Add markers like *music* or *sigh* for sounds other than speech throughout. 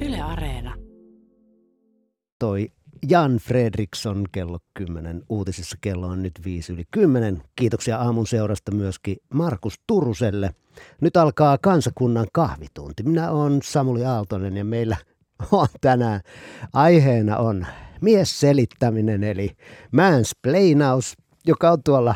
Yle Areena. Toi Jan Fredriksson kello 10. Uutisissa kello on nyt 5 yli 10. Kiitoksia aamun seurasta myöskin Markus Turuselle. Nyt alkaa kansakunnan kahvitunti. Minä olen Samuli Aaltonen ja meillä *laughs* on tänään aiheena on mies selittäminen eli mansplainaus, joka on tuolla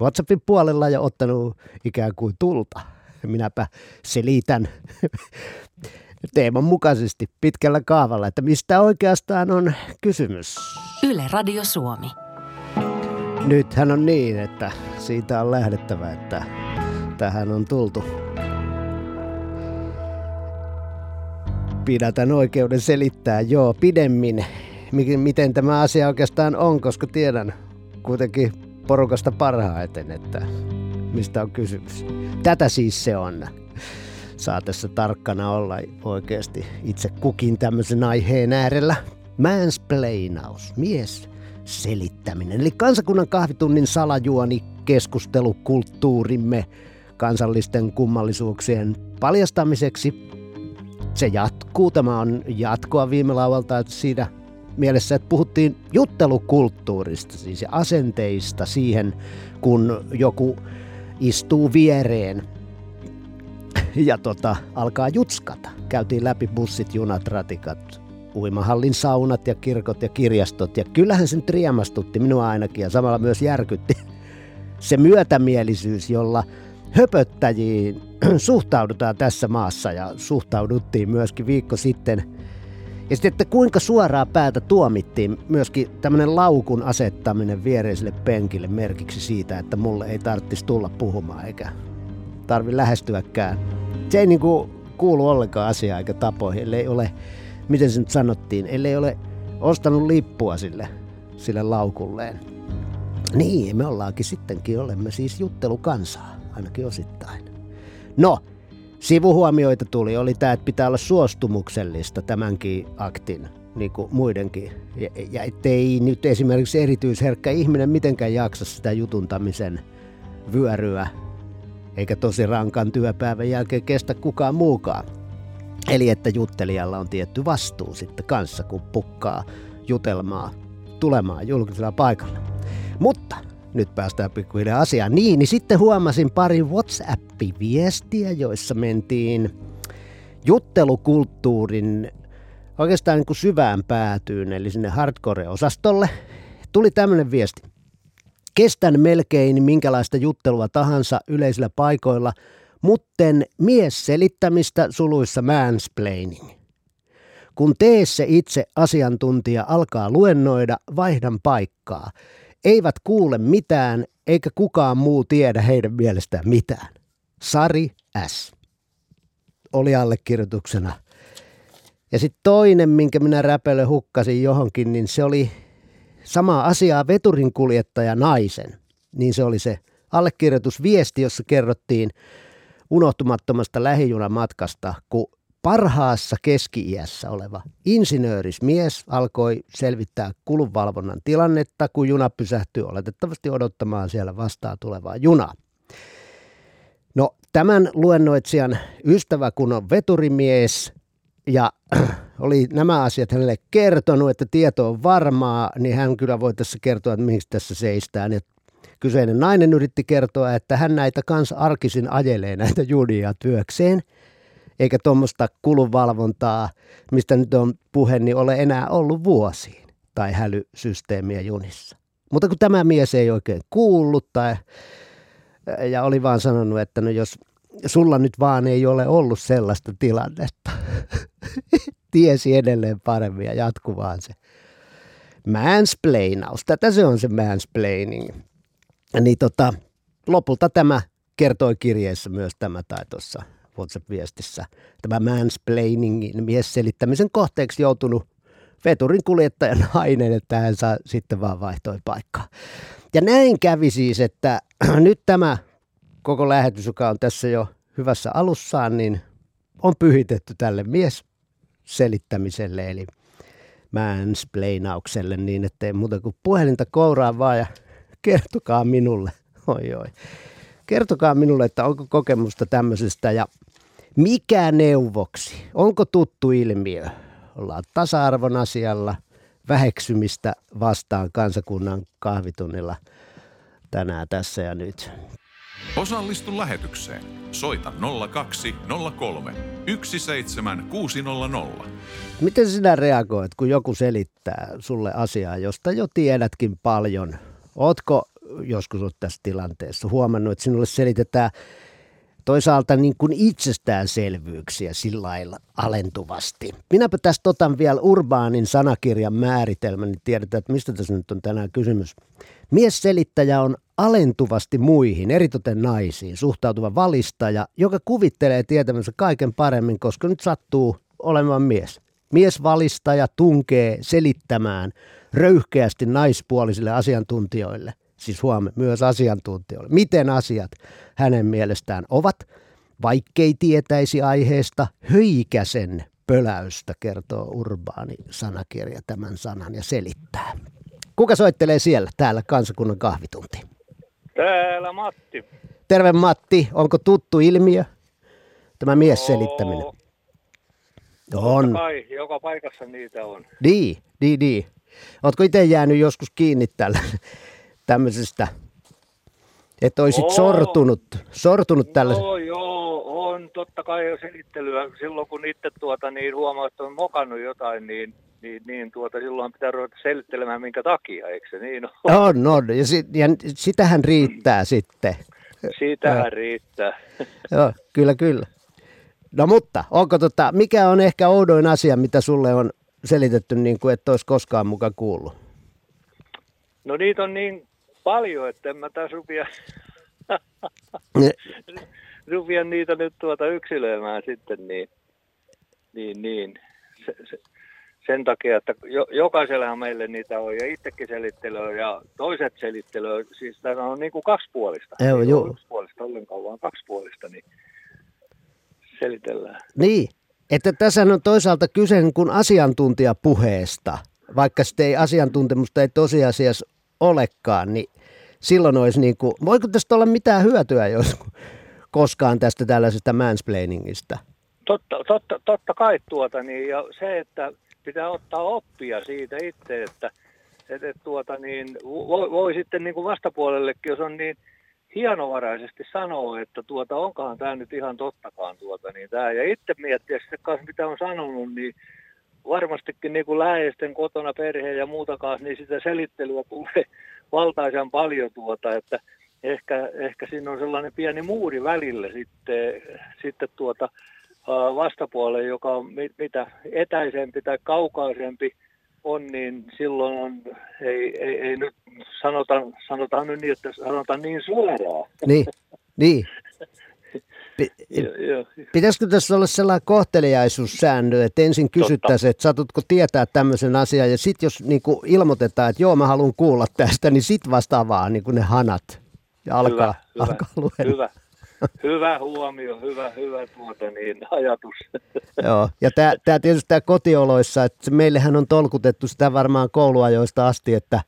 WhatsAppin puolella jo ottanut ikään kuin tulta. Minäpä selitän *laughs* teeman mukaisesti pitkällä kaavalla, että mistä oikeastaan on kysymys. Yle Radio Suomi. Nythän on niin, että siitä on lähdettävä, että tähän on tultu. Pidätän oikeuden selittää, joo, pidemmin, miten tämä asia oikeastaan on, koska tiedän kuitenkin porukasta parhaiten, että mistä on kysymys. Tätä siis se on saa tässä tarkkana olla oikeasti itse kukin tämmöisen aiheen äärellä. Mansplainaus, mies selittäminen, eli kansakunnan kahvitunnin salajuoni keskustelukulttuurimme kansallisten kummallisuuksien paljastamiseksi. Se jatkuu, tämä on jatkoa viime laualta, että siinä mielessä, että puhuttiin juttelukulttuurista, siis asenteista siihen, kun joku istuu viereen ja tota, alkaa jutskata. Käytiin läpi bussit, junat, ratikat, uimahallin saunat ja kirkot ja kirjastot. Ja kyllähän sen riemastutti minua ainakin ja samalla myös järkytti se myötämielisyys, jolla höpöttäjiin *clears throat* suhtaudutaan tässä maassa ja suhtauduttiin myöskin viikko sitten. Ja sitten, että kuinka suoraa päätä tuomittiin myöskin tämmöinen laukun asettaminen viereiselle penkille merkiksi siitä, että mulle ei tarvitsisi tulla puhumaan eikä tarvi lähestyäkään se ei niinku kuulu ollenkaan asiaan eikä tapoihin, ellei ole, miten se nyt sanottiin, ellei ole ostanut lippua sille, sille laukulleen. Niin, me ollaankin sittenkin, olemme siis juttelukansaa, ainakin osittain. No, sivuhuomioita tuli, oli tämä, että pitää olla suostumuksellista tämänkin aktin, niin kuin muidenkin. Ja, ja ettei nyt esimerkiksi erityisherkkä ihminen mitenkään jaksa sitä jutuntamisen vyöryä eikä tosi rankan työpäivän jälkeen kestä kukaan muukaan. Eli että juttelijalla on tietty vastuu sitten kanssa, kun pukkaa jutelmaa tulemaan julkisella paikalla. Mutta nyt päästään pikkuhiljaa asiaan. Niin, niin sitten huomasin pari WhatsApp-viestiä, joissa mentiin juttelukulttuurin oikeastaan niin kuin syvään päätyyn, eli sinne hardcore-osastolle. Tuli tämmöinen viesti. Kestän melkein minkälaista juttelua tahansa yleisillä paikoilla, mutten mies selittämistä suluissa mansplaining. Kun teessä itse asiantuntija alkaa luennoida, vaihdan paikkaa. Eivät kuule mitään, eikä kukaan muu tiedä heidän mielestään mitään. Sari S. Oli allekirjoituksena. Ja sitten toinen, minkä minä räpelö hukkasin johonkin, niin se oli samaa asiaa veturin kuljettaja naisen, niin se oli se allekirjoitusviesti, jossa kerrottiin unohtumattomasta lähijunamatkasta, kun parhaassa keski-iässä oleva insinöörismies alkoi selvittää kulunvalvonnan tilannetta, kun juna pysähtyi oletettavasti odottamaan siellä vastaan tulevaa junaa. No, tämän luennoitsijan ystävä, kun on veturimies ja *clears throat* oli nämä asiat hänelle kertonut, että tieto on varmaa, niin hän kyllä voi tässä kertoa, että mihin tässä seistään. Ja kyseinen nainen yritti kertoa, että hän näitä kans arkisin ajelee näitä junia työkseen, eikä tuommoista kulunvalvontaa, mistä nyt on puhe, niin ole enää ollut vuosiin tai hälysysteemiä junissa. Mutta kun tämä mies ei oikein kuullut tai, ja oli vaan sanonut, että no jos sulla nyt vaan ei ole ollut sellaista tilannetta, *laughs* tiesi edelleen paremmin ja jatkuvaan se mansplainaus. Tätä se on se mansplaining. Niin tota, lopulta tämä kertoi kirjeessä myös tämä tai tuossa WhatsApp-viestissä. Tämä mansplainingin mies selittämisen kohteeksi joutunut veturin kuljettajan nainen, että hän saa sitten vaan vaihtoi paikkaa. Ja näin kävi siis, että *clears throat* nyt tämä koko lähetys, joka on tässä jo hyvässä alussaan, niin on pyhitetty tälle mies selittämiselle, eli mansplainaukselle, niin ettei muuta kuin puhelinta kouraan vaan ja kertokaa minulle. Oi, oi. Kertokaa minulle, että onko kokemusta tämmöisestä ja Mikä neuvoksi? Onko tuttu ilmiö? Ollaan tasa-arvon asialla väheksymistä vastaan kansakunnan kahvitunnilla tänään tässä ja nyt. Osallistu lähetykseen. Soita 0203 17600. Miten sinä reagoit, kun joku selittää sulle asiaa, josta jo tiedätkin paljon? Ootko joskus ollut tässä tilanteessa huomannut, että sinulle selitetään toisaalta niin kuin itsestäänselvyyksiä sillä lailla alentuvasti. Minäpä tästä otan vielä urbaanin sanakirjan määritelmän, niin tiedetään, että mistä tässä nyt on tänään kysymys. Mies-selittäjä on alentuvasti muihin, eritoten naisiin, suhtautuva valistaja, joka kuvittelee tietämänsä kaiken paremmin, koska nyt sattuu olemaan mies. Miesvalistaja tunkee selittämään röyhkeästi naispuolisille asiantuntijoille – siis huomenna myös asiantuntijoille, miten asiat hänen mielestään ovat, vaikkei tietäisi aiheesta höikäsen pöläystä, kertoo urbaani sanakirja tämän sanan ja selittää. Kuka soittelee siellä täällä kansakunnan kahvitunti? Täällä Matti. Terve Matti, onko tuttu ilmiö tämä mies selittäminen? On. Kai, joka paikassa niitä on. Niin, niin, niin. Oletko itse jäänyt joskus kiinni tällä tämmöisestä, että olisit Oo. sortunut, sortunut tällaisen? Joo, joo, on totta kai jo selittelyä. Silloin kun itse tuota, niin huomaa, että on mokannut jotain, niin, niin, niin tuota, silloin pitää ruveta selittelemään, minkä takia, eikö se niin ole? On, on. Ja, sit, ja sitähän riittää sitten. Sitähän ja. riittää. Joo, kyllä, kyllä. No mutta, onko tota, mikä on ehkä oudoin asia, mitä sulle on selitetty niin kuin et olisi koskaan mukaan kuullut? No niitä on niin paljon, että en mä tässä rupia, *laughs* rupia niitä nyt tuota yksilöimään sitten, niin, niin, niin. Se, se, sen takia, että jo, jokaisellahan meille niitä on, ja itsekin selittelyä ja toiset selittelyä, siis tämä on niin kuin kaksipuolista. Joo, niin joo. Yksipuolista ollenkaan, vaan kaksipuolista, niin selitellään. Niin, että tässä on toisaalta kyse niin kuin asiantuntijapuheesta, vaikka sitten ei asiantuntemusta ei tosiasiassa olekaan, niin silloin olisi niin kuin, voiko tästä olla mitään hyötyä jos koskaan tästä tällaisesta mansplainingista? Totta, totta, totta kai tuota, niin, ja se, että pitää ottaa oppia siitä itse, että, että, että tuota, niin, voi, voi sitten niin kuin vastapuolellekin, jos on niin hienovaraisesti sanoa, että tuota, onkohan tämä nyt ihan tottakaan tuota, niin tämä, ja itse miettiä sitten kanssa, mitä on sanonut, niin varmastikin niin kuin läheisten kotona, perheen ja muuta kanssa, niin sitä selittelyä tulee *laughs* valtaisen paljon tuota, että ehkä, ehkä siinä on sellainen pieni muuri välillä sitten, sitten tuota, vastapuolelle, joka on mitä etäisempi tai kaukaisempi on, niin silloin on, ei, ei, ei nyt sanota, sanotaan nyt niin, että sanotaan niin suoraan. Niin, niin. *laughs* Pitäisikö tässä olla sellainen kohteliaisuussääntö, että ensin kysyttäisiin, että satutko tietää tämmöisen asian, ja sitten jos niin kuin ilmoitetaan, että joo, mä haluan kuulla tästä, niin sitten vasta vaan niin kuin ne hanat ja alkaa, hyvä, alkaa hyvä, hyvä. Hyvä huomio, hyvä, hyvä tuota niin, ajatus. Joo, ja tämä tietysti tämä kotioloissa, että meillähän on tolkutettu sitä varmaan kouluajoista asti, että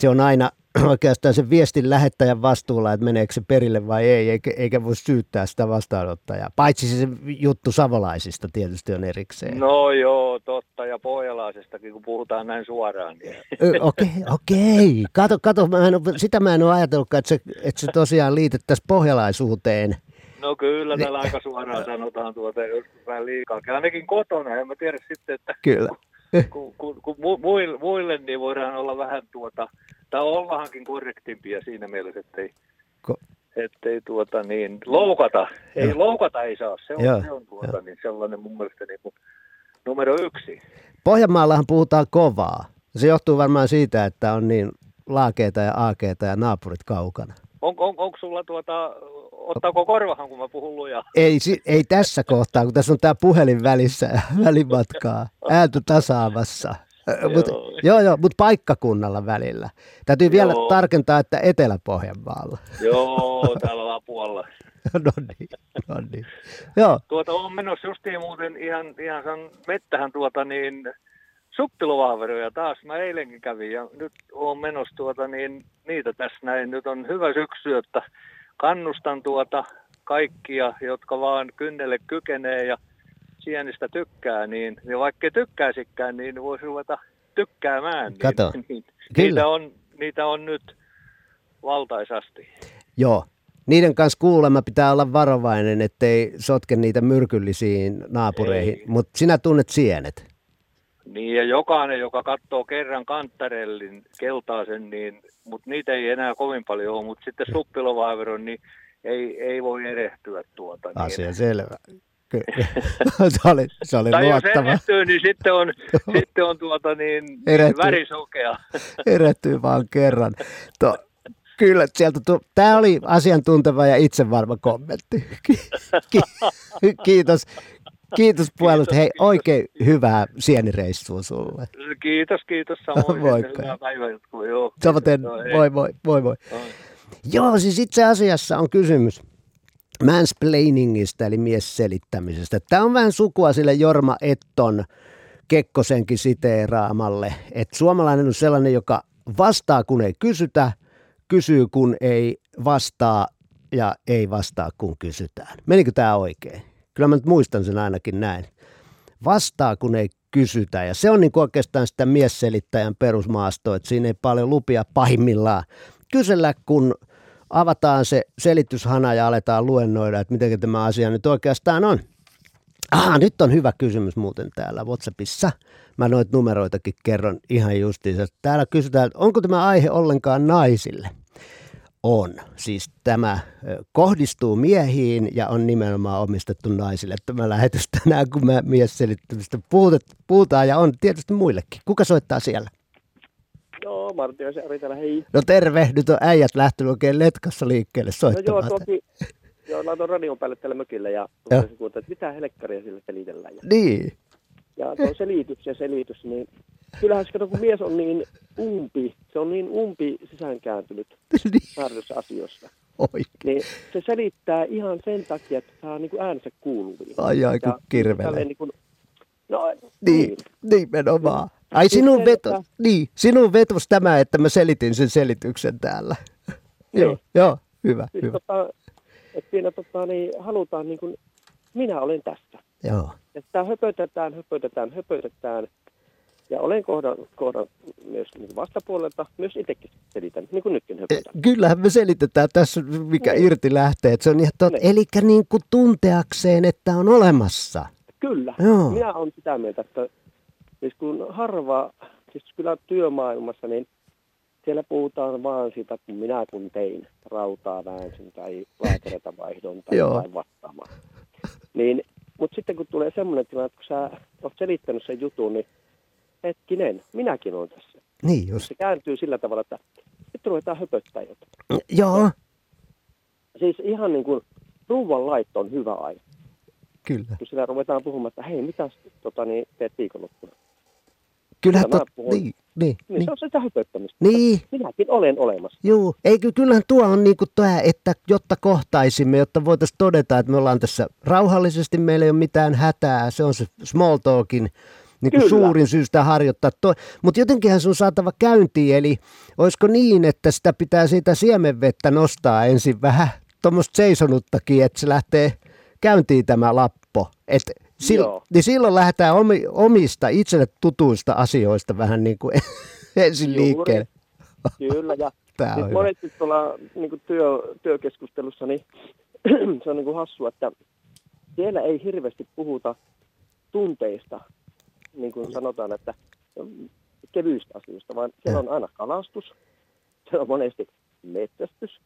se on aina *clears throat* oikeastaan sen viestin lähettäjän vastuulla, että meneekö se perille vai ei, eikä, eikä voi syyttää sitä vastaanottajaa. Paitsi se juttu savolaisista tietysti on erikseen. No joo, totta, ja pohjalaisestakin, kun puhutaan näin suoraan. Niin. Okei, okay, okei. Okay. Kato, kato mä en ole, sitä mä en ole ajatellutkaan, että se, että se tosiaan liitettäisiin pohjalaisuuteen. No kyllä, täällä aika suoraan sanotaan tuota, joskus vähän liikaa. Ainakin kotona, en mä tiedä sitten, että... Kyllä. Kun, kun, kun muille, muille, niin voidaan olla vähän tuota, tai ollaankin korrektimpia siinä mielessä, ettei, Ko- ettei tuota niin, loukata. Ei Joo. loukata ei saa, se on, se on tuota, niin sellainen mun mielestä niin kuin numero yksi. Pohjanmaallahan puhutaan kovaa. Se johtuu varmaan siitä, että on niin laakeita ja aakeita ja naapurit kaukana. On, on, onko sulla tuota, ottaako korvahan, kun mä puhun lujaa? Ei, ei tässä kohtaa, kun tässä on tämä puhelin välissä välimatkaa. Äänty tasaamassa. Mut, joo, joo, mutta paikkakunnalla välillä. Täytyy joo. vielä tarkentaa, että Etelä-Pohjanmaalla. Joo, *laughs* täällä Lapualla. no niin, no niin. Joo. Tuota, on menossa justiin muuten ihan, ihan san mettähän tuota niin suppilovahveroja taas. Mä eilenkin kävin ja nyt on menossa tuota niin niitä tässä näin. Nyt on hyvä syksy, että kannustan tuota kaikkia, jotka vaan kynnelle kykenee ja sienistä tykkää, niin, niin vaikka tykkäisikään, niin voisi ruveta tykkäämään. Niin- Kato. Niin, *laughs* niin, Kyllä. niitä, on, niitä on nyt valtaisasti. Joo. Niiden kanssa kuulemma pitää olla varovainen, ettei sotke niitä myrkyllisiin naapureihin. Ei. Mutta sinä tunnet sienet. Niin ja jokainen, joka katsoo kerran kantarellin keltaisen, niin, mutta niitä ei enää kovin paljon ole, mutta sitten suppilovaiveron, niin ei, ei voi erehtyä tuota. Niin. Asia selvä. *laughs* Se oli, se oli Tai jos luottava. erehtyy, niin sitten on, *laughs* sitten on tuota niin, niin Erehtyy. värisokea. *laughs* Erehtyy vaan kerran. To, kyllä, sieltä tu- Tämä oli asiantunteva ja itsevarma kommentti. Ki- ki- kiitos. Kiitos puolesta. Hei, oikein hyvää sienireissua sulle. Kiitos, kiitos samoin. Moikka. Hyvää päivänjatkoa, joo. Samaten, moi, moi moi. Moi. Joo, siis itse asiassa on kysymys mansplainingista eli miesselittämisestä. Tämä on vähän sukua sille Jorma Etton Kekkosenkin siteeraamalle, että suomalainen on sellainen, joka vastaa kun ei kysytä, kysyy kun ei vastaa ja ei vastaa kun kysytään. Menikö tämä oikein? Kyllä mä nyt muistan sen ainakin näin. Vastaa kun ei kysytä ja se on niin oikeastaan sitä miesselittäjän perusmaastoa, että siinä ei paljon lupia pahimmillaan kysellä, kun avataan se selityshana ja aletaan luennoida, että miten tämä asia nyt oikeastaan on. Ah, nyt on hyvä kysymys muuten täällä WhatsAppissa. Mä noit numeroitakin kerron ihan justiinsa. Täällä kysytään, että onko tämä aihe ollenkaan naisille? On. Siis tämä kohdistuu miehiin ja on nimenomaan omistettu naisille. Tämä lähetys tänään, kun mä miesselittämistä puhutet- puhutaan ja on tietysti muillekin. Kuka soittaa siellä? Joo, Martti Ari täällä, hei. No terve, nyt on äijät lähtenyt oikein letkassa liikkeelle No joo, soittamaan. toki, joo, laitoin radion päälle tällä mökillä ja rupesin kuuntelemaan, että mitä helkkaria sillä selitellään. Ja, niin, ja tuo selitys ja selitys, niin kyllähän se, kato, kun mies on niin umpi, se on niin umpi sisäänkääntynyt *laughs* niin asioissa, oikein. niin se selittää ihan sen takia, että saa niin kuin äänensä kuuluviin. Ai ai, kun kirvelee. Niin kuin, no, Niin, nimenomaan. Ai sinun, veto, niin, sinun vetos tämä, että mä selitin sen selityksen täällä. Joo, Niin. joo, hyvä, siis hyvä. tota, että siinä tota, niin halutaan niin kuin, minä olen tässä. Joo. Ja sitä höpötetään, höpötetään, höpötetään. Ja olen kohdan, kohdan myös niin vastapuolelta, myös itsekin selitän, niin kuin nytkin E, höpötän. Kyllähän me selitetään tässä, mikä Niin. irti lähtee. Että se on ihan totta. Niin. Eli niin kuin tunteakseen, että on olemassa. Kyllä, Joo. minä olen sitä mieltä, että siis kun harva, siis kyllä työmaailmassa, niin siellä puhutaan vaan siitä, kun minä kun tein rautaa väänsin tai laakereita vaihdon tai jotain vastaamaan. Niin, mutta sitten kun tulee semmoinen tilanne, että kun sä oot selittänyt sen jutun, niin hetkinen, minäkin olen tässä. Niin just. Se kääntyy sillä tavalla, että nyt ruvetaan höpöttää jotain. Joo, Siis ihan niin kuin ruuan laitto on hyvä aina. Kyllä. Kun sitä ruvetaan puhumaan, että hei, mitä tota, niin, teet viikonloppuna? Kyllähän tot, puhun. niin, niin, Niin, niin, se on sitä höpöttämistä. niin. Minäkin olen olemassa. Joo, eikö kyllähän tuo on niinku tämä, että jotta kohtaisimme, jotta voitaisiin todeta, että me ollaan tässä rauhallisesti, meillä ei ole mitään hätää, se on se small talkin niin Kyllä. suurin syy sitä harjoittaa. Mutta jotenkinhän se on saatava käyntiin, eli olisiko niin, että sitä pitää siitä siemenvettä nostaa ensin vähän tuommoista seisonuttakin, että se lähtee käyntiin tämä lappo. Et sil- Joo. niin silloin lähdetään omi- omista itselle tutuista asioista vähän niin kuin *laughs* ensin Juuri. liikkeelle. Kyllä, ja *laughs* hyvä. monesti tuolla niin työ, työkeskustelussa, niin *clears throat* se on niin kuin hassua, että siellä ei hirveästi puhuta tunteista, niin kuin sanotaan, että kevyistä asioista, vaan siellä on aina kalastus, siellä on monesti metsästys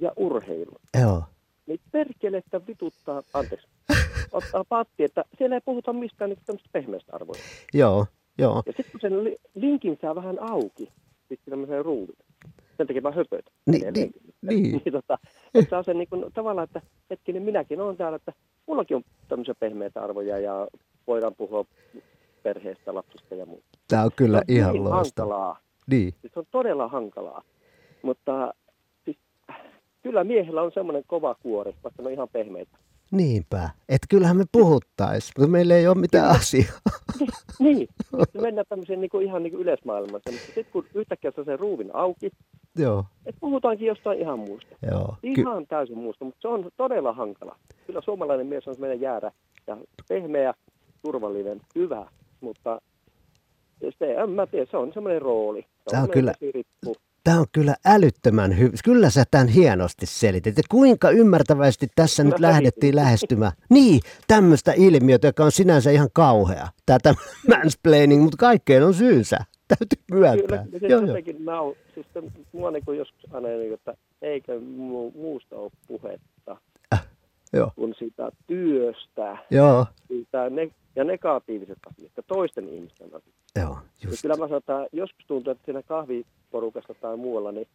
ja urheilu. Joo. Niin perkele, että vituttaa, anteeksi, ottaa patti, että siellä ei puhuta mistään niin tämmöistä pehmeistä arvoista. Joo, joo. Ja sitten kun sen li- linkin saa vähän auki, sitten tämmöiseen ruuvin, sen takia mä höpötän. Niin, edelleenkin. niin, niin. niin tota, että saa sen niin kuin, tavallaan, että hetkinen, minäkin olen täällä, että mullakin on tämmöisiä pehmeitä arvoja ja voidaan puhua perheestä, lapsista ja muuta. Tämä on kyllä Se on ihan hyvin loistavaa. Niin. Se on todella hankalaa. Mutta kyllä miehellä on semmoinen kova kuori, vaikka ne on ihan pehmeitä. Niinpä. Että kyllähän me puhuttais, mutta meillä ei ole mitään asiaa. *laughs* niin, sitten mennään tämmöiseen niin kuin ihan niin kuin yleismaailmassa. Mutta sitten kun yhtäkkiä saa sen ruuvin auki, Joo, että puhutaankin jostain ihan muusta. joo. Ky- Ihan täysin muusta, mutta se on todella hankala. Kyllä suomalainen mies on meidän jäädä ja pehmeä, turvallinen, hyvä, mutta se, en mä tiedä, se on semmoinen rooli. Se on semmoinen kyllä- sirippu. Tämä on kyllä älyttömän hyvä. Kyllä sä tämän hienosti selitit. Ja kuinka ymmärtävästi tässä nyt lähdettiin lähestymään. Niin, tämmöistä ilmiötä, joka on sinänsä ihan kauhea. Tämä *laughs* mansplaining, mutta kaikkeen on syynsä. Täytyy Kyllä, myöntää. ja se Joo, joo. jotenkin nau, siis se, mua niin joskus aina, niin, että eikö mu, muusta ole puhetta Joo, kuin siitä työstä joo, siitä ne, ja negatiivisesta asiasta, toisten ihmisten asiasta. joo, Ja just. kyllä mä sanon, että joskus tuntuu, että siinä kahviporukassa tai muualla niin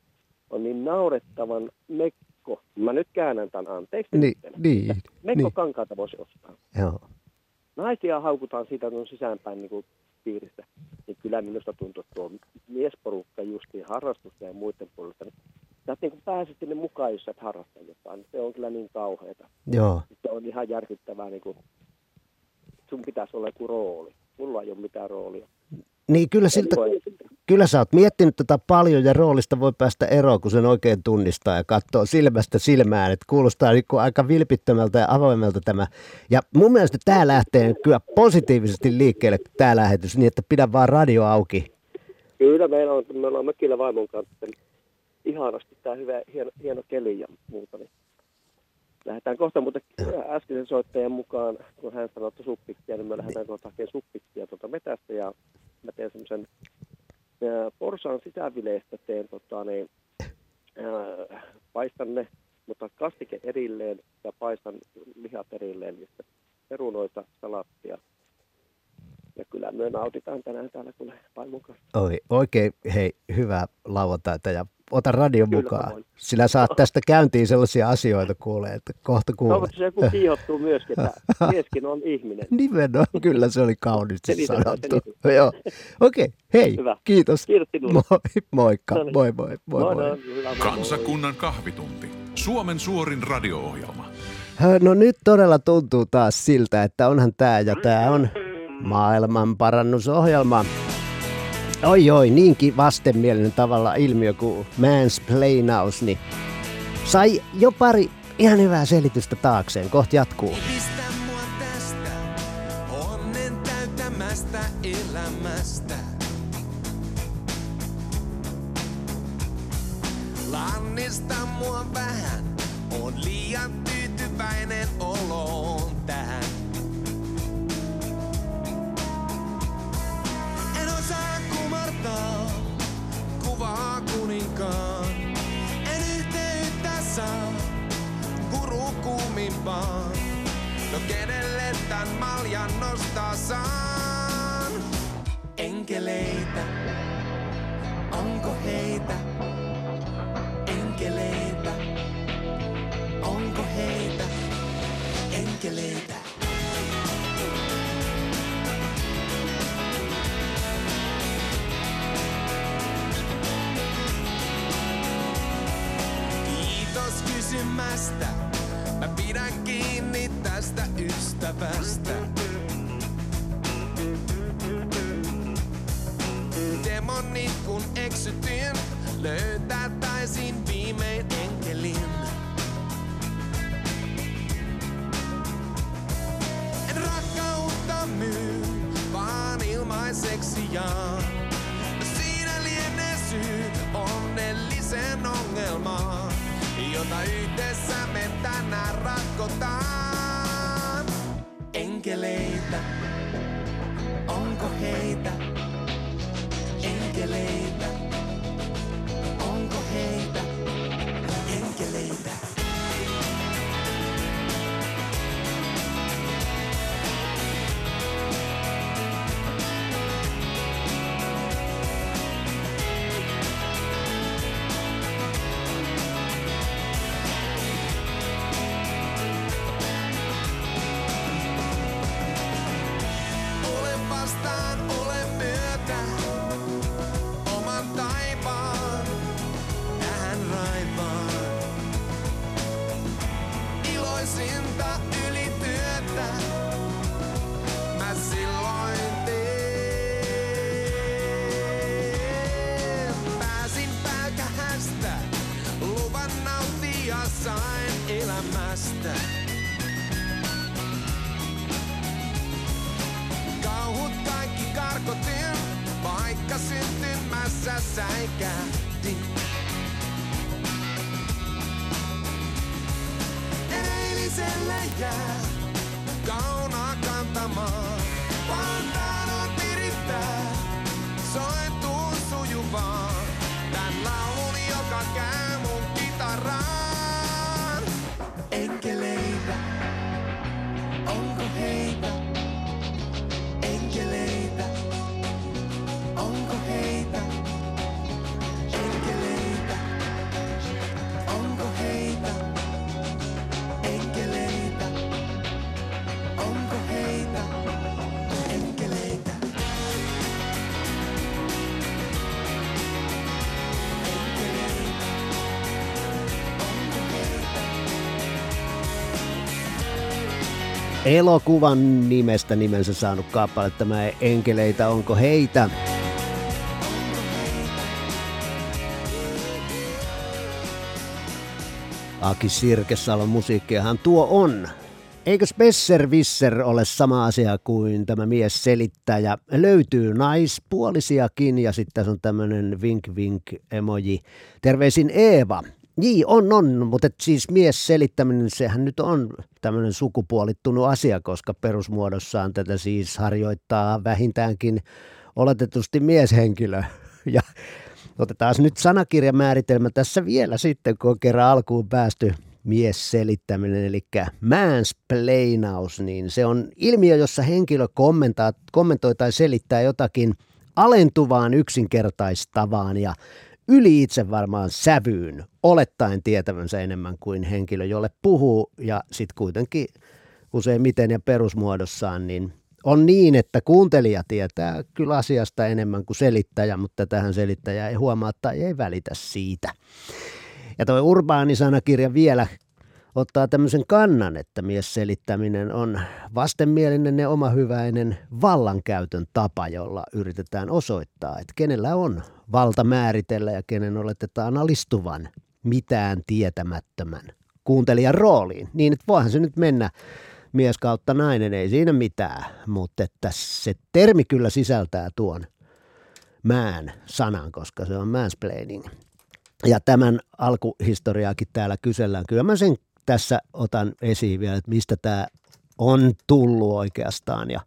on niin naurettavan mekko. Mä nyt käännän tämän anteeksi. Niin, nyt. niin, Mekko niin. kankaata voisi ostaa. Joo. Naisia haukutaan siitä on sisäänpäin niin kuin piiristä. Niin kyllä minusta tuntuu, että tuo miesporukka justiin harrastusta ja muiden puolesta, niin et niin kuin pääset sinne mukaan, jos sä et harrasta jotain. Se on kyllä niin kauheata. Joo, Se on ihan järkyttävää, niin kuin, sun pitäisi olla joku rooli. Mulla ei ole mitään roolia. niin kyllä, siltä, kyllä sä oot miettinyt tätä paljon ja roolista voi päästä eroon, kun sen oikein tunnistaa ja katsoo silmästä silmään. Että kuulostaa niin kuin aika vilpittömältä ja avoimelta tämä. Ja mun mielestä tämä lähtee kyllä positiivisesti liikkeelle tämä lähetys, niin että pidä vaan radio auki. Kyllä, meillä on, me ollaan mökillä vaimon kanssa ihanasti tämä hyvä, hieno, hieno keli ja muuta. Niin lähdetään kohta, mutta äskeisen soittajan mukaan, kun hän sanoi, että suppiksia, niin me lähdetään kohta hakemaan suppiksia tuolta metästä ja mä teen semmoisen porsaan sisävileistä teen tota, niin, ää, paistan ne, mutta kastike erilleen ja paistan lihat erilleen sitten perunoita, salattia. Ja kyllä me nautitaan tänään täällä kun vaimon kanssa. Oi, oikein hei, hyvää lauantaita ja ota radio Kyllä, mukaan. samoin. Sillä saat tästä käyntiin sellaisia asioita kuulee, että kohta kuulee. Toivottavasti joku kiihottuu myöskin, että mieskin on ihminen. *laughs* Nimenomaan, kyllä se oli kauniisti Selitetään, sanottu. Joo. Okei, hei, Hyvä. kiitos. Kiitos sinulle. Moi, moikka, No niin. moi moi, moi Moi, moi. moi. Hyvä, moi. Kansakunnan kahvitunti. Suomen suorin radio-ohjelma. No nyt todella tuntuu taas siltä, että onhan tämä ja tämä on maailman parannusohjelma. Oi oi, niinkin vastenmielinen tavalla ilmiö kuin mansplainaus, niin sai jo pari ihan hyvää selitystä taakseen. Kohta jatkuu. Tähän. En osaa kumartaa kuvaa kuninkaan. En yhteyttä saa guru kuumimpaan. No kenelle tän maljan nostaa saan? Enkeleitä, onko heitä? Kysymästä. Mä pidän kiinni tästä ystävästä. Demonit kun eksytin, löytää taisin viimein enkelin. En rakkautta myy, vaan ilmaiseksi jaan. Siinä lienee syy onnellisen ongelmaan, jota yhdessä me tänään ratkotaan. Elokuvan nimestä nimensä saanut kappale tämä Enkeleitä, onko heitä? Aki Sirkesalon musiikkiahan tuo on. Eikö Besser Visser ole sama asia kuin tämä mies selittäjä? Löytyy naispuolisiakin ja sitten tässä on tämmöinen vink vink emoji. Terveisin Eeva. Niin, on, on, mutta siis mies selittäminen, sehän nyt on tämmöinen sukupuolittunut asia, koska perusmuodossaan tätä siis harjoittaa vähintäänkin oletetusti mieshenkilö. *laughs* Ja otetaan nyt sanakirjamääritelmä tässä vielä sitten, kun on kerran alkuun päästy mies selittäminen, eli mansplainaus, niin se on ilmiö, jossa henkilö kommentaa, kommentoi tai selittää jotakin alentuvaan yksinkertaistavaan ja yli itse varmaan sävyyn, olettaen tietävänsä enemmän kuin henkilö, jolle puhuu, ja sitten kuitenkin useimmiten ja perusmuodossaan, niin on niin, että kuuntelija tietää kyllä asiasta enemmän kuin selittäjä, mutta tähän selittäjä ei huomaa tai ei välitä siitä. Ja tuo urbaani sanakirja vielä ottaa tämmöisen kannan, että mies selittäminen on vastenmielinen ja omahyväinen vallankäytön tapa, jolla yritetään osoittaa, että kenellä on valta määritellä ja kenen oletetaan alistuvan mitään tietämättömän kuuntelijan rooliin. Niin, että voihan se nyt mennä mies kautta nainen, ei siinä mitään, mutta että se termi kyllä sisältää tuon mään sanan, koska se on mansplaining. Ja tämän alkuhistoriaakin täällä kysellään. Kyllä mä sen tässä otan esiin vielä, että mistä tämä on tullut oikeastaan ja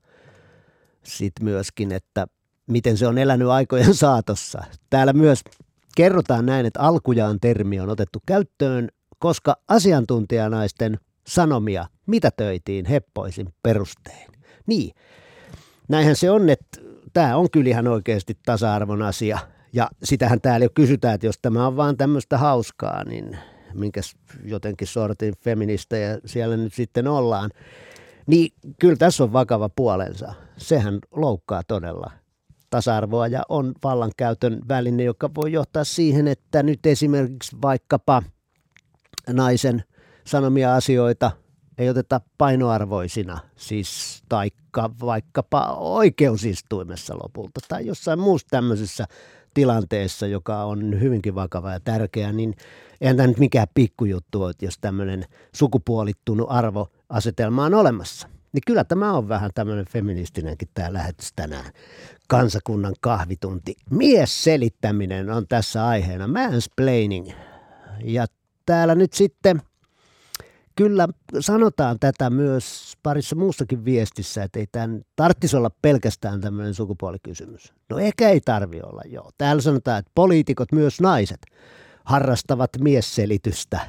sitten myöskin, että miten se on elänyt aikojen *laughs* saatossa. Täällä myös kerrotaan näin, että alkujaan termi on otettu käyttöön, koska asiantuntijanaisten sanomia mitätöitiin heppoisin perustein. Niin, näinhän se on, että tämä on kyllä ihan oikeasti tasa-arvon asia. Ja sitähän täällä jo kysytään, että jos tämä on vaan tämmöistä hauskaa, niin minkäs jotenkin sortin feministejä siellä nyt sitten ollaan. Niin kyllä tässä on vakava puolensa. Sehän loukkaa todella tasa-arvoa ja on vallankäytön väline, joka voi johtaa siihen, että nyt esimerkiksi vaikkapa naisen sanomia asioita ei oteta painoarvoisina, siis taikka vaikkapa oikeusistuimessa lopulta tai jossain muussa tämmöisessä tilanteessa, joka on hyvinkin vakava ja tärkeä, niin eihän tämä nyt mikään pikkujuttu ole, jos tämmöinen sukupuolittunut arvoasetelma on olemassa. Niin kyllä tämä on vähän tämmöinen feministinenkin tämä lähetys tänään. Kansakunnan kahvitunti. Mies selittäminen on tässä aiheena. Mansplaining. Ja täällä nyt sitten kyllä sanotaan tätä myös parissa muussakin viestissä, että ei tämän tarvitsisi olla pelkästään tämmöinen sukupuolikysymys. No ehkä ei tarvi olla, joo. Täällä sanotaan, että poliitikot, myös naiset, harrastavat miesselitystä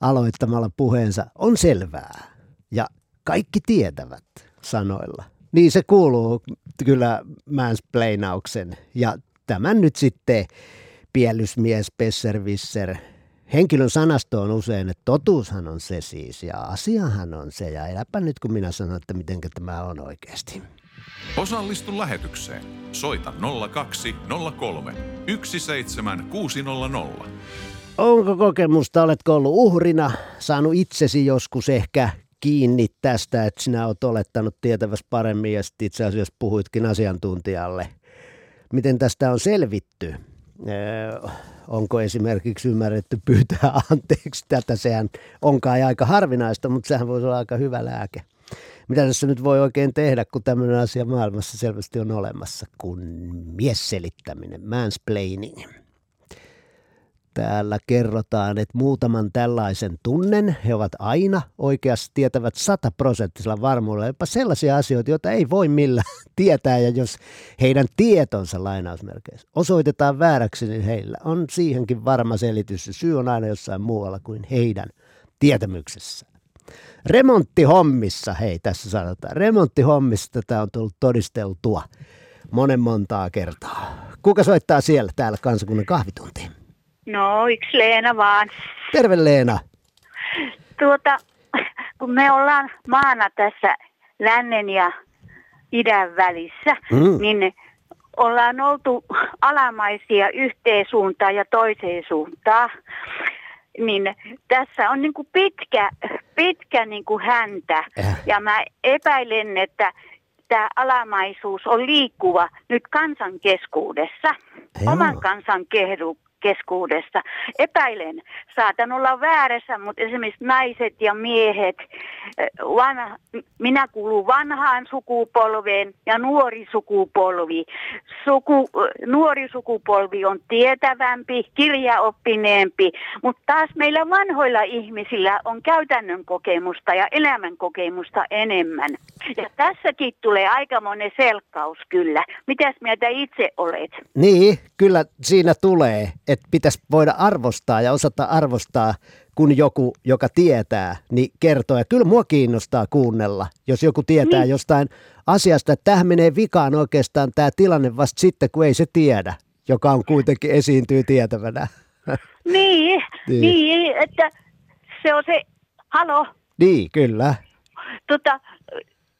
aloittamalla puheensa. On selvää. Ja kaikki tietävät sanoilla. Niin se kuuluu kyllä mansplainauksen. Ja tämän nyt sitten piellysmies, pesservisser, henkilön sanasto on usein, että totuushan on se siis ja asiahan on se. Ja eläpä nyt kun minä sanon, että miten tämä on oikeasti. Osallistu lähetykseen. Soita 0203 17600. Onko kokemusta, oletko ollut uhrina, saanut itsesi joskus ehkä kiinni tästä, että sinä olet olettanut tietävässä paremmin ja sitten itse asiassa puhuitkin asiantuntijalle. Miten tästä on selvitty? Öö, onko esimerkiksi ymmärretty pyytää *laughs* anteeksi tätä? Sehän onkaan aika harvinaista, mutta sehän voisi olla aika hyvä lääke. Mitä tässä nyt voi oikein tehdä, kun tämmöinen asia maailmassa selvästi on olemassa, kuin miesselittäminen, mansplaining. Täällä kerrotaan, että muutaman tällaisen tunnen. He ovat aina oikeasti tietävät sataprosenttisella varmuudella jopa sellaisia asioita, joita ei voi millään *laughs* tietää. Ja jos heidän tietonsa lainausmerkeissä osoitetaan vääräksi, niin heillä on siihenkin varma selitys. Se syy on aina jossain muualla kuin heidän tietämyksessään. Remonttihommissa, hei tässä sanotaan, remonttihommissa tätä on tullut todisteltua monen montaa kertaa. Kuka soittaa siellä täällä kansakunnan kahvituntiin? No, yksi Leena vaan. Terve Leena. Tuota, kun me ollaan maana tässä lännen ja idän välissä, Mm. niin ollaan oltu alamaisia yhteen suuntaan ja toiseen suuntaan. Niin tässä on niin kuin pitkä, pitkä niin kuin häntä. Äh. Ja mä epäilen, että tämä alamaisuus on liikkuva nyt kansan keskuudessa, Joo. oman kansan kehdu, keskuudessa. Epäilen, saatan olla väärässä, mutta esimerkiksi naiset ja miehet, eh, vanha, minä kuulun vanhaan sukupolveen ja nuori sukupolvi. Suku, eh, nuori sukupolvi on tietävämpi, kirjaoppineempi, mutta taas meillä vanhoilla ihmisillä on käytännön kokemusta ja elämän kokemusta enemmän. Ja tässäkin tulee aika monen selkkaus kyllä. Mitäs mieltä itse olet? Niin, kyllä siinä tulee, että pitäisi voida arvostaa ja osata arvostaa, kun joku, joka tietää, niin kertoo. Ja kyllä mua kiinnostaa kuunnella, jos joku tietää Niin. jostain asiasta, että tähän menee vikaan oikeastaan tämä tilanne vasta sitten, kun ei se tiedä, joka on kuitenkin esiintyy tietävänä. *laughs* Niin, Niin. niin. että se on se, halo, niin, kyllä. tota,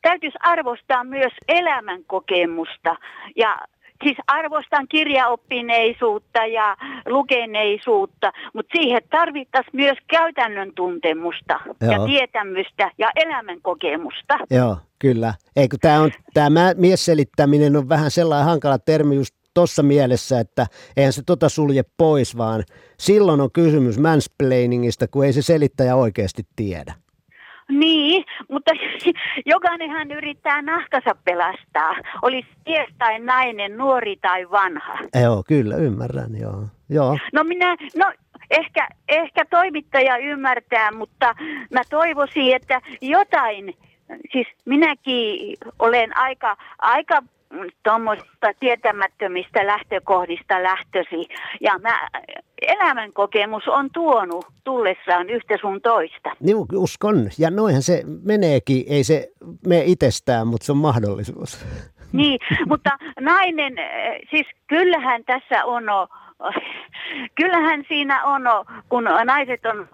täytyisi arvostaa myös elämän kokemusta ja Siis arvostan kirjaoppineisuutta ja lukeneisuutta, mutta siihen tarvittaisiin myös käytännön tuntemusta Joo. ja tietämystä ja elämän kokemusta. Joo, kyllä. Eikö tämä on tämä miesselittäminen on vähän sellainen hankala termi just tuossa mielessä, että eihän se tota sulje pois, vaan silloin on kysymys mansplainingista, kun ei se selittäjä oikeasti tiedä. Niin, mutta *laughs* jokainenhan yrittää nahkansa pelastaa. Olisi mies tai nainen, nuori tai vanha. Joo, kyllä, ymmärrän, joo. Joo, No minä, no ehkä, ehkä toimittaja ymmärtää, mutta mä toivoisin, että jotain, siis minäkin olen aika, aika tuommoista tietämättömistä lähtökohdista lähtösi. Ja mä, elämänkokemus on tuonut tullessaan yhtä sun toista. niin uskon. Ja noinhan se meneekin, ei se mene itsestään, mutta se on mahdollisuus. Niin, mutta nainen, siis kyllähän tässä on, kyllähän siinä on, kun naiset on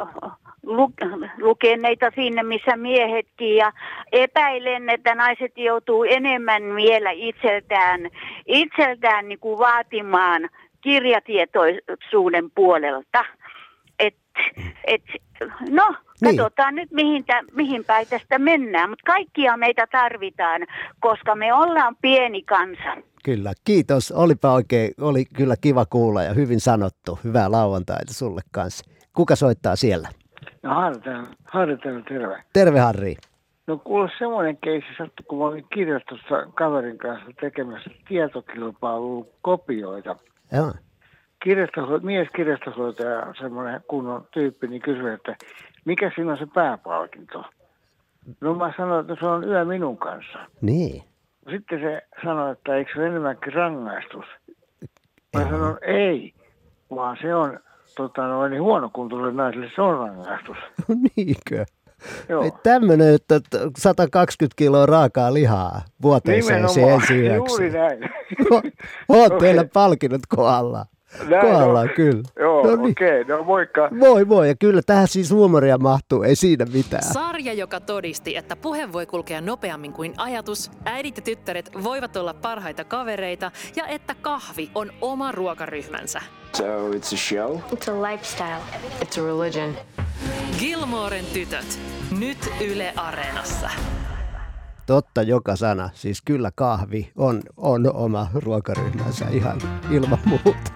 lukeneita sinne, missä miehetkin, ja epäilen, että naiset joutuu enemmän vielä itseltään, itseltään niin kuin vaatimaan kirjatietoisuuden puolelta. Et, et, no, Niin. katsotaan nyt mihin, tä, mihin päin tästä mennään, mutta kaikkia meitä tarvitaan, koska me ollaan pieni kansa. Kyllä, kiitos. Olipa oikein, oli kyllä kiva kuulla ja hyvin sanottu. Hyvää lauantaita sulle kanssa. Kuka soittaa siellä? No Harri Harri täällä, terve. Terve Harri. No kuule semmoinen keissi sattui, kun mä olin kirjastossa kaverin kanssa tekemässä tietokilpailun kopioita. Joo. Kirjasto, mies kirjastohoitaja, semmoinen kunnon tyyppi, niin kysyi, että mikä siinä on se pääpalkinto? No mä sanoin, että se on yö minun kanssa. Niin. Sitten se sanoi, että eikö se ole enemmänkin rangaistus? Mä Joo. sanoin, ei, vaan se on tota, noin, niin huonokuntoiselle naiselle se on rangaistus. *laughs* Niinkö? Joo. Ei tämmöinen, että t- 120 kiloa raakaa lihaa vuoteeseen se ensi yöksi. juuri näin. *laughs* *laughs* Oot teillä palkinnot kohdallaan. Näin Kohdallaan, on. kyllä. Joo, No niin. okei, no moikka. Voi voi, ja kyllä tähän siis huumoria mahtuu, ei siinä mitään. Sarja, joka todisti, että puhe voi kulkea nopeammin kuin ajatus, äidit ja tyttäret voivat olla parhaita kavereita ja että kahvi on oma ruokaryhmänsä. So it's a show? It's a lifestyle. It's a religion. Gilmoren tytöt. Nyt Yle Areenassa. Totta joka sana. Siis kyllä kahvi on, on oma ruokaryhmänsä ihan ilman muuta.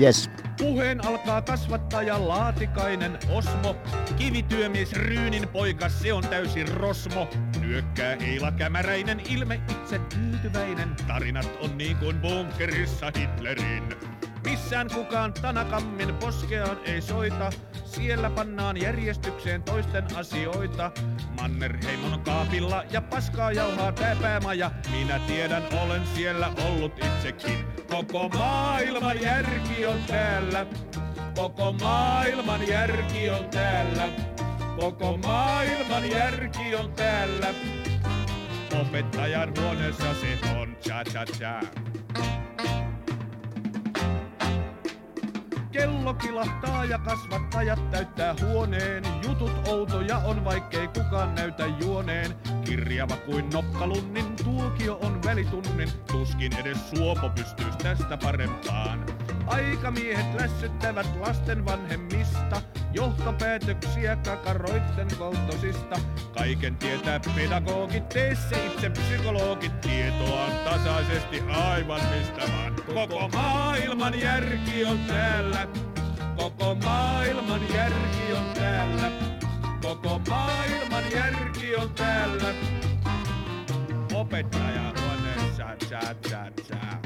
Yes. Puheen alkaa kasvattaja Laatikainen Osmo. Kivityömies Ryynin poika, se on täysin rosmo. Nyökkää Eila Kämäräinen, ilme itse tyytyväinen. Tarinat on niin kuin bunkerissa Hitlerin. Missään kukaan tanakammin poskeaan ei soita. Siellä pannaan järjestykseen toisten asioita. Mannerheimon kaapilla ja paskaa jauhaa tää päämaja. Minä tiedän, olen siellä ollut itsekin. Koko maailman järki on täällä. Koko maailman järki on täällä. Koko maailman järki on täällä. Opettajan huoneessa se on cha cha cha. Kello kilahtaa ja kasvattajat täyttää huoneen. Jutut outoja on, vaikkei kukaan näytä juoneen. Kirjava kuin nokkalunnin, tuokio on välitunnin. Tuskin edes suopo pystyis tästä parempaan. Aikamiehet lässyttävät lasten vanhemmista. Johtopäätöksiä kakaroitten koltosista. Kaiken tietää pedagogit, tee se itse psykologit. Tietoa on tasaisesti aivan mistä vaan. Koko maailman järki on täällä. Koko maailman järki on täällä. Koko maailman järki on täällä. Opettaja huoneessa, cha cha cha.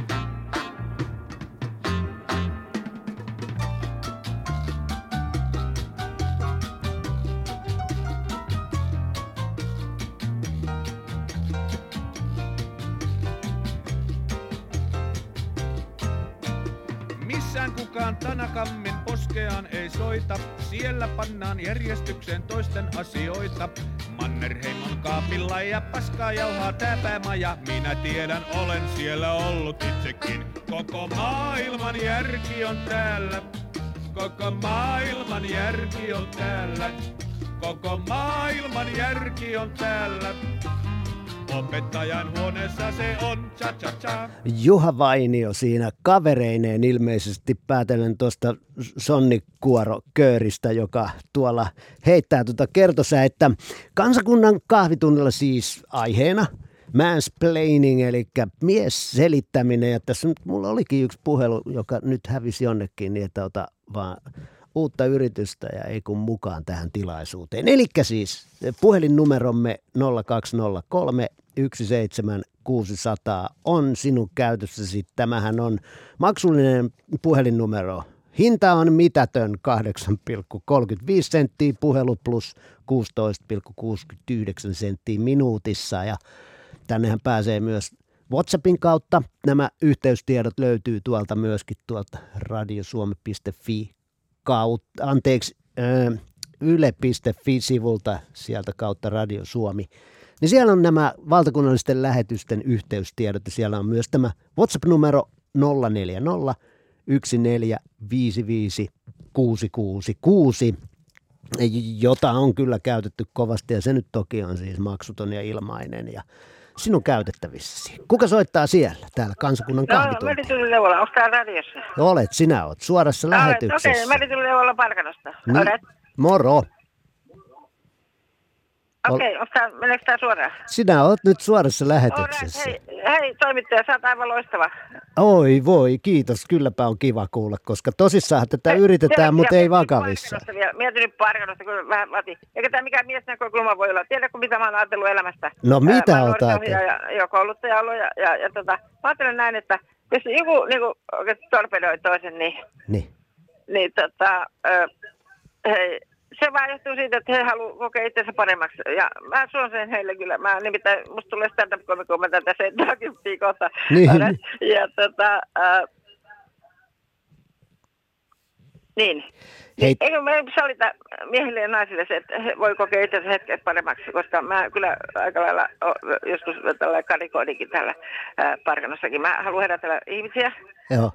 Kukaan tanakammin poskeaan ei soita. Siellä pannaan järjestykseen toisten asioita. Mannerheimon kaapilla ja paskaa jauhaa tää päämaja. Minä tiedän, olen siellä ollut itsekin. Koko maailman järki on täällä. Koko maailman järki on täällä. Koko maailman järki on täällä. Opettajan huoneessa se on cha cha cha. Juha Vainio siinä kavereineen ilmeisesti päätellen tuosta Sonni Kuoro Kööristä, joka tuolla heittää tuota kertosa, että kansakunnan kahvitunnilla siis aiheena mansplaining, eli mies selittäminen. Ja tässä nyt mulla olikin yksi puhelu, joka nyt hävisi jonnekin, niin että ota vaan uutta yritystä ja ei kun mukaan tähän tilaisuuteen. Eli siis puhelinnumeromme 0203 17600 on sinun käytössäsi. Tämähän on maksullinen puhelinnumero. Hinta on mitätön 8,35 senttiä puhelu plus 16,69 senttiä minuutissa ja tännehän pääsee myös WhatsAppin kautta. Nämä yhteystiedot löytyy tuolta myöskin tuolta radiosuomi.fi kautta, anteeksi, yle.fi-sivulta sieltä kautta Radio Suomi. Niin siellä on nämä valtakunnallisten lähetysten yhteystiedot ja siellä on myös tämä WhatsApp-numero 040 1455 666, jota on kyllä käytetty kovasti ja se nyt toki on siis maksuton ja ilmainen ja sinun käytettävissäsi. Kuka soittaa siellä, täällä kansakunnan No, kahvitunti? Meri tuli Leuvola. Onko täällä radiossa? Olet, sinä olet suorassa Olet, lähetyksessä. Okei, Meri tuli Leuvola Parkanosta. Niin, Olet. moro. Okei, tää, meneekö tää suoraan? Sinä olet nyt suorassa lähetyksessä. hei, hei, toimittaja, sä oot aivan loistava. Oi voi, kiitos. Kylläpä on kiva kuulla, koska tosissaan tätä yritetään, mutta ei vakavissa. Mietin nyt Parkanosta, kun vähän vati. Eikä tämä mikään miesnäkökulma voi olla. Tiedätkö, mitä mä oon ajatellut elämästä? No, mitä Ää, oot nuorisohjaaja ja kouluttaja ollut ja, ja, ja tota, mä ajattelen näin, että jos joku niin kuin, oikeasti torpedoi toisen, niin, Niin. niin tota, ö, hei, se vaan johtuu siitä, että he haluavat kokea itsensä paremmaksi. Ja mä suon sen heille kyllä. Mä nimittäin, musta tulee stand-up-komikko, mä tätä 70 kohta. Niin. Ja tota, ää, niin. Hei. Eikö me salita miehille ja naisille se, että he voi kokea itsensä hetken paremmaksi, koska mä kyllä aika lailla joskus tällä karikoidikin täällä ää, Parkanossakin. Mä haluan herätellä ihmisiä. Joo.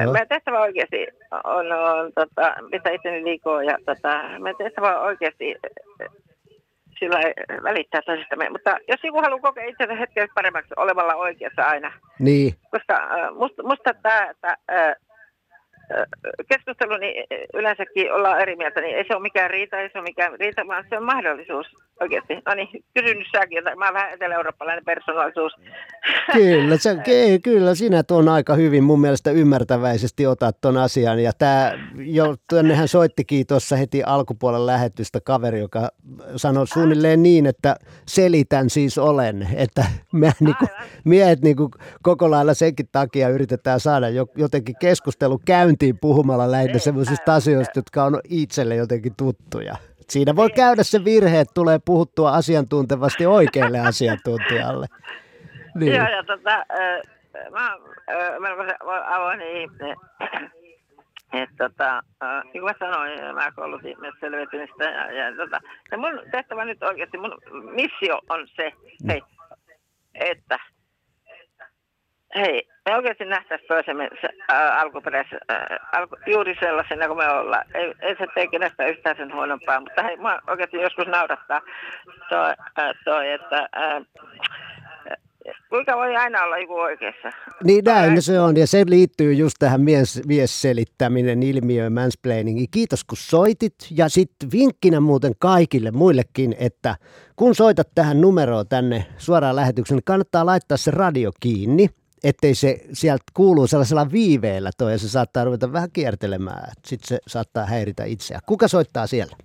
Joo. Meidän tehtävä oikeasti on, on tota, pitää itseni liikoa ja tota, meidän tehtävä oikeasti sillä välittää toisistamme. Mutta jos joku haluaa kokea itsensä hetken paremmaksi olemalla oikeassa aina, Niin. koska äh, musta, musta tämä, keskustelu, niin yleensäkin ollaan eri mieltä, niin ei se ole mikään riita, ei se ole mikään riita, vaan se on mahdollisuus Oikeasti. No niin, kysy nyt säkin, että mä oon vähän etelä-eurooppalainen persoonallisuus. Kyllä, *laughs* ke- kyllä sinä tuon aika hyvin mun mielestä ymmärtäväisesti otat ton asian. Ja tämä, jo, tännehän soittikin tuossa heti alkupuolen lähetystä kaveri, joka sanoi suunnilleen niin, että selitän siis olen. Että me niinku, miehet niinku, koko lailla senkin takia yritetään saada jo, jotenkin keskustelu käyntiin puhumalla lähinnä sellaisista asioista, jotka on itselle jotenkin tuttuja. Siinä voi käydä se virhe, että tulee puhuttua asiantuntevasti oikealle asiantuntijalle. Niin. Joo, ja tota, äh, mä oon äh, melkoisen avoin ihminen. Et, tota, äh, niin kuin mä sanoin, mä koulutin myös selviytymistä. Ja, ja, tota, ja mun tehtävä nyt oikeasti, mun missio on se, hei, että hei, me oikeasti nähtäisiin toisemme äh, alkuperäis, äh, alku, juuri sellaisena kuin me ollaan. Ei, ei se tee kenestä yhtään sen huonompaa, mutta hei, mä oikeasti joskus naurattaa toi, äh, toi että äh, kuinka voi aina olla joku oikeassa? Niin näin se on, ja se liittyy just tähän mies, miesselittäminen ilmiöön, mansplainingiin. Kiitos kun soitit, ja sitten vinkkinä muuten kaikille muillekin, että kun soitat tähän numeroon tänne suoraan lähetykseen, niin kannattaa laittaa se radio kiinni, ettei se sieltä kuulu sellaisella viiveellä toi, ja se saattaa ruveta vähän kiertelemään. Sitten se saattaa häiritä itseään. Kuka soittaa siellä?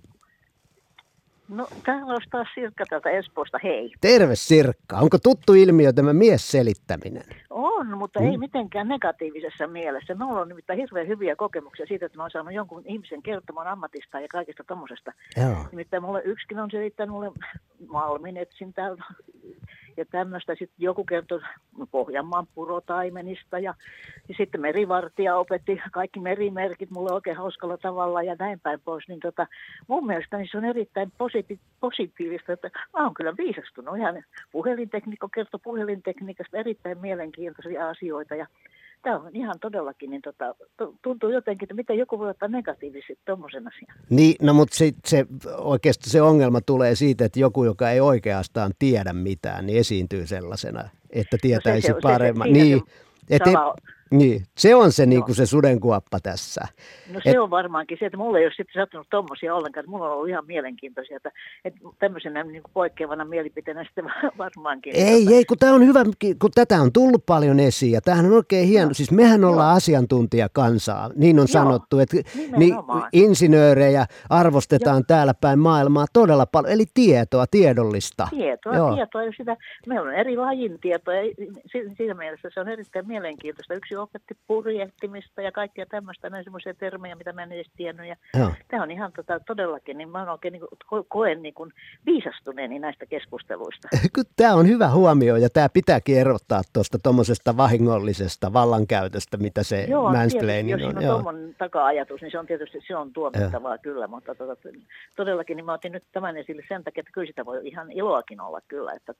No, täällä olisi taas Sirkka täältä Espoosta, hei. Terve Sirkka. Onko tuttu ilmiö tämä miesselittäminen? On, mutta Mm. ei mitenkään negatiivisessa mielessä. Minulla on nimittäin hirveän hyviä kokemuksia siitä, että mä oon saanut jonkun ihmisen kertomaan ammatista ja kaikesta tommosesta. Joo. Nimittäin mulle yksikin on selittänyt mulle *laughs* malminetsintää ja tämmöistä. Sitten joku kertoi Pohjanmaan purotaimenista ja, ja sitten merivartija opetti kaikki merimerkit mulle oikein hauskalla tavalla ja näin päin pois. Niin tota, mun mielestä niin se on erittäin positi- positiivista, että mä oon kyllä viisastunut. Ihan puhelinteknikko kertoi puhelintekniikasta erittäin mielenkiintoisia asioita ja Tämä on ihan todellakin, niin tota, tu- tuntuu jotenkin, että miten joku voi ottaa negatiivisesti tuommoisen asian. Niin, no mutta se, se, oikeasti se ongelma tulee siitä, että joku, joka ei oikeastaan tiedä mitään, niin esiintyy sellaisena, että tietäisi se- se- paremmin. siinä se niin, et, sala- niin, se on se, niinku se sudenkuoppa tässä. No se on varmaankin se, että mulla ei ole sitten sattunut tuommoisia ollenkaan. että Mulla on ollut ihan mielenkiintoisia, että, että tämmöisenä niin kuin poikkeavana mielipiteenä sitten *laughs* varmaankin. Ei, ei, kun tämä on hyvä, kun tätä on tullut paljon esiin ja tämähän on oikein hieno. No. Siis mehän ollaan asiantuntijakansaa, niin on Joo, sanottu, että niin, insinöörejä arvostetaan täällä päin maailmaa todella paljon, eli tietoa, tiedollista. Tietoa, Joo. tietoa ja sitä, meillä on eri lajin tietoa ja si- siinä mielessä se on erittäin mielenkiintoista. Yksi opetti purjehtimista ja kaikkia tämmöistä, näin semmoisia termejä, mitä mä en edes tiennyt. Ja Joo. tämä on ihan tota, todellakin, niin mä oon oikein niin kuin, ko- koen niin kuin viisastuneeni näistä keskusteluista. *laughs* Tämä on hyvä huomio ja tämä pitääkin erottaa tuosta tuommoisesta vahingollisesta vallankäytöstä, mitä se Joo, tietysti, mansplaining jos on. siinä on tuommoinen taka-ajatus, niin se on tietysti se on tuomittavaa kyllä, mutta tota, todellakin niin mä otin nyt tämän esille sen takia, että kyllä sitä voi ihan iloakin olla kyllä, että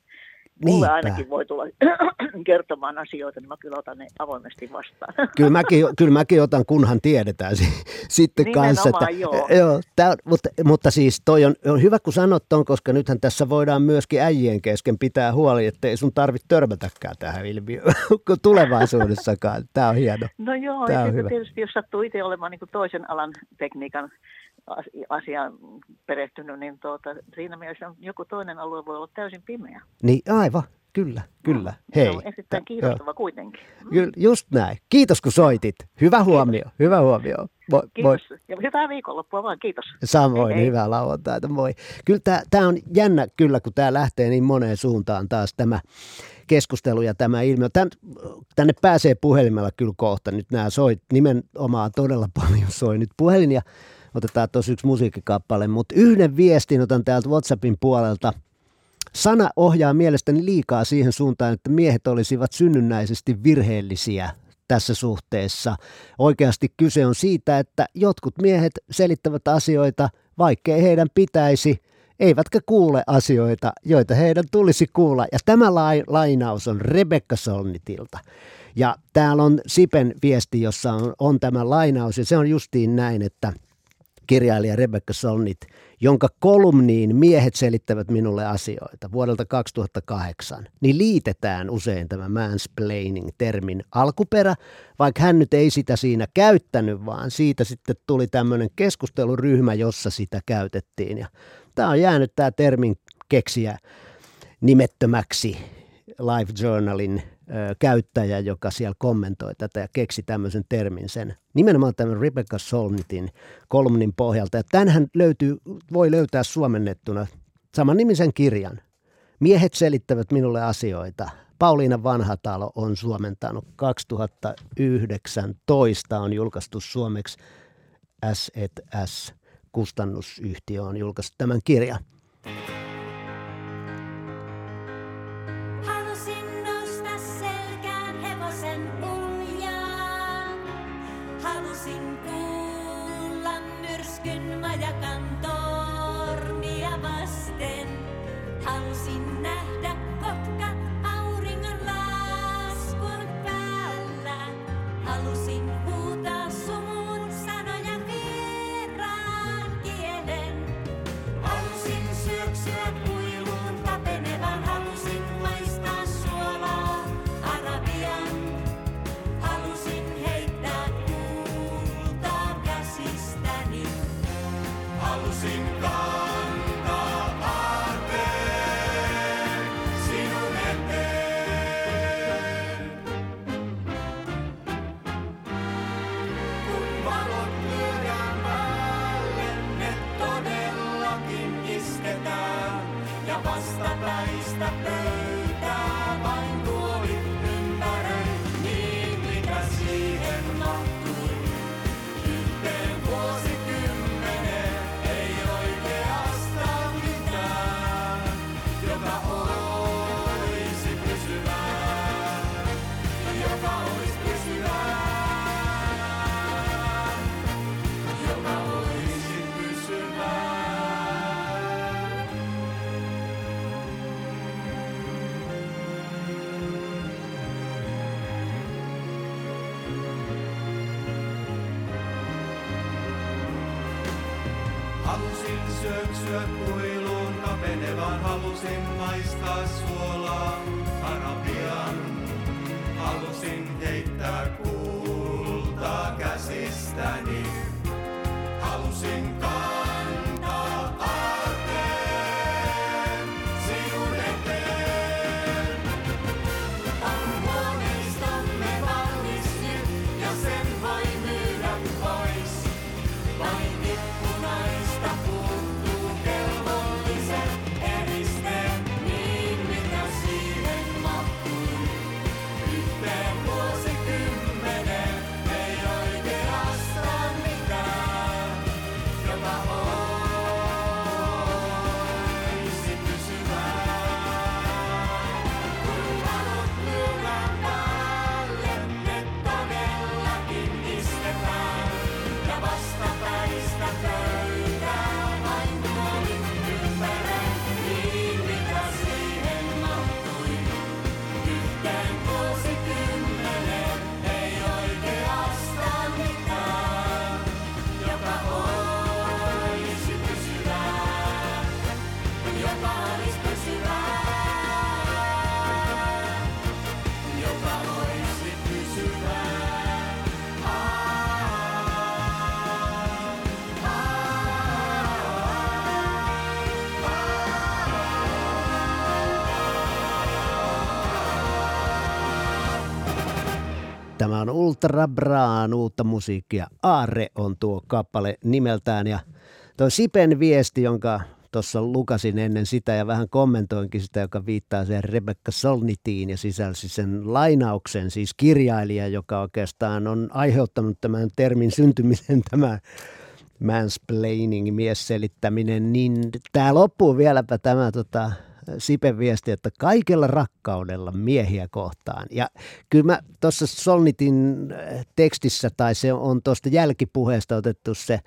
mulle Niinpä. ainakin voi tulla *clears throat* kertomaan asioita, niin mä kyllä otan ne avoimesti vastaan. *laughs* Kyllä mäkin, kyllä mäkin otan, kunhan tiedetään si- sitten Nimenomaan, kanssa. Että, joo. joo tää, mutta, mutta siis toi on, on hyvä, kun sanot ton, koska nythän tässä voidaan myöskin äijien kesken pitää huoli, että ei sun tarvitse törmätäkään tähän ilmiöön *laughs* tulevaisuudessakaan. Tämä on hieno. No joo, ja on hyvä. tietysti jos sattuu itse olemaan niin toisen alan tekniikan asiaan perehtynyt, niin tuota, siinä mielessä joku toinen alue voi olla täysin pimeä. Niin aivan, kyllä, kyllä. Hei. Se on erittäin tä- kiinnostava kuitenkin. joo. Kyllä, just näin. Kiitos kun soitit. Hyvä huomio, hyvä huomio. Moi, moi. Kiitos. Ja hyvää viikonloppua vaan, kiitos. Samoin, Hei, hei. hyvää lauantaita, moi. Kyllä tämä on jännä kyllä, kun tämä lähtee niin moneen suuntaan taas tämä keskustelu ja tämä ilmiö. Tän, tänne pääsee puhelimella kyllä kohta. Nyt nämä soit nimenomaan todella paljon soi nyt puhelin ja otetaan tuossa yksi musiikkikappale, mutta yhden viestin otan täältä WhatsAppin puolelta. Sana ohjaa mielestäni liikaa siihen suuntaan, että miehet olisivat synnynnäisesti virheellisiä tässä suhteessa. Oikeasti kyse on siitä, että jotkut miehet selittävät asioita, vaikkei heidän pitäisi, eivätkä kuule asioita, joita heidän tulisi kuulla. Ja tämä lai- lainaus on Rebecca Solnitilta. Ja täällä on Sipen viesti, jossa on, on tämä lainaus, ja se on justiin näin, että kirjailija Rebecca Solnit, jonka kolumniin miehet selittävät minulle asioita vuodelta 2008, niin liitetään usein tämä mansplaining-termin alkuperä, vaikka hän nyt ei sitä siinä käyttänyt, vaan siitä sitten tuli tämmöinen keskusteluryhmä, jossa sitä käytettiin. Ja tämä on jäänyt tämä termin keksiä nimettömäksi Life Journalin käyttäjä, joka siellä kommentoi tätä ja keksi tämmöisen termin sen. Nimenomaan tämän Rebecca Solnitin kolumnin pohjalta. Ja tämänhän löytyy, voi löytää suomennettuna saman nimisen kirjan. Miehet selittävät minulle asioita. Pauliina Vanhatalo on suomentanut 2019 on julkaistu suomeksi S&S kustannusyhtiö on julkaissut tämän kirjan. Him. Ultra Braan uutta musiikkia. Aarre on tuo kappale nimeltään ja tuo Sipen viesti, jonka tuossa lukasin ennen sitä ja vähän kommentoinkin sitä, joka viittaa siihen Rebecca Solnitiin ja sisälsi sen lainauksen, siis kirjailija, joka oikeastaan on aiheuttanut tämän termin syntymisen, *laughs* tämä mansplaining, miesselittäminen, niin tämä loppuu vieläpä tämä tota, Sipen viesti, että kaikella rakkaudella miehiä kohtaan. Ja kyllä mä tuossa Solnitin äh, tekstissä, tai se on tuosta jälkipuheesta otettu se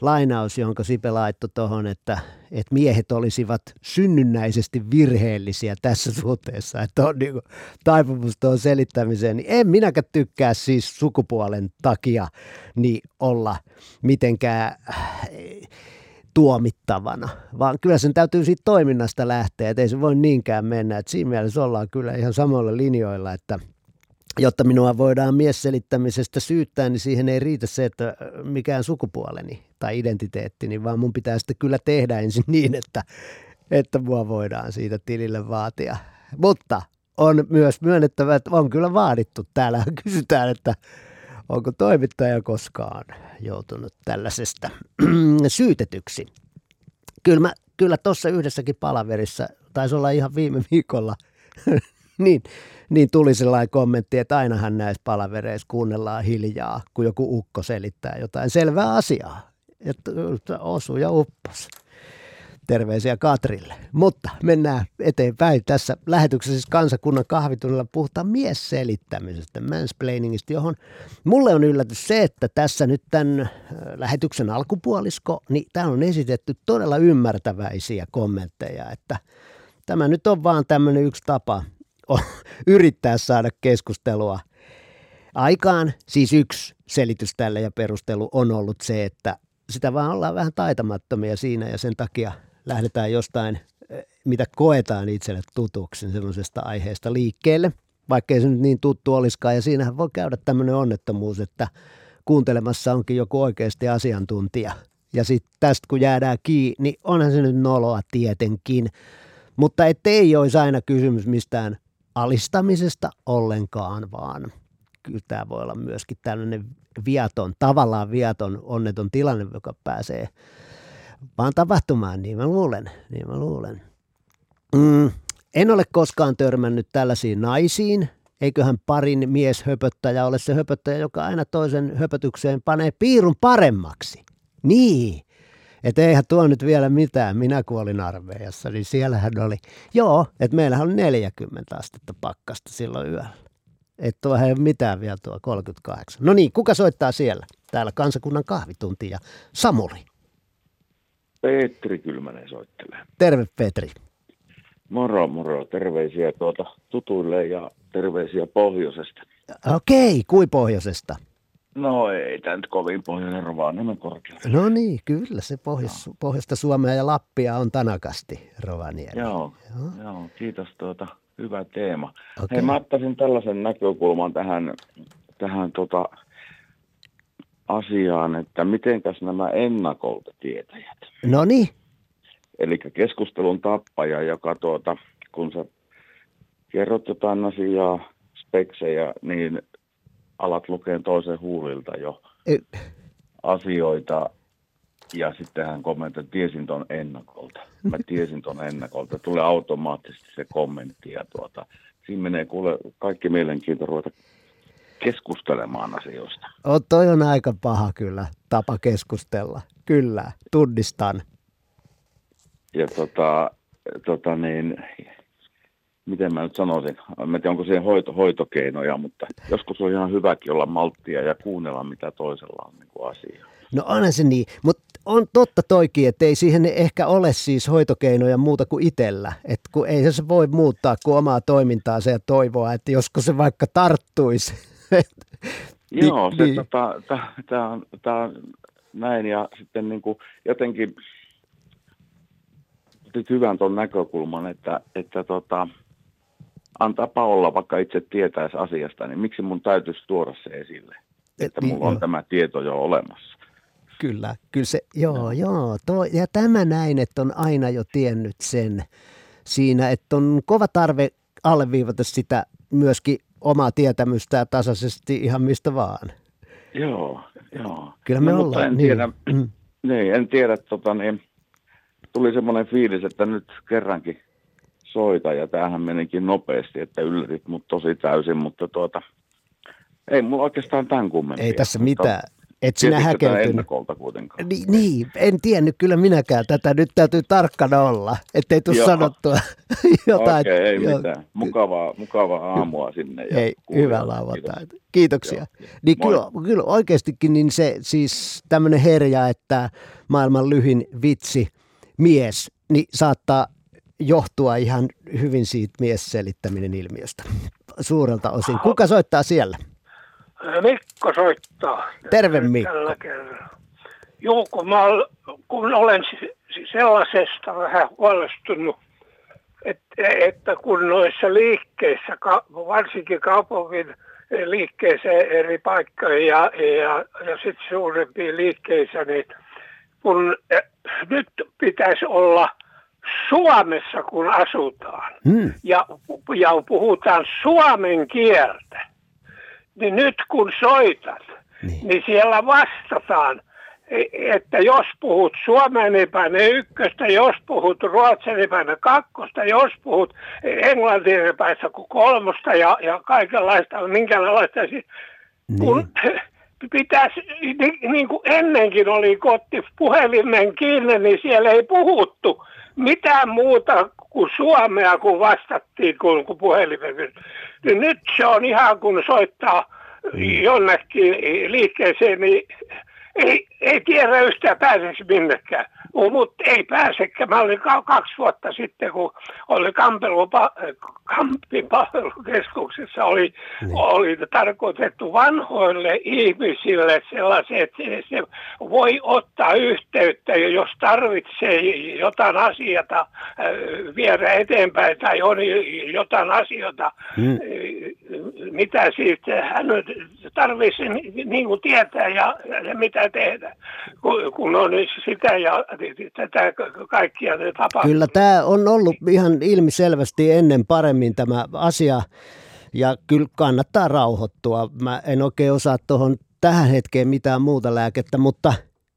lainaus, jonka Sipe laittoi tuohon, että, että miehet olisivat synnynnäisesti virheellisiä tässä suhteessa, että on niin taipumus tuohon selittämiseen, niin en minäkään tykkää siis sukupuolen takia niin olla mitenkään äh, tuomittavana, vaan kyllä sen täytyy siitä toiminnasta lähteä, että ei se voi niinkään mennä, että siinä mielessä ollaan kyllä ihan samoilla linjoilla, että jotta minua voidaan miesselittämisestä syyttää, niin siihen ei riitä se, että mikään sukupuoleni tai identiteettini, vaan mun pitää sitten kyllä tehdä ensin *laughs* niin, että että mua voidaan siitä tilille vaatia. Mutta on myös myönnettävä, että on kyllä vaadittu. Täällä kysytään, että onko toimittaja koskaan joutunut tällaisesta *clears throat* syytetyksi. Kyllä, kyllä tuossa yhdessäkin palaverissa, taisi olla ihan viime viikolla, *laughs* niin, niin tuli sellainen kommentti, että ainahan näissä palavereissa kuunnellaan hiljaa, kun joku ukko selittää jotain selvää asiaa. Että osu ja uppos. Terveisiä Katrille. Mutta mennään eteenpäin. Tässä lähetyksessä siis kansakunnan kahvitunnilla puhutaan miesselittämisestä, mansplainingista, johon mulle on yllätys se, että tässä nyt tämän äh, lähetyksen alkupuolisko, niin täällä on esitetty todella ymmärtäväisiä kommentteja, että tämä nyt on vaan tämmöinen yksi tapa *laughs* yrittää saada keskustelua aikaan. Siis yksi selitys tälle ja perustelu on ollut se, että sitä vaan ollaan vähän taitamattomia siinä ja sen takia lähdetään jostain, eh, mitä koetaan itselle tutuksi, niin sellaisesta aiheesta liikkeelle, vaikkei se nyt niin tuttu olisikaan. Ja siinähän voi käydä tämmöinen onnettomuus, että kuuntelemassa onkin joku oikeasti asiantuntija. Ja sitten tästä kun jäädään kiinni, niin onhan se nyt noloa tietenkin. Mutta ettei olisi aina kysymys mistään alistamisesta ollenkaan, vaan kyllä tämä voi olla myöskin tällainen viaton, tavallaan viaton, onneton tilanne, joka pääsee vaan tapahtumaan, niin mä luulen, niin mä luulen. Mm, en ole koskaan törmännyt tällaisiin naisiin, eiköhän parin mies höpöttäjä ole se höpöttäjä, joka aina toisen höpötykseen panee piirun paremmaksi. Niin, että eihän tuo nyt vielä mitään, minä kuolin armeijassa, niin siellähän oli, joo, että meillähän oli 40 astetta pakkasta silloin yöllä. Että tuo ei ole mitään vielä tuo 38. No niin, kuka soittaa siellä? Täällä kansakunnan kahvitunti ja Samuli. Petri Kylmänen soittelee. Terve Petri. Moro, moro. Terveisiä tuota tutuille ja terveisiä pohjoisesta. Okei, kui pohjoisesta? No ei tämä nyt kovin pohjoinen Rovaniemen korkeudella. No niin, kyllä se pohjois, pohjoista Suomea ja Lappia on tanakasti Rovaniemi. Joo, joo. joo, kiitos tuota, hyvä teema. Okei. Hei, mä ottaisin tällaisen näkökulman tähän, tähän tota asiaan, että mitenkäs nämä ennakolta tietäjät. No niin, Eli keskustelun tappaja, joka tuota, kun sä kerrot jotain asiaa, speksejä, niin alat lukeen toisen huulilta jo E- asioita ja sitten hän kommentoi, että tiesin ton ennakolta. Mä tiesin ton ennakolta. Tulee automaattisesti se kommentti ja tuota, siinä menee kuule kaikki mielenkiinto ruveta keskustelemaan asioista. o, toi on aika paha kyllä tapa keskustella. Kyllä, tunnistan. Ja tota, tota niin, miten mä nyt sanoisin, mä tiedä onko siihen hoito, hoitokeinoja, mutta joskus on ihan hyväkin olla malttia ja kuunnella mitä toisella on niin kuin asia. No onhan se niin, mutta on totta toikin, että ei siihen ehkä ole siis hoitokeinoja muuta kuin itsellä. Että kun ei se voi muuttaa kuin omaa toimintaansa ja toivoa, että joskus se vaikka tarttuisi. Joo, se, niin. tota, tämä on, tää on näin ja sitten niin kuin jotenkin otit hyvän tuon näkökulman, että, että tota, antaapa olla, vaikka itse tietäisi asiasta, niin miksi mun täytyisi tuoda se esille, että niin, mulla on joo. tämä tieto jo olemassa. Kyllä, kyllä se, joo, joo. Tuo, ja tämä näin, että on aina jo tiennyt sen siinä, että on kova tarve alleviivata sitä myöskin omaa tietämystä tasaisesti ihan mistä vaan. Joo, joo. Kyllä me no, ollaan, Mutta en niin. tiedä, niin, en tiedä tota, niin, tuli semmoinen fiilis, että nyt kerrankin soita ja tämähän menikin nopeasti, että yllätit mut tosi täysin, mutta tuota, ei mulla oikeastaan tämän kummempia. Ei tässä Mutta mitään. Et sinä häkeltynyt. kuitenkaan. Niin, niin, en tiennyt kyllä minäkään tätä. Nyt täytyy tarkkana olla, ettei tule Joo. sanottua *laughs* jotain. Okei, ei joo. mitään. Mukavaa, mukavaa aamua sinne. Ja Ei, hyvää lauantaita. Kiitoksia. Joo, Niin moi. kyllä, kyllä oikeastikin niin se siis tämmöinen herja, että maailman lyhin vitsi mies, niin saattaa johtua ihan hyvin siitä miesselittäminen ilmiöstä suurelta osin. Kuka soittaa siellä? Mikko soittaa. Terve Mikko. Tällä kerralla. Joo, kun, mä, kun olen sellaisesta vähän huolestunut, että, että kun noissa liikkeissä, varsinkin kaupungin liikkeissä eri paikkoja ja, ja, ja sitten suurempia liikkeissä, niin kun eh, nyt pitäisi olla Suomessa kun asutaan Hmm. ja, ja puhutaan suomen kieltä, niin nyt kun soitat, niin, niin siellä vastataan, e- että jos puhut suomen niin päin ykköstä, jos puhut ruotsin niin kakkosta, jos puhut englannin niin päin kolmosta ja, ja kaikenlaista, minkälaista. si- Kun pitäisi, niin, niin kuin ennenkin oli kotti puhelimen kiinni, niin siellä ei puhuttu mitään muuta kuin suomea, kun vastattiin, kun, kun puhelimen niin Nyt se on ihan kun soittaa jonnekin liikkeeseen, niin ei, ei tiedä yhtään pääsisi minnekään. Mutta ei pääsekään. Mä olin ka- kaksi vuotta sitten, kun oli Kampin palvelukeskuksessa, oli, oli tarkoitettu vanhoille ihmisille sellaiset, että se, se voi ottaa yhteyttä, jos tarvitsee jotain asiata äh, viedä eteenpäin tai on jotain asioita, Hmm. mitä siitä hän tarvitsisi ni- niin kuin tietää ja, ja mitä tehdä, kun, kun on sitä ja tätä kaikkia tapahtuu. Kyllä tämä on ollut ihan ilmiselvästi ennen paremmin tämä asia ja kyllä kannattaa rauhoittua. Mä en oikein osaa tuohon tähän hetkeen mitään muuta lääkettä, mutta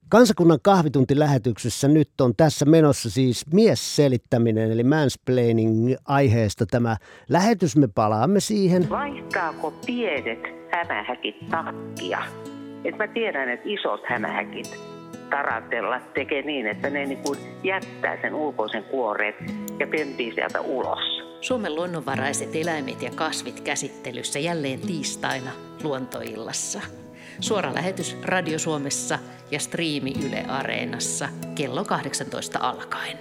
kansakunnan kahvituntilähetyksessä nyt on tässä menossa siis miesselittäminen eli mansplaining aiheesta tämä lähetys. Me palaamme siihen. Vaihtaako pienet hämähäkit takkia? Et mä tiedän, että isot hämähäkit taratella tekee niin, että ne niin kuin jättää sen ulkoisen kuoreen ja pempii sieltä ulos. Suomen luonnonvaraiset eläimet ja kasvit käsittelyssä jälleen tiistaina Luontoillassa. Suora lähetys Radio Suomessa ja striimi Yle Areenassa kello 18 alkaen.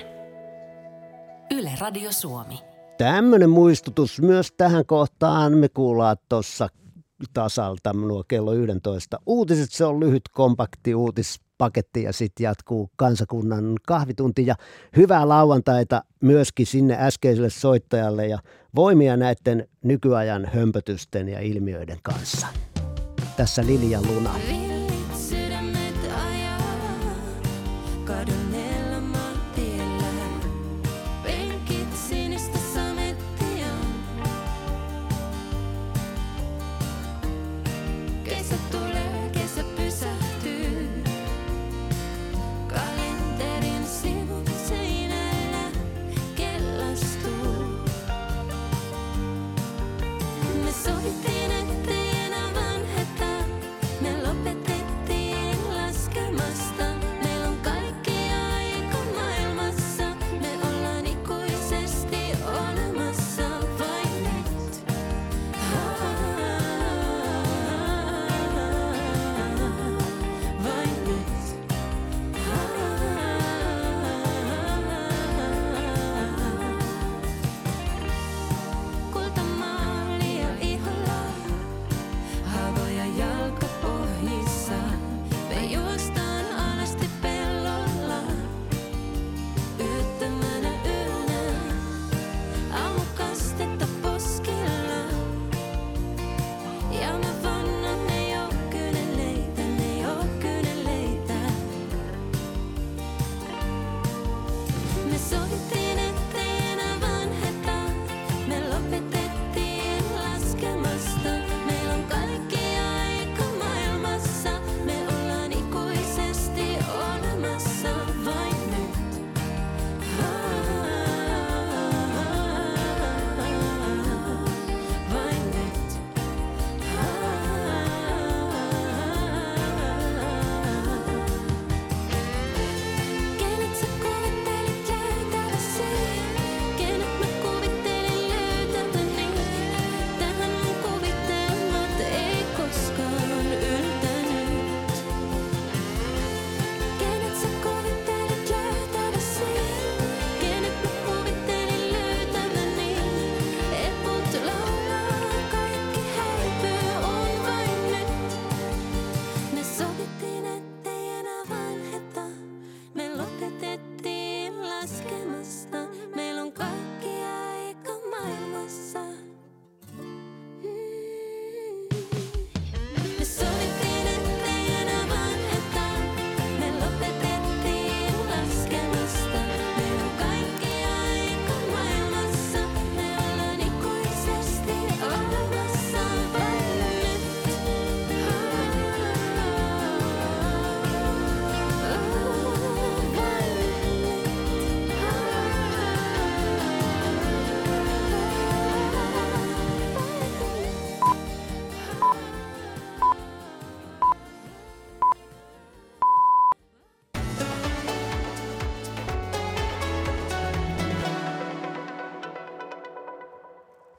Yle Radio Suomi. Tämmöinen muistutus myös tähän kohtaan. Me kuullaan tuossa tasalta nuo kello 11. Uutiset, se on lyhyt, kompakti uutispaketti ja sitten jatkuu kansakunnan kahvitunti. Ja hyvää lauantaita myöskin sinne äskeiselle soittajalle ja voimia näiden nykyajan hömpötysten ja ilmiöiden kanssa. Tässä Lilja Luna. Villit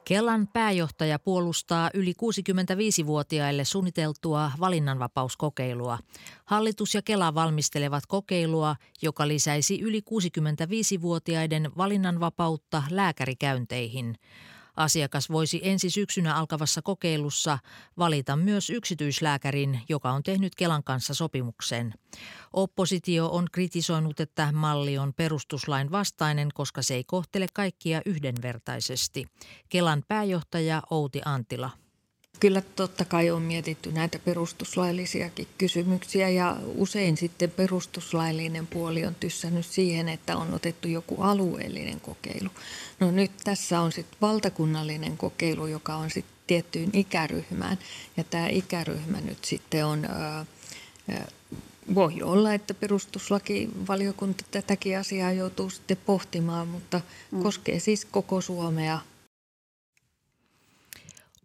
Kelan pääjohtaja puolustaa yli 65-vuotiaille suunniteltua valinnanvapauskokeilua. Hallitus ja Kela valmistelevat kokeilua, joka lisäisi yli 65-vuotiaiden valinnanvapautta lääkärikäynteihin. Asiakas voisi ensi syksynä alkavassa kokeilussa valita myös yksityislääkärin, joka on tehnyt Kelan kanssa sopimuksen. Oppositio on kritisoinut, että malli on perustuslain vastainen, koska se ei kohtele kaikkia yhdenvertaisesti. Kelan pääjohtaja Outi Antila. Kyllä totta kai on mietitty näitä perustuslaillisiakin kysymyksiä ja usein sitten perustuslaillinen puoli on tyssännyt siihen, että on otettu joku alueellinen kokeilu. No nyt tässä on sitten valtakunnallinen kokeilu, joka on sitten tiettyyn ikäryhmään ja tämä ikäryhmä nyt sitten on... Voi olla, että perustuslakivaliokunta tätäkin asiaa joutuu sitten pohtimaan, mutta mm. koskee siis koko Suomea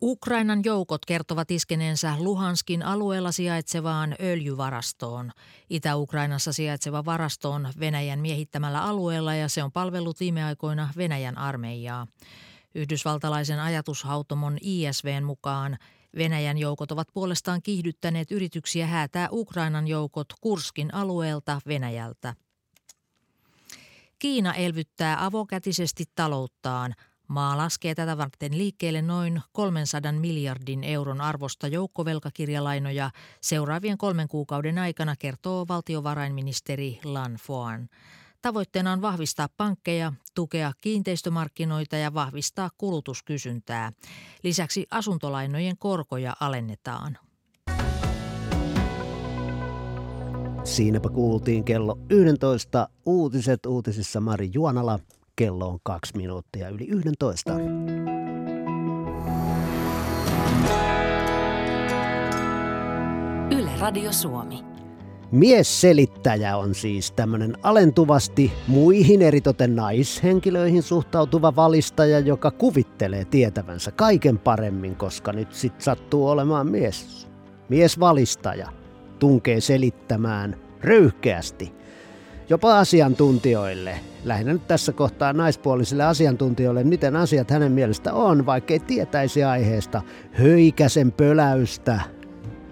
Ukrainan joukot kertovat iskeneensä Luhanskin alueella sijaitsevaan öljyvarastoon. Itä-Ukrainassa sijaitseva varasto on Venäjän miehittämällä alueella ja se on palvellut viime aikoina Venäjän armeijaa. Yhdysvaltalaisen ajatushautomon ISVn mukaan Venäjän joukot ovat puolestaan kiihdyttäneet yrityksiä häätää Ukrainan joukot Kurskin alueelta Venäjältä. Kiina elvyttää avokätisesti talouttaan – Maa laskee tätä varten liikkeelle noin 300 miljardin euron arvosta joukkovelkakirjalainoja seuraavien kolmen kuukauden aikana, kertoo valtiovarainministeri Lan Foan. Tavoitteena on vahvistaa pankkeja, tukea kiinteistömarkkinoita ja vahvistaa kulutuskysyntää. Lisäksi asuntolainojen korkoja alennetaan. Siinäpä kuultiin kello 11 uutiset uutisissa Mari Juonala Kello on kaksi minuuttia yli 11. Yle Radio Suomi. Miesselittäjä on siis tämmöinen alentuvasti muihin eritoten naishenkilöihin suhtautuva valistaja, joka kuvittelee tietävänsä kaiken paremmin, koska nyt sit sattuu olemaan mies. Miesvalistaja tunkee selittämään röyhkeästi jopa asiantuntijoille, lähinnä nyt tässä kohtaa naispuolisille asiantuntijoille, miten asiat hänen mielestä on, vaikkei tietäisi aiheesta. Höikäsen pöläystä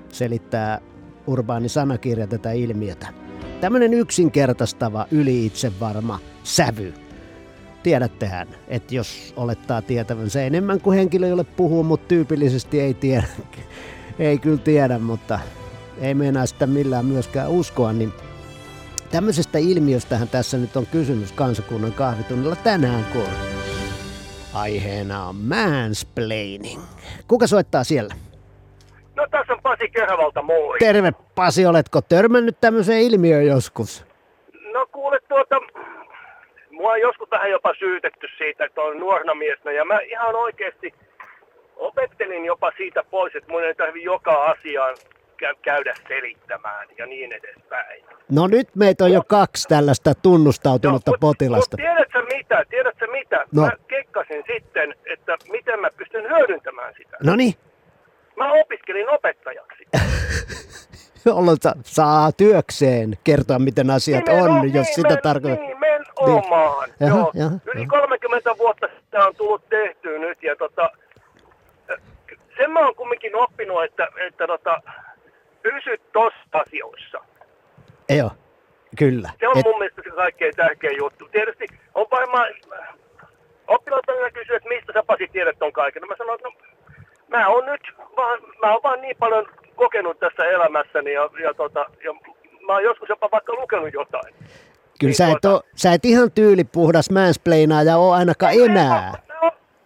selittää urbaani sanakirja tätä ilmiötä. Tämmöinen yksinkertaistava, yli-itsevarma sävy. Tiedättehän, että jos olettaa tietävänsä enemmän kuin henkilö, jolle puhuu, mutta tyypillisesti ei tiedä, *laughs* ei kyllä tiedä, mutta ei meinaa sitä millään myöskään uskoa, niin Tämmöisestä ilmiöstähän tässä nyt on kysymys kansakunnan kahvitunnilla tänään, kun aiheena on mansplaining. Kuka soittaa siellä? No tässä on Pasi Kehävalta, moi. Terve Pasi, oletko törmännyt tämmöiseen ilmiöön joskus? No kuule tuota, mua on joskus vähän jopa syytetty siitä, että on nuorena miesnä ja mä ihan oikeasti opettelin jopa siitä pois, että mun ei tarvi joka asiaan käydä selittämään ja niin edespäin. No nyt meitä on jo kaksi tällaista tunnustautunutta no, potilasta. Mutta tiedätkö mitä? Tiedätkö mitä? No. Mä kekkasin sitten, että miten mä pystyn hyödyntämään sitä. No niin. Mä opiskelin opettajaksi. *laughs* Jolloin saa työkseen kertoa, miten asiat Nimen, on, niin, jos sitä tarkoittaa. Nimenomaan. Niin. Jaha, jaha, Yli jaha. 30 vuotta sitä on tullut tehtyä nyt ja tota, sen mä oon kumminkin oppinut, että, että tota, pysy tossa asioissa. Joo, kyllä. Se on Et, mun mielestä se kaikkein tärkein juttu. Tietysti on varmaan, oppilaat aina kysyy, että mistä sä Pasi tiedät ton kaiken. No mä sanon, että no, mä oon nyt vaan, mä oon vaan niin paljon kokenut tässä elämässäni ja, ja, tota, ja mä oon joskus jopa vaikka lukenut jotain. kyllä sä et, oo, sä et ihan tyylipuhdas mansplainaaja ole ainakaan enää.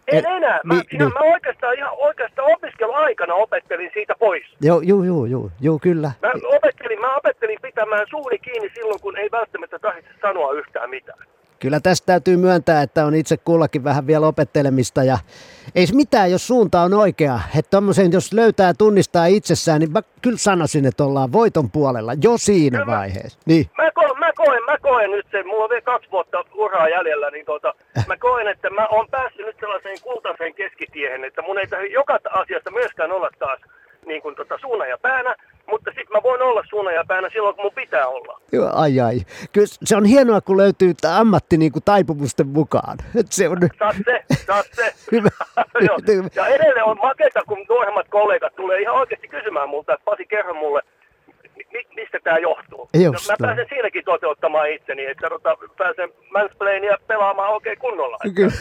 En Et- enää. Mä, niin, ihan, niin. mä oikeastaan, ihan oikeastaan opiskeluaikana opettelin siitä pois. Joo, joo, joo, joo, joo, kyllä. Mä opettelin, mä opettelin pitämään suuni kiinni silloin, kun ei välttämättä tarvitse sanoa yhtään mitään. Kyllä tästä täytyy myöntää, että on itse kullakin vähän vielä opettelemista ja ei mitään, jos suunta on oikea. Että tommosen, jos löytää ja tunnistaa itsessään, niin mä kyllä sanoisin, että ollaan voiton puolella jo siinä vaiheessa. Niin, Mä, ko- mä, koen, mä koen nyt sen, mulla on vielä kaksi vuotta uraa jäljellä, niin tota, mä koen, että mä oon päässyt nyt sellaiseen kultaiseen keskitiehen, että mun ei tarvitse joka asiasta myöskään olla taas niin kuin tota suuna ja päänä, mutta sitten mä voin olla suuna ja päänä silloin, kun mun pitää olla. Joo, ai ai. Kyllä se on hienoa, kun löytyy ammatti niin kuin taipumusten mukaan. *laughs* Et se on Saat se, saat se. *laughs* hyvä. *laughs* Joo. Ja edelleen on makeita, kun nuoremmat kollegat tulee ihan oikeasti kysymään multa, että Pasi, kerro mulle, mistä tämä johtuu. Just mä näin. pääsen siinäkin toteuttamaan itseni, että tota, pääsen mansplainia pelaamaan oikein kunnolla. Kyllä.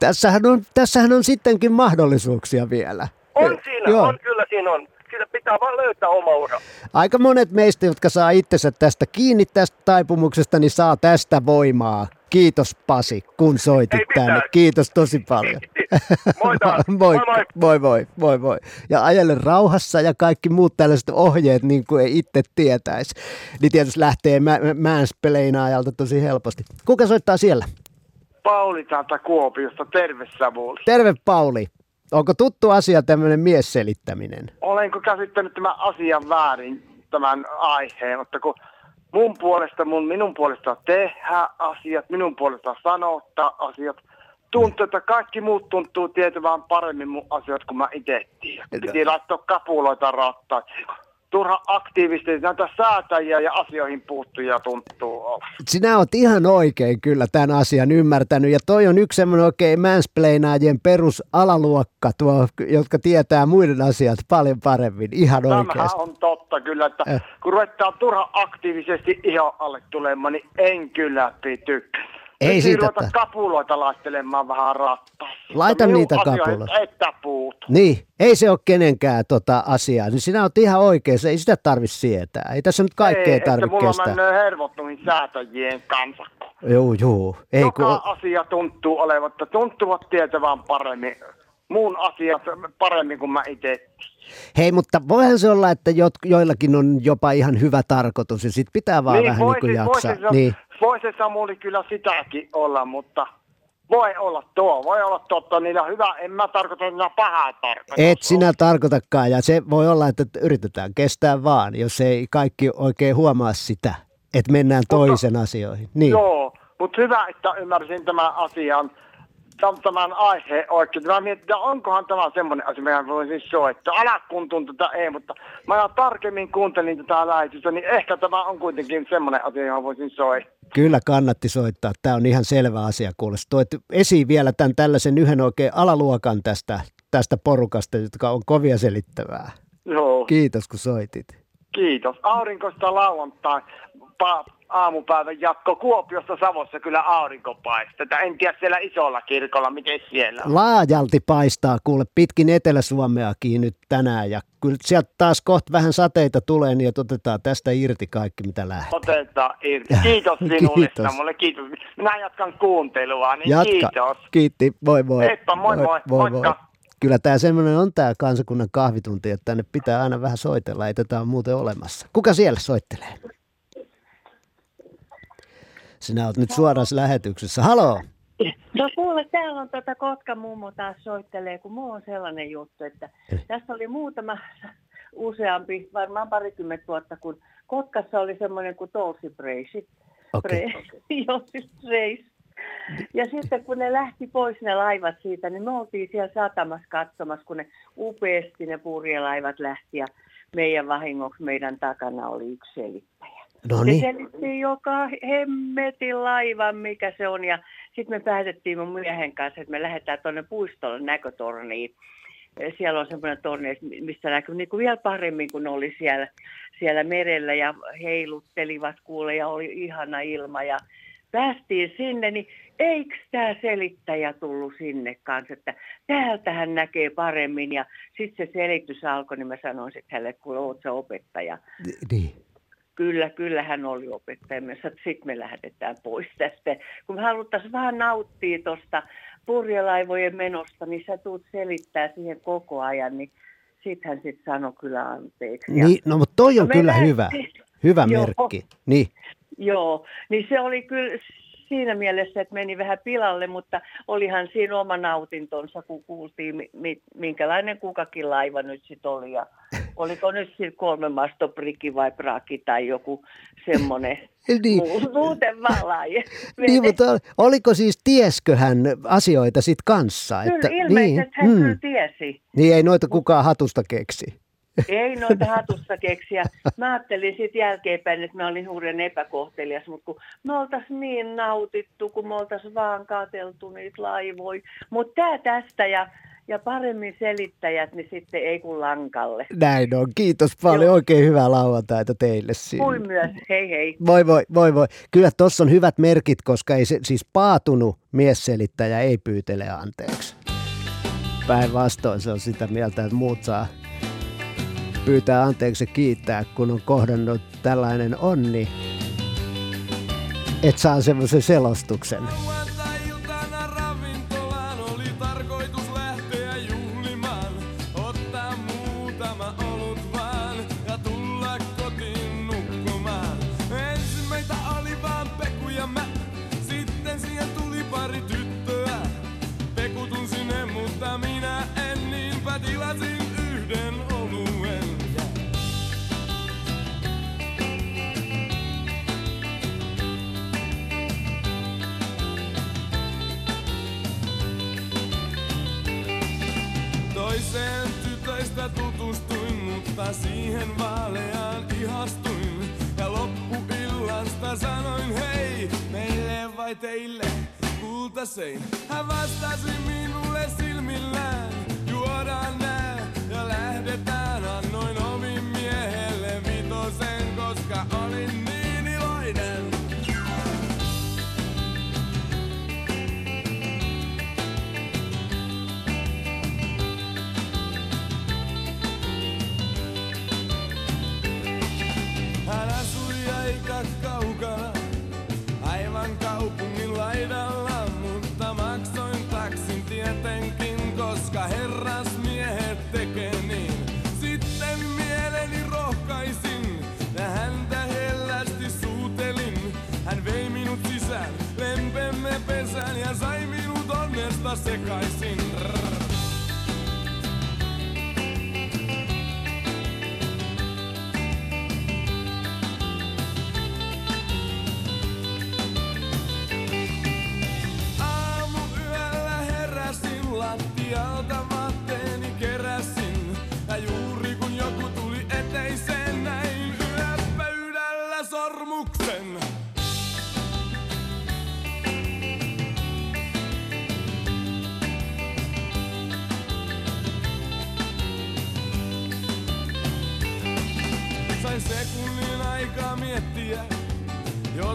Tässähän on, tässähän on sittenkin mahdollisuuksia vielä. On siinä, Joo. on kyllä siinä on. Siitä pitää vaan löytää oma ura. Aika monet meistä, jotka saa itsensä tästä kiinni tästä taipumuksesta, niin saa tästä voimaa. Kiitos Pasi, kun soitit tänne. Kiitos tosi paljon. *laughs* *laughs* Moi moi, Moi moi. moi, moi. Ja ajelle rauhassa ja kaikki muut tällaiset ohjeet, niin kuin ei itse tietäisi. Niin tietysti lähtee mä, ajalta tosi helposti. Kuka soittaa siellä? Pauli täältä Kuopiosta, terve Savuli. Terve Pauli. Onko tuttu asia tämmöinen miesselittäminen? Olenko käsittänyt tämän asian väärin, tämän aiheen, mutta kun mun puolesta, mun, minun puolesta tehdä asiat, minun puolesta sanottaa asiat, tuntuu, että kaikki muut tuntuu tietävän paremmin mun asiat kuin mä itse tiedän. Piti laittaa kapuloita rattaa. Turha aktiivisesti näitä säätäjiä ja asioihin puuttuja tuntuu olla. Sinä oot ihan oikein kyllä tämän asian ymmärtänyt. Ja toi on yksi semmoinen oikein mansplainaajien perusalaluokka, tuo, jotka tietää muiden asiat paljon paremmin. Ihan Tämähän oikeasti. on totta kyllä, että Eh. kun ruvetaan turha aktiivisesti ihan alle tulemaan, niin en kyllä tykkää. Ei Piti siitä ruveta ta- kapuloita laittelemaan vähän rattaa. Laita Minun niitä kapuloita. Että puut. Niin, ei se ole kenenkään tota asiaa. Niin sinä oot ihan oikeassa, ei sitä tarvi sietää. Ei tässä nyt kaikkea ei, tarvitse että mulla kestää. menee hervot noihin säätäjien kanssa. Joo, joo. Ei, kun, Joka asia tuntuu olevan, että tuntuvat tietävän paremmin. Muun asiat paremmin kuin mä itse. Hei, mutta voihan se olla, että jot, joillakin on jopa ihan hyvä tarkoitus ja sit pitää vaan vähän niin jaksaa. Voisi, niin. voi se Samuli kyllä sitäkin olla, mutta voi olla tuo. Voi olla totta, niillä hyvä. En mä tarkoita niillä pahaa tarkoita. Et sinä tarkoitakaan, ja se voi olla, että yritetään kestää vaan, jos ei kaikki oikein huomaa sitä, että mennään toisen asioihin. Niin. Joo, mutta hyvä, että ymmärsin tämän asian, tämän, tämän aiheen oikein. Mä mietin, että onkohan tämä semmoinen asia, mikä voisin soittaa. Alakuntuun tätä ei, mutta mä tarkemmin kuuntelin tätä lähetystä, niin ehkä tämä on kuitenkin semmoinen asia, johon voisin soittaa. Kyllä kannatti soittaa. Tämä on ihan selvä asia. Kuule, Sä toit esiin vielä tämän tällaisen yhden oikein alaluokan tästä, tästä porukasta, jotka on kovia selittävää. Joo, Kiitos, kun soitit. kiitos. Aurinkoista lauantai, pa- aamupäivän jatko Kuopiossa Savossa kyllä aurinko paistaa. En tiedä siellä isolla kirkolla, miten siellä on. Laajalti paistaa kuule pitkin Etelä-Suomeakin nyt tänään ja kyllä sieltä taas kohta vähän sateita tulee, niin otetaan tästä irti kaikki mitä lähtee. Otetaan irti. *laughs* Kiitos sinulle, Kiitos. Samulle. Kiitos. Minä jatkan kuuntelua, niin Jatka. kiitos. Kiitti. Moi moi. Heippa, moi, moi. Moikka. Kyllä tämä semmoinen on tämä kansakunnan kahvitunti, että tänne pitää aina vähän soitella, ei tätä ole muuten olemassa. Kuka siellä soittelee? Sinä olet nyt suorassa lähetyksessä. Haloo! No kuule, täällä on tuota Kotka mummo taas soittelee, kun mulla on sellainen juttu, että tässä oli muutama *laughs* useampi, varmaan parikymmentä vuotta, kun Kotkassa oli semmoinen kuin Tootsi Breisi. *laughs* Jossi Breis. Ja sitten kun ne lähti pois ne laivat siitä, niin me oltiin siellä satamassa katsomassa, kun ne upeasti ne purjelaivat lähti ja meidän vahingoksi meidän takana oli yksi selittäjä. No Se niin. selitti joka hemmetin laivan, mikä se on. Ja sitten me päätettiin mun miehen kanssa, että me lähdetään tuonne puistolle näkötorniin. Siellä on semmoinen torni, mistä näkyy niin kuin vielä paremmin, kun ne oli siellä, siellä merellä ja heiluttelivat kuule ja oli ihana ilma. Ja päästiin sinne, niin eikö tämä selittäjä tullut sinne kanssa, että täältähän näkee paremmin. Ja sitten se selitys alkoi, niin mä sanoin sitten hänelle, kun oot se opettaja. Niin. Kyllä, kyllä hän oli opettaja. Sitten me lähdetään pois tästä. Kun me haluttaisiin vähän nauttia tuosta purjelaivojen menosta, niin sä tuut selittää siihen koko ajan, niin sitten hän sitten sanoi kyllä anteeksi. Niin, no mutta toi on kyllä lähti- hyvä. Hyvä merkki. Niin. Joo, niin se oli kyllä, siinä mielessä, että meni vähän pilalle, mutta olihan siinä oma nautintonsa, kun kuultiin, mi- mi- minkälainen kukakin laiva nyt sitten oli. Ja *laughs* oliko nyt sitten kolme mastoprikki vai praki tai joku semmoinen. *laughs* Niin. Muu- Muuten vaan. *laughs* Niin, mutta oliko siis, tieskö hän asioita sit kanssa? Kyllä ilmeisesti hän mm. kyllä tiesi. Niin ei noita kukaan hatusta keksi. Ei noita hatusta keksiä. Mä ajattelin sitten jälkeenpäin, että mä olin hurjan epäkohtelias, mutta kun me oltaisiin niin nautittu, kun me oltaisiin vaan katseltu niitä laivoja. Mutta tämä tästä ja, ja paremmin selittäjät, niin sitten ei kun lankalle. Näin on. Kiitos paljon. Oikein hyvää lauantaita teille siinä. Kuin myös. Hei hei. Voi voi, voi voi. Kyllä tuossa on hyvät merkit, koska ei se, siis paatunut miesselittäjä ei pyytele anteeksi. Päinvastoin se on sitä mieltä, että muut saa pyytää anteeksi kiittää, kun on kohdannut tällainen onni, että saa semmoisen selostuksen. Mutta siihen vaaleaan ihastuin. Ja loppuillasta sanoin hei, meille vai teille, kultasein. Hän vastasi minulle silmillään, juodaan nää ja lähdetään. Annoin ovin miehelle vitosen, koska olin niin iloinen. seca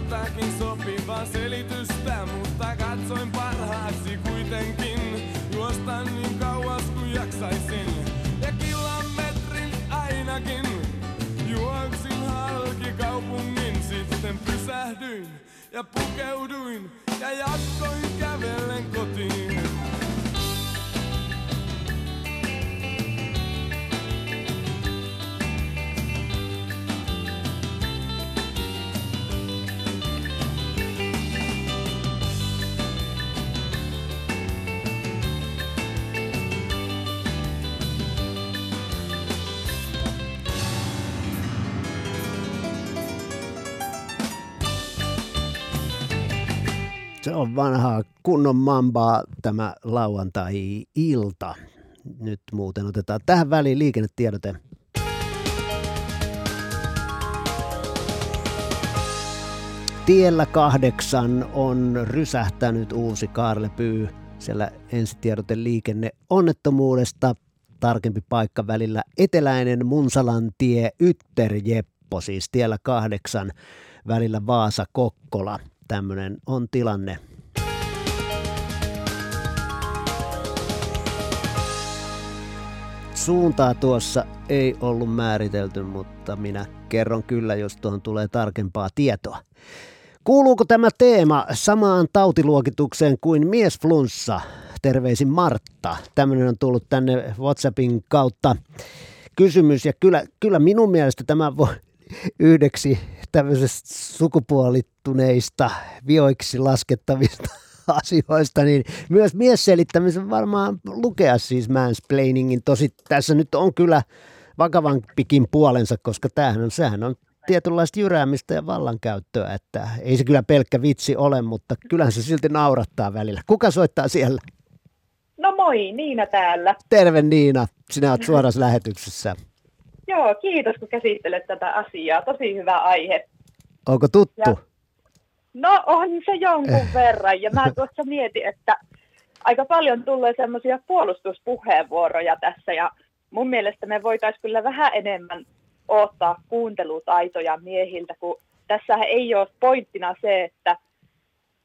jotakin sopivaa selitystä, mutta katsoin parhaaksi kuitenkin juosta niin kauas kuin jaksaisin. Ja kilometrin ainakin juoksin halki kaupungin, sitten pysähdyin ja pukeuduin ja jatkoin kävellen kotiin. Se on vanhaa kunnon mambaa tämä lauantai-ilta. Nyt muuten otetaan tähän väliin liikennetiedote. Tiellä kahdeksan on rysähtänyt uusi Kaarlepyy. Siellä ensitiedote liikenne onnettomuudesta. Tarkempi paikka välillä Eteläinen Munsalan tie Ytterjeppo, siis tiellä kahdeksan välillä Vaasa-Kokkola. Tämmöinen on tilanne. Suuntaa tuossa ei ollut määritelty, mutta minä kerron kyllä, jos tuohon tulee tarkempaa tietoa. Kuuluuko tämä teema samaan tautiluokitukseen kuin miesflunssa? Terveisin Martta. Tämmöinen on tullut tänne WhatsAppin kautta kysymys. Ja kyllä, kyllä minun mielestä tämä voi yhdeksi tämmöisestä sukupuolittuneista vioiksi laskettavista *laughs* asioista, niin myös miesselittämisen varmaan lukea siis mansplainingin. Tosi tässä nyt on kyllä vakavampikin puolensa, koska tämähän on, sehän on tietynlaista jyräämistä ja vallankäyttöä, että ei se kyllä pelkkä vitsi ole, mutta kyllähän se silti naurattaa välillä. Kuka soittaa siellä? No moi, Niina täällä. Terve Niina, sinä olet suorassa lähetyksessä. Joo, kiitos kun käsittelet tätä asiaa. Tosi hyvä aihe. Onko tuttu? Ja, no on se jonkun verran. Ja mä tuossa mietin, että aika paljon tulee semmoisia puolustuspuheenvuoroja tässä. Ja mun mielestä me voitaisiin kyllä vähän enemmän ottaa kuuntelutaitoja miehiltä, kun tässä ei ole pointtina se, että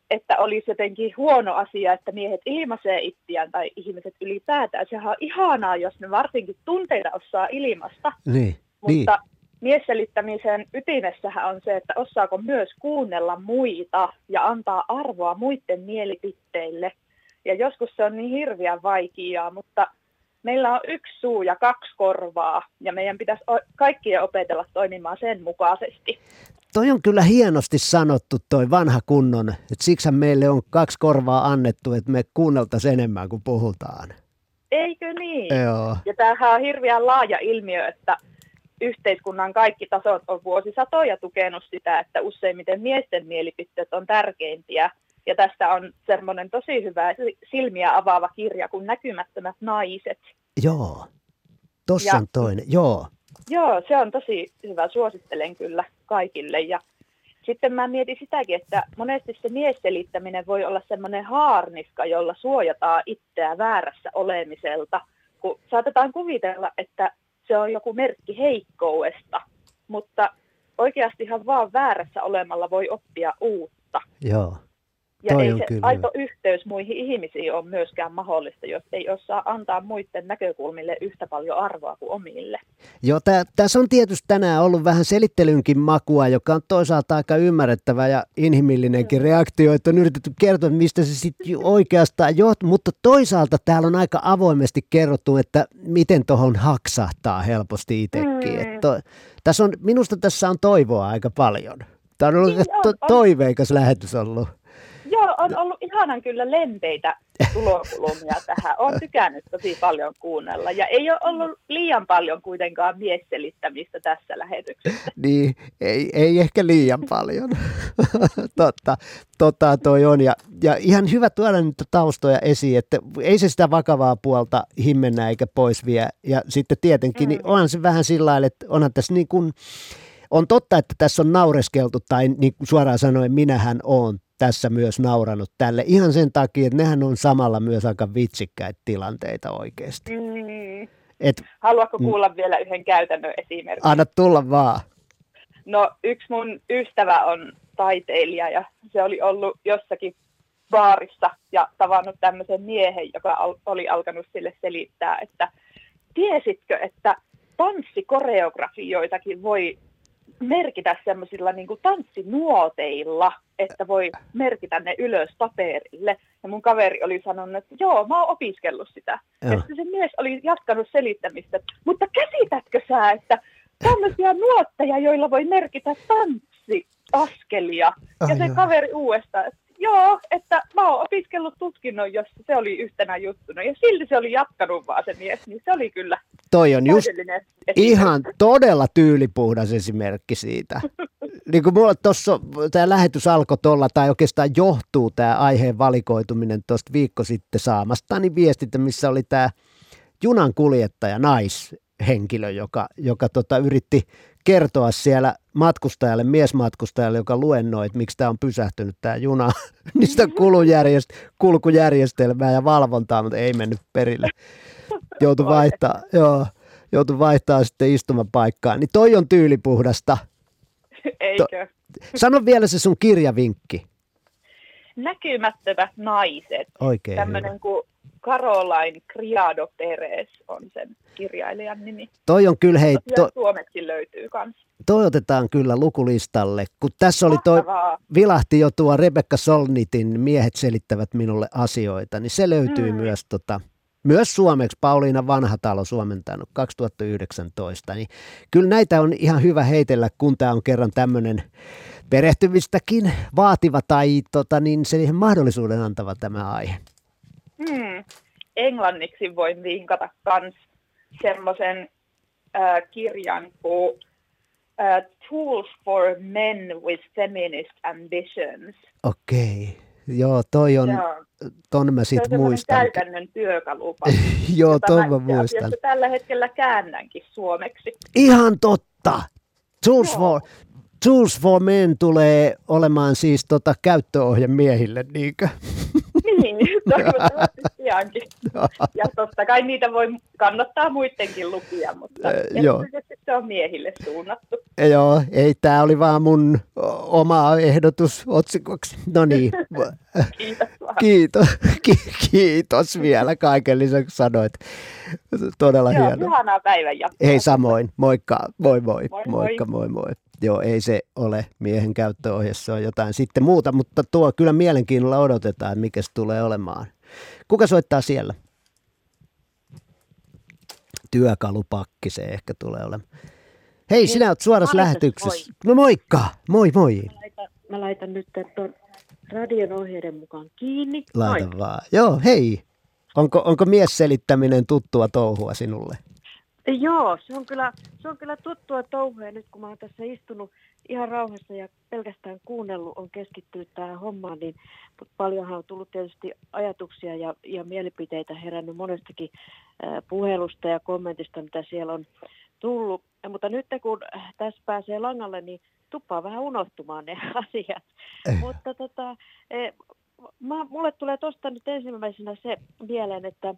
että olisi jotenkin huono asia, että miehet ilmaisee itseään tai ihmiset ylipäätään. Sehän on ihanaa, jos ne varsinkin tunteita osaa ilmasta. Niin, Mutta miesselittämisen ytimessähän on se, että osaako myös kuunnella muita ja antaa arvoa muiden mielipiteille. Ja joskus se on niin hirveän vaikeaa, mutta meillä on yksi suu ja kaksi korvaa ja meidän pitäisi kaikkien opetella toimimaan sen mukaisesti. Toi on kyllä hienosti sanottu toi vanha kunnon, että siksi meille on kaksi korvaa annettu, että me kuunneltaisiin enemmän kuin puhutaan. Eikö niin? Joo. Ja tämähän on hirveän laaja ilmiö, että yhteiskunnan kaikki tasot on vuosisatoja tukenut sitä, että useimmiten miesten mielipiteet on tärkeimpiä. Ja tästä on semmoinen tosi hyvä silmiä avaava kirja kuin Näkymättömät naiset. Joo, tossa Ja- on toinen, joo. Joo, se on tosi hyvä. Suosittelen kyllä kaikille. Ja sitten mä mietin sitäkin, että monesti se miesselittäminen voi olla semmoinen haarniska, jolla suojataan itseä väärässä olemiselta. Kun saatetaan kuvitella, että se on joku merkki heikkoudesta, mutta oikeastihan vaan väärässä olemalla voi oppia uutta. Joo. Ja Toi ei on se kyllä aito yhteys muihin ihmisiin ole myöskään mahdollista, jos ei osaa antaa muiden näkökulmille yhtä paljon arvoa kuin omille. Joo, tää, tässä on tietysti tänään ollut vähän selittelynkin makua, joka on toisaalta aika ymmärrettävä ja inhimillinenkin reaktio, että on yritetty kertoa, että mistä se sitten oikeastaan johtuu, mutta toisaalta täällä on aika avoimesti kerrottu, että miten tuohon haksahtaa helposti itsekin. Mm. Mm. To, tässä on, minusta tässä on toivoa aika paljon. Tämä on ollut Niin on, to, on. toiveikas lähetys ollut. Joo, on ollut ihanan kyllä lempeitä tulokulmia tähän. Olen tykännyt tosi paljon kuunnella. Ja ei ole ollut liian paljon kuitenkaan miesselittämistä tässä lähetyksessä. *laughs* Niin, ei, ei ehkä liian paljon. *laughs* totta, totta toi on. Ja, ja ihan hyvä tuoda nyt taustoja esiin, että ei se sitä vakavaa puolta himmennä eikä pois vie. Ja sitten tietenkin, niin onhan se vähän sillä lailla, että onhan tässä niin kuin, on totta, että tässä on naureskeltu, tai niin suoraan sanoen, minähän olen tässä myös nauranut tälle. Ihan sen takia, että nehän on samalla myös aika vitsikkäitä tilanteita oikeasti. Mm. Et, Haluatko Mm. kuulla vielä yhden käytännön esimerkin? anna tulla vaan. No yksi mun ystävä on taiteilija ja se oli ollut jossakin baarissa ja tavannut tämmöisen miehen, joka oli alkanut sille selittää, että tiesitkö, että tanssikoreografioitakin voi merkitä semmoisilla niin tanssinuoteilla, että voi merkitä ne ylös paperille. Ja mun kaveri oli sanonut, että joo, mä oon opiskellut sitä. Joo. Ja se mies oli jatkanut selittämistä, mutta käsitätkö sä, että tämmöisiä nuotteja, joilla voi merkitä tanssiaskelia. Ja se kaveri uudestaan, että joo, että mä oon opiskellut tutkinnon, jossa se oli yhtenä juttuna. Ja silti se oli jatkanut vaan se mies, niin se oli kyllä Toi on just ihan todella tyylipuhdas esimerkki siitä. *laughs* Niin kuin mulla tuossa tämä lähetys alkoi tuolla, tai oikeastaan johtuu tämä aiheen valikoituminen tuosta viikko sitten saamastani viestintä, missä oli tämä junan kuljettaja, naishenkilö, joka, joka tota, yritti kertoa siellä matkustajalle, miesmatkustajalle, joka luennoi, että miksi tämä on pysähtynyt tämä juna, *laughs* niistä kulujärjest- kulkujärjestelmää ja valvontaa, mutta ei mennyt perille. Joutui vaihtaa, joo, joutui vaihtaa sitten istumapaikkaa. Niin toi on tyylipuhdasta. *laughs* Eikö? Sano vielä se sun kirjavinkki. Näkymättömät naiset. Oikein Tämmöinen kuin Caroline Criado Perez on sen kirjailijan nimi. Toi on kyllä, hei, to, suomeksi löytyy kans. toi otetaan kyllä lukulistalle. Kun tässä oli toi, Mahtavaa. vilahti jo tuo Rebecca Solnitin Miehet selittävät minulle asioita, niin se löytyy Mm. myös tota, Myös suomeksi Pauliina Vanhatalo suomentanut 2019. Niin kyllä näitä on ihan hyvä heitellä, kun tämä on kerran tämmöinen perehtymistäkin vaativa tai tota, niin siihen mahdollisuuden antava tämä aihe. Hmm. Englanniksi voin vinkata kans semmoisen äh, kirjan kuin äh, Tools for Men with Feminist Ambitions. Okei. Joo, toi on, Joo. ton mä Se on sit muistan. käytännön työkalupa. *laughs* Joo, ton mä muistan. tällä hetkellä käännänkin suomeksi. Ihan totta. Tools for, Tools for Men tulee olemaan siis tota käyttöohje miehille, niinkö? *laughs* Niin, *laughs* toivottavasti piankin. Ja totta kai niitä voi kannattaa muidenkin lukia, mutta Äh, joo. se on miehille suunnattu. Joo, ei, tämä oli vaan mun oma ehdotus otsikoksi. No niin. *laughs* Kiitos vaan. Kiitos, ki- kiitos vielä kaiken lisäksi sanoit. Todella Joo, hienoa. ihanaa päivän jatkoa. Hei samoin, moikka, moi moi, Moi, moi. moikka, moi moi. Joo, ei se ole miehen käyttöohje, se on jotain sitten muuta, mutta tuo kyllä mielenkiinnolla odotetaan, että mikä se tulee olemaan. Kuka soittaa siellä? Työkalupakki se ehkä tulee olemaan. Hei, sinä olet suorassa lähetyksessä. No moikka, moi moi. Mä laitan, mä laitan nyt tuon radion ohjeiden mukaan kiinni. Laita Moi. vaan. Joo, hei. Onko, onko miesselittäminen tuttua touhua sinulle? Joo, se on, kyllä, se on kyllä tuttua touhua nyt kun mä oon tässä istunut ihan rauhassa ja pelkästään kuunnellut, on keskittynyt tähän hommaan, niin paljonhan on tullut tietysti ajatuksia ja, ja mielipiteitä herännyt monestakin äh, puhelusta ja kommentista, mitä siellä on tullut. Ja, mutta nyt kun tässä pääsee langalle, niin tuppaa vähän unohtumaan ne *laughs* asiat. mutta tota, eh, mä, mulle tulee tuosta nyt ensimmäisenä se mieleen, että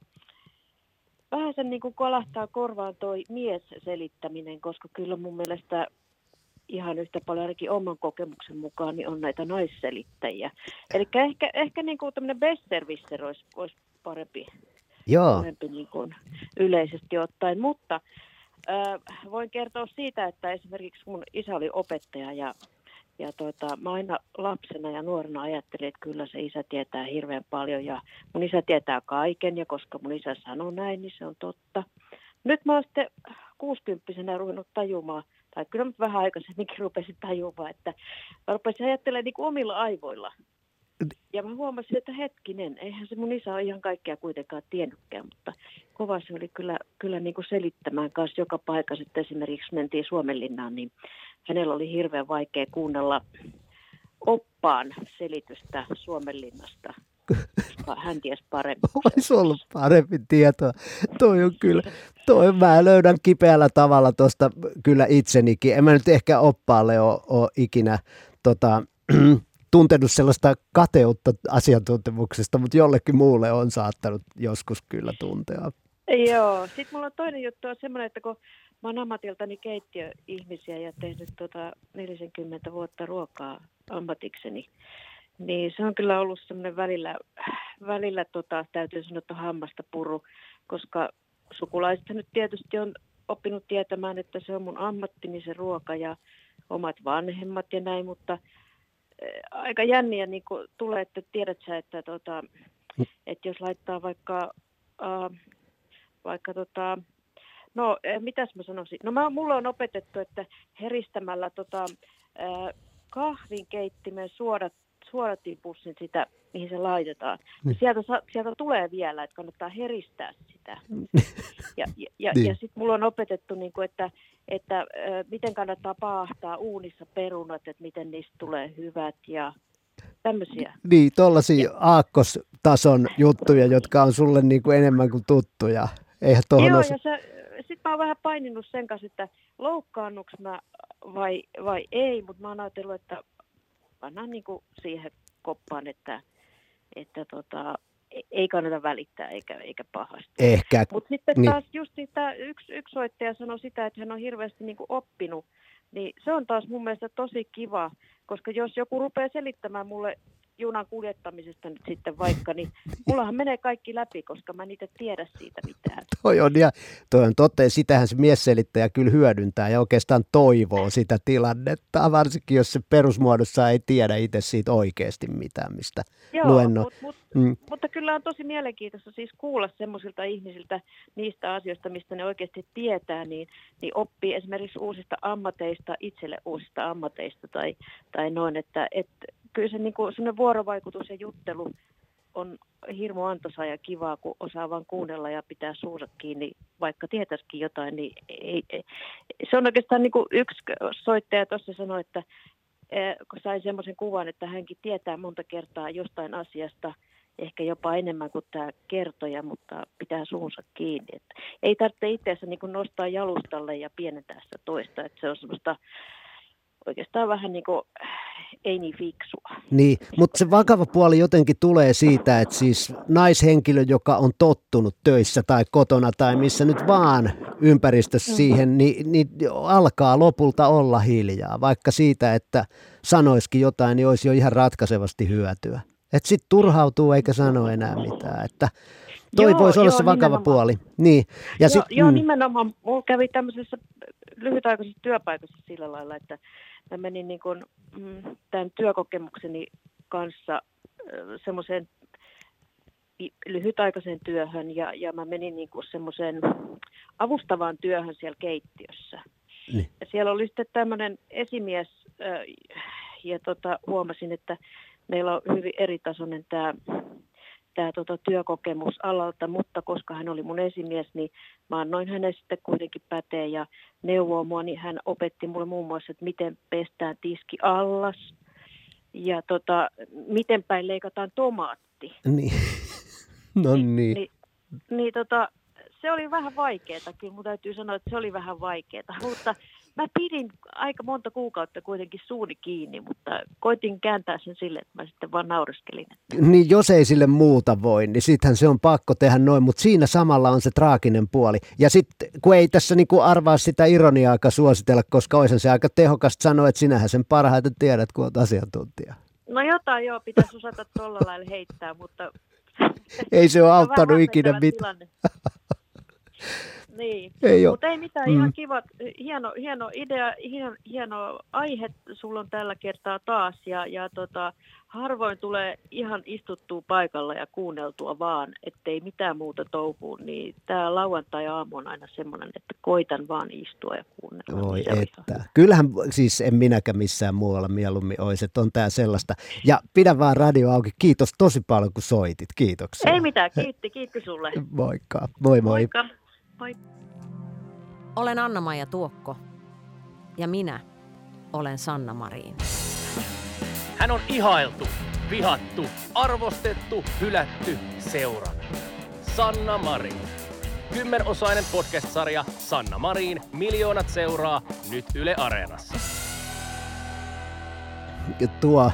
vähän sen niin kuin kolahtaa korvaan toi mies selittäminen, koska kyllä mun mielestä ihan yhtä paljon ainakin oman kokemuksen mukaan niin on näitä naisselittäjiä. Eli ehkä, ehkä niin kuin tämmöinen besserwisser olisi, olisi parempi, Joo. parempi niin kuin yleisesti ottaen. Mutta äh, voin kertoa siitä, että esimerkiksi mun isä oli opettaja ja ja tuota, mä aina lapsena ja nuorena ajattelin, että kyllä se isä tietää hirveän paljon ja mun isä tietää kaiken ja koska mun isä sanoo näin, niin se on totta. Nyt mä oon sitten kuusikymppisenä ruvennut tajumaan, tai kyllä mä vähän aikaisemminkin rupesin tajumaan, että mä rupesin ajattelemaan niin kuin omilla aivoilla. Ja mä huomasin, että hetkinen, eihän se mun isä ole ihan kaikkea kuitenkaan tiennytkään, mutta kova se oli kyllä, kyllä niin kuin selittämään kanssa joka paikassa, että esimerkiksi mentiin Suomenlinnaan, niin hänellä oli hirveän vaikea kuunnella oppaan selitystä Suomenlinnasta, hän tiesi paremmin. *laughs* Olisi ollut parempi tietoa. Toi on kyllä, toi mä löydän kipeällä tavalla tuosta kyllä itsenikin. En mä nyt ehkä oppaalle ole, ole ikinä tota, *clears throat* tuntenut sellaista kateutta asiantuntemuksesta, mutta jollekin muulle on saattanut joskus kyllä tuntea. Joo, sitten mulla on toinen juttu on semmoinen, että kun mä oon ammatiltani keittiöihmisiä ja tehnyt tota 40 vuotta ruokaa ammatikseni, niin se on kyllä ollut semmoinen välillä, välillä tota, täytyy sanoa, että hammasta puru, koska sukulaiset nyt tietysti on oppinut tietämään, että se on mun ammattini se ruoka ja omat vanhemmat ja näin, mutta eh, aika jänniä niin tulee, että tiedät sä, että, tota, että jos laittaa vaikka, äh, vaikka tota, no eh, mitäs mä sanoisin, no mä, mulla on opetettu, että heristämällä tota, äh, kahvinkeittimen suodat, suodatinpussin sitä, mihin se laitetaan, niin sieltä, sieltä tulee vielä, että kannattaa heristää sitä. Ja, ja, ja, Niin. ja sitten mulla on opetettu, niin kuin, että, että äh, miten kannattaa paahtaa uunissa perunat, että miten niistä tulee hyvät ja tämmöisiä. Niin, tuollaisia aakkostason juttuja, jotka on sulle niin kuin enemmän kuin tuttuja. Eihän Joo, osa... ja se, sit mä oon vähän paininut sen kanssa, että loukkaannuks mä vai, vai ei, mutta mä oon ajatellut, että pannaan niinku siihen koppaan, että, että tota, e- ei kannata välittää eikä, eikä pahasti. Ehkä. Mutta sitten Niin. taas just sitä, yksi, yksi soittaja sanoi sitä, että hän on hirveästi niinku oppinut, niin se on taas mun mielestä tosi kiva, koska jos joku rupeaa selittämään mulle junan kuljettamisesta nyt sitten vaikka, niin mullahan menee kaikki läpi, koska mä en itse tiedä siitä mitään. Toi on, ja, toi on totta, ja sitähän se miesselittäjä kyllä hyödyntää ja oikeastaan toivoo sitä tilannetta, varsinkin jos se perusmuodossa ei tiedä itse siitä oikeasti mitään, mistä Joo, luenno. mut, mut, Mm. mutta kyllä on tosi mielenkiintoista siis kuulla semmoisilta ihmisiltä niistä asioista, mistä ne oikeasti tietää, niin, niin oppii esimerkiksi uusista ammateista, itselle uusista ammateista tai, tai noin, että et, kyllä se niinku, semmoinen vuorovaikutus ja juttelu on hirmu antoisaa ja kivaa, kun osaa vaan kuunnella ja pitää suunsa kiinni, vaikka tietäisikin jotain, niin ei, ei. se on oikeastaan niin kuin yksi soittaja tuossa sanoi, että eh, kun sain semmoisen kuvan, että hänkin tietää monta kertaa jostain asiasta, ehkä jopa enemmän kuin tämä kertoja, mutta pitää suunsa kiinni. Että ei tarvitse itseänsä niin kuin nostaa jalustalle ja pienentää sitä toista, että se on semmoista oikeastaan vähän niin kuin ei niin fiksua. Niin, mutta se vakava puoli jotenkin tulee siitä, että siis naishenkilö, joka on tottunut töissä tai kotona tai missä nyt vaan ympäristössä siihen, niin, niin alkaa lopulta olla hiljaa, vaikka siitä, että sanoisikin jotain, niin olisi jo ihan ratkaisevasti hyötyä. Että sitten turhautuu eikä sano enää mitään, että toi Joo, voisi olla joo, se vakava nimenomaan. puoli. Niin, ja joo, sit, joo mm, nimenomaan. Mulla kävi tämmöisessä lyhytaikaisessa työpaikassa sillä lailla, että mä menin niin kuin, mm, tämän työkokemukseni kanssa semmoiseen lyhytaikaiseen työhön ja, ja mä menin niin kuin semmoiseen avustavaan työhön siellä keittiössä. Niin. Ja siellä oli sitten tämmöinen esimies ja tota, huomasin, että meillä on hyvin eritasoinen tämä tämä tota, työkokemus alalta, mutta koska hän oli mun esimies, niin mä annoin hänen sitten kuitenkin päteen ja neuvoo mua, niin hän opetti mulle muun muassa, että miten pestään tiski allas ja tota, miten päin leikataan tomaatti. niin. *laughs* no niin. Niin, niin tota, se oli vähän vaikeeta, kyllä mun täytyy sanoa, että se oli vähän vaikeeta, *laughs* mutta mä pidin aika monta kuukautta kuitenkin suuni kiinni, mutta koitin kääntää sen sille, että mä sitten vaan naureskelin. Niin jos ei sille muuta voi, niin sittenhän se on pakko tehdä noin, mutta siinä samalla on se traaginen puoli. Ja sitten kun ei tässä niinku arvaa sitä ironiaakaan suositella, koska olisi se aika tehokasta sanoa, että sinähän sen parhaiten tiedät, kun olet asiantuntija. No jotain joo, pitäisi osata tuolla lailla heittää, mutta... Ei se ole *laughs* auttanut ikinä mitään. *laughs* Niin, Ei mutta ei mitään, Mm. ihan kiva, hieno, hieno idea, hieno, hieno aihe sulla on tällä kertaa taas ja, ja tota, harvoin tulee ihan istuttua paikalla ja kuunneltua vaan, ettei mitään muuta touhuu, niin tämä lauantai-aamu on aina semmoinen, että koitan vaan istua ja kuunnella. Voi on että. Kyllähän siis en minäkään missään muualla mieluummin olisi, että on tää sellaista. Ja pidä vaan radio auki. Kiitos tosi paljon, kun soitit. Kiitoksia. Ei mitään, kiitti, kiitti sulle. Moikka. Moi moi. Moikka. Moi. Olen Anna-Maija Tuokko ja minä olen Sanna Marin. Hän on ihailtu, vihattu, arvostettu, hylätty, seurattu. Sanna Marin. Kymmenosainen podcast-sarja Sanna Marin, miljoonat seuraa, nyt Yle Areenassa. tuo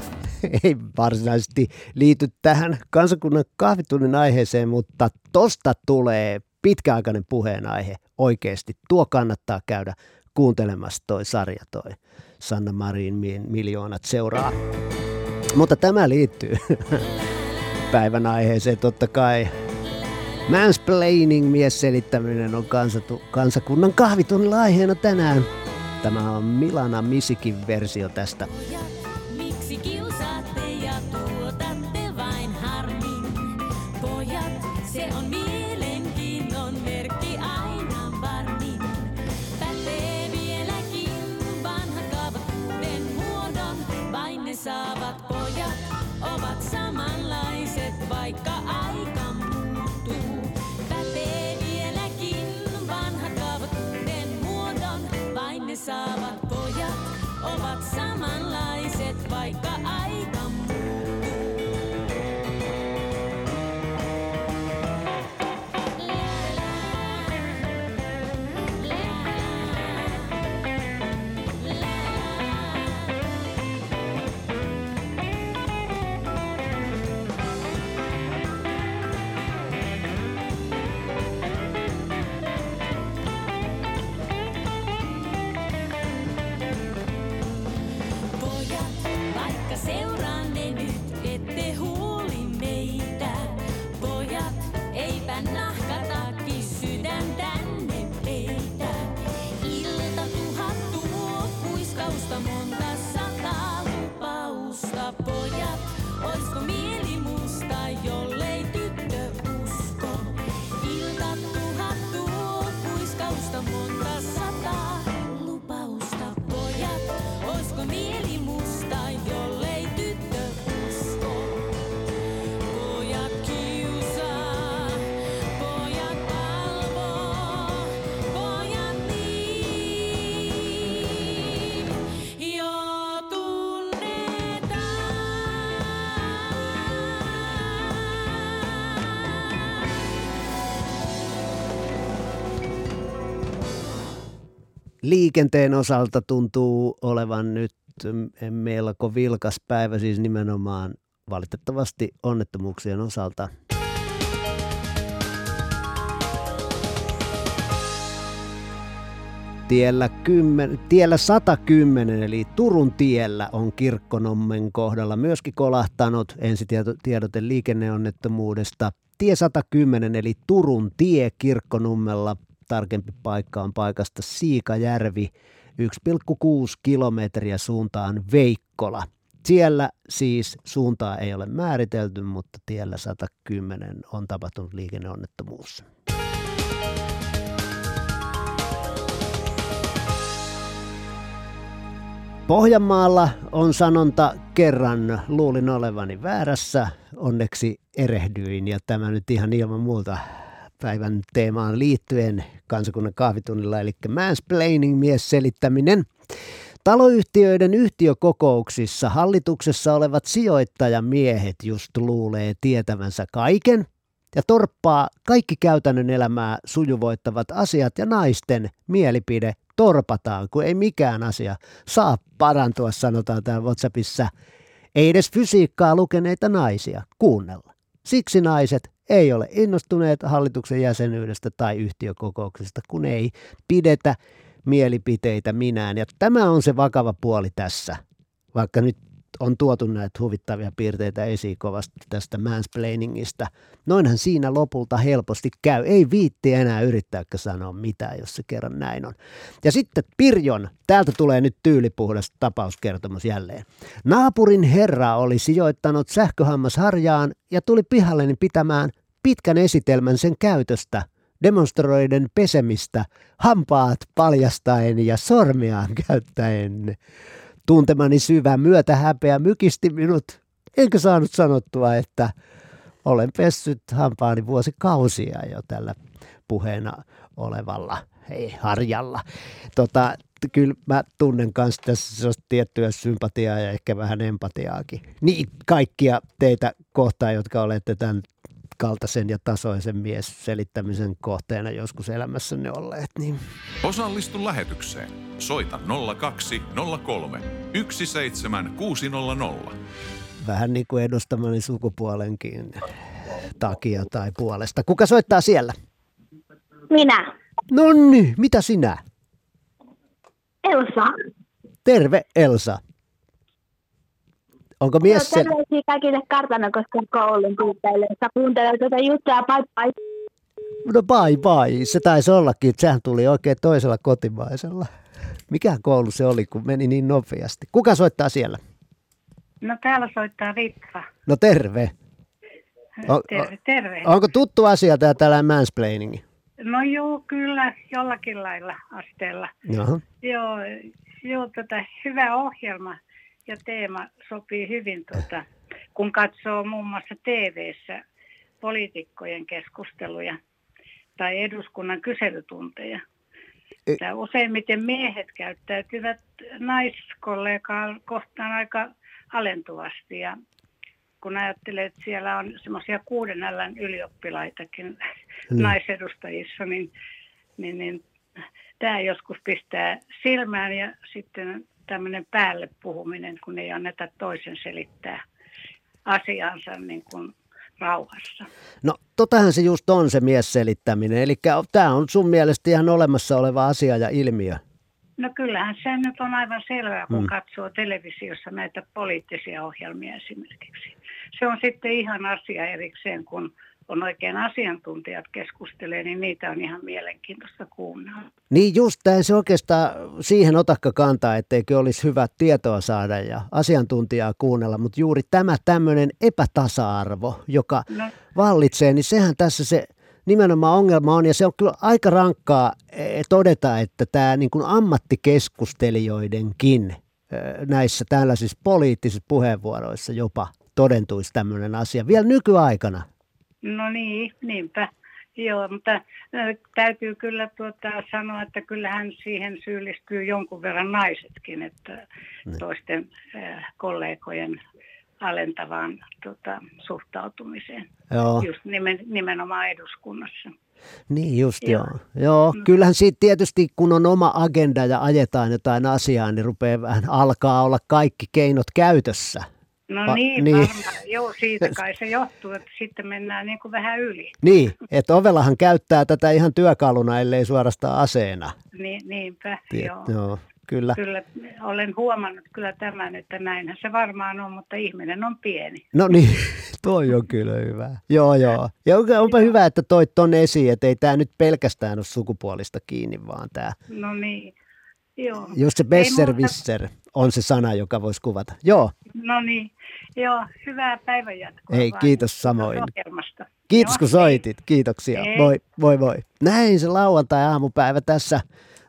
ei varsinaisesti liity tähän kansakunnan kahvitunnin aiheeseen, mutta tosta tulee pitkäaikainen puheenaihe oikeasti. Tuo kannattaa käydä kuuntelemassa toi sarja, toi Sanna Marin mi- miljoonat seuraa. Mutta tämä liittyy *laughs* päivän aiheeseen totta kai. Mansplaining, mies selittäminen on kansatu, kansakunnan kahvitunnilla aiheena tänään. Tämä on Milana Misikin versio tästä. Liikenteen osalta tuntuu olevan nyt melko vilkas päivä, siis nimenomaan valitettavasti onnettomuuksien osalta. Tiellä, 10, tiellä 110 eli Turun tiellä on Kirkkonommen kohdalla myöskin kolahtanut ensitiedote liikenneonnettomuudesta. Tie 110 eli Turun tie Kirkkonummella tarkempi paikka on paikasta Siikajärvi 1,6 kilometriä suuntaan Veikkola. Siellä siis suuntaa ei ole määritelty, mutta tiellä 110 on tapahtunut liikenneonnettomuus. Pohjanmaalla on sanonta kerran luulin olevani väärässä, onneksi erehdyin ja tämä nyt ihan ilman muuta päivän teemaan liittyen kansakunnan kahvitunnilla, eli mansplaining mies selittäminen. Taloyhtiöiden yhtiökokouksissa hallituksessa olevat sijoittajamiehet just luulee tietävänsä kaiken ja torppaa kaikki käytännön elämää sujuvoittavat asiat ja naisten mielipide torpataan, kun ei mikään asia saa parantua, sanotaan täällä WhatsAppissa. Ei edes fysiikkaa lukeneita naisia kuunnella. Siksi naiset ei ole innostuneet hallituksen jäsenyydestä tai yhtiökokouksesta, kun ei pidetä mielipiteitä minään. Ja tämä on se vakava puoli tässä, vaikka nyt on tuotu näitä huvittavia piirteitä esiin kovasti tästä mansplainingista. Noinhan siinä lopulta helposti käy. Ei viitti enää yrittääkö sanoa mitään, jos se kerran näin on. Ja sitten Pirjon, täältä tulee nyt tyylipuhdas tapauskertomus jälleen. Naapurin herra oli sijoittanut sähköhammasharjaan ja tuli pihalleni pitämään pitkän esitelmän sen käytöstä demonstroiden pesemistä, hampaat paljastaen ja sormiaan käyttäen. Tuntemani syvä myötä häpeä mykisti minut, enkä saanut sanottua, että olen pessyt hampaani vuosikausia jo tällä puheena olevalla hei, harjalla. Tota, kyllä mä tunnen myös tässä tiettyä sympatiaa ja ehkä vähän empatiaakin. Niin kaikkia teitä kohtaan, jotka olette tämän kaltaisen ja tasoisen mies selittämisen kohteena joskus elämässänne olleet. Niin. Osallistu lähetykseen. Soita 0203 17600. Vähän niin kuin edustamani sukupuolenkin takia tai puolesta. Kuka soittaa siellä? Minä. No niin, mitä sinä? Elsa. Terve Elsa. Onko mies Joo, terveisiä kaikille kartanokosken koulun tyypeille, jotka kuuntelee tätä juttua. Bye bye. No bye bye. Se taisi ollakin, että sehän tuli oikein toisella kotimaisella. Mikä koulu se oli, kun meni niin nopeasti? Kuka soittaa siellä? No täällä soittaa Ritva. No terve. O- Terve, terve. Onko tuttu asia tämä tällainen mansplaining? No joo, kyllä, jollakin lailla asteella. Jaha. Joo, joo tota, hyvä ohjelma ja teema sopii hyvin, tuota, kun katsoo muun muassa TV-ssä poliitikkojen keskusteluja tai eduskunnan kyselytunteja. Että useimmiten miehet käyttäytyvät naiskollegaa kohtaan aika alentuvasti ja kun ajattelee, että siellä on semmoisia kuuden älän ylioppilaitakin Niin. naisedustajissa, niin, niin, niin tämä joskus pistää silmään ja sitten tämmöinen päälle puhuminen, kun ei anneta toisen selittää asiansa niin kuin rauhassa. No totahan se just on se mies selittäminen. Eli tämä on sun mielestä ihan olemassa oleva asia ja ilmiö. No kyllähän se nyt on aivan selvää, kun Mm. mm. katsoo televisiossa näitä poliittisia ohjelmia esimerkiksi. Se on sitten ihan asia erikseen, kun on oikein asiantuntijat keskustelee, niin niitä on ihan mielenkiintoista kuunnella. Niin just tämä se oikeastaan siihen otakka kantaa, etteikö olisi hyvä tietoa saada ja asiantuntijaa kuunnella, mutta juuri tämä tämmöinen epätasa-arvo, joka No. vallitsee, niin sehän tässä se nimenomaan ongelma on ja se on kyllä aika rankkaa eh, todeta, että tämä niin kuin ammattikeskustelijoidenkin eh, näissä tällaisissa poliittisissa puheenvuoroissa jopa todentuisi tämmöinen asia vielä nykyaikana. No niin, niinpä. Joo, mutta täytyy kyllä tuota, sanoa, että kyllähän siihen syyllistyy jonkun verran naisetkin, että toisten äh, kollegojen alentavaan tota, suhtautumiseen. Joo. Just nimen, nimenomaan eduskunnassa. Niin just joo. Joo, joo kyllähän siitä tietysti kun on oma agenda ja ajetaan jotain asiaa, niin rupeaa vähän alkaa olla kaikki keinot käytössä. No Va- niin, niin. varmaan. Joo, siitä *laughs* kai se johtuu, että sitten mennään niin kuin vähän yli. Niin, että ovellahan käyttää tätä ihan työkaluna, ellei suorastaan aseena. Niin, niinpä, Tiet, joo. joo, kyllä. Kyllä olen huomannut kyllä tämän, että näinhän se varmaan on, mutta ihminen on pieni. No niin, *laughs* toi on kyllä hyvä. Joo, joo. Ja onpa- onpa hyvä, että toit ton esiin, että ei tämä nyt pelkästään ole sukupuolista kiinni, vaan tämä, No niin, joo. just se Ei besserwisser on se sana, joka voisi kuvata. Joo, No niin, joo, hyvää päivänjatkoa. Ei, kiitos samoin. ohjelmasta. Kiitos Joo, kun soitit. Kiitoksia. Hei. Voi, voi, voi. Näin se lauantai-aamupäivä tässä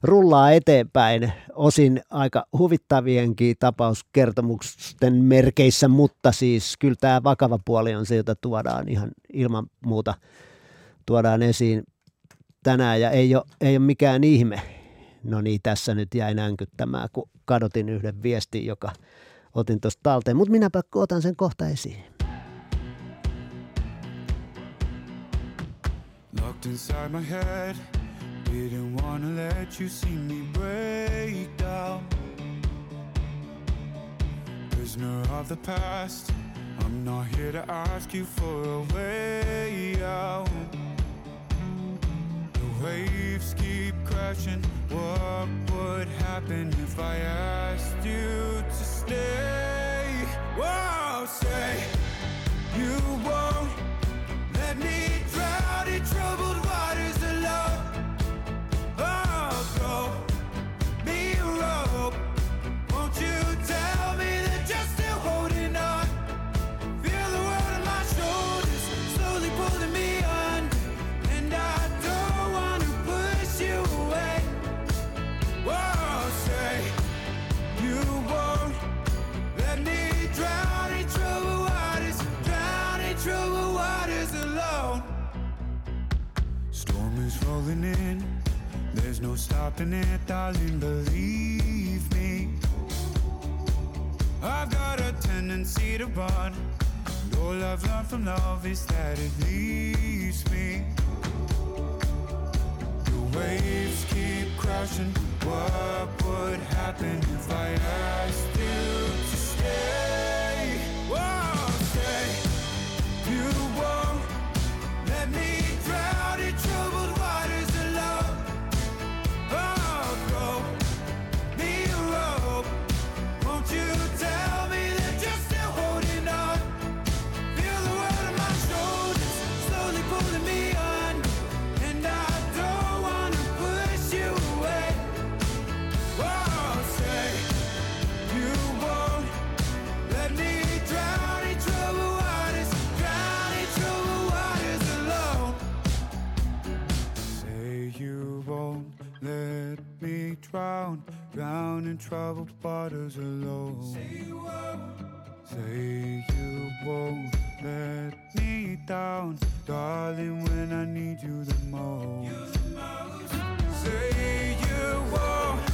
rullaa eteenpäin. Osin aika huvittavienkin tapauskertomusten merkeissä, mutta siis kyllä tämä vakava puoli on se, jota tuodaan ihan ilman muuta tuodaan esiin tänään ja ei ole, ei ole mikään ihme. No niin, tässä nyt jäi nänkyttämään, kun kadotin yhden viestin, joka otin tuosta talteen, mutta minäpä otan sen kohta esiin. Locked inside my head. Didn't wanna let you see me break down. Prisoner of the past. I'm not here to ask you for a way out. Waves keep crashing. What would happen if I asked you to stay? Whoa, say you won't Rolling in. There's no stopping it, darling, believe me. I've got a tendency to run. And all I've learned from love is that it leaves me. The waves keep crashing. What would happen if I asked you to stay? Let me drown, drown in troubled waters alone. Say you won't. Say you won't let me down, darling, when I need you the most. Say you won't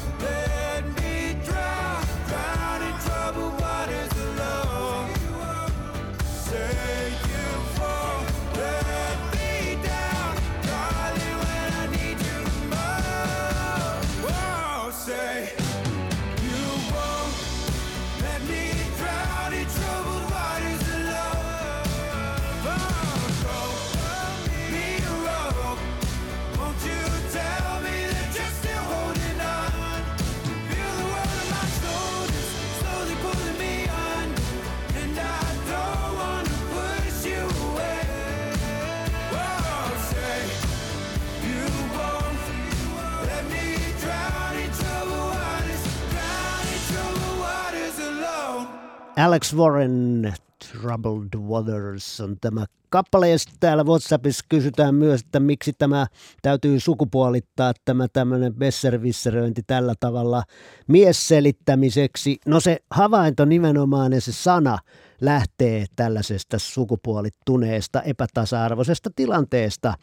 Alex Warren, Troubled Waters on tämä kappale. Ja sitten täällä WhatsAppissa kysytään myös, että miksi tämä täytyy sukupuolittaa tämä tämmöinen besservisseröinti tällä tavalla miesselittämiseksi. No se havainto nimenomaan ja se sana lähtee tällaisesta sukupuolittuneesta epätasa-arvoisesta tilanteesta.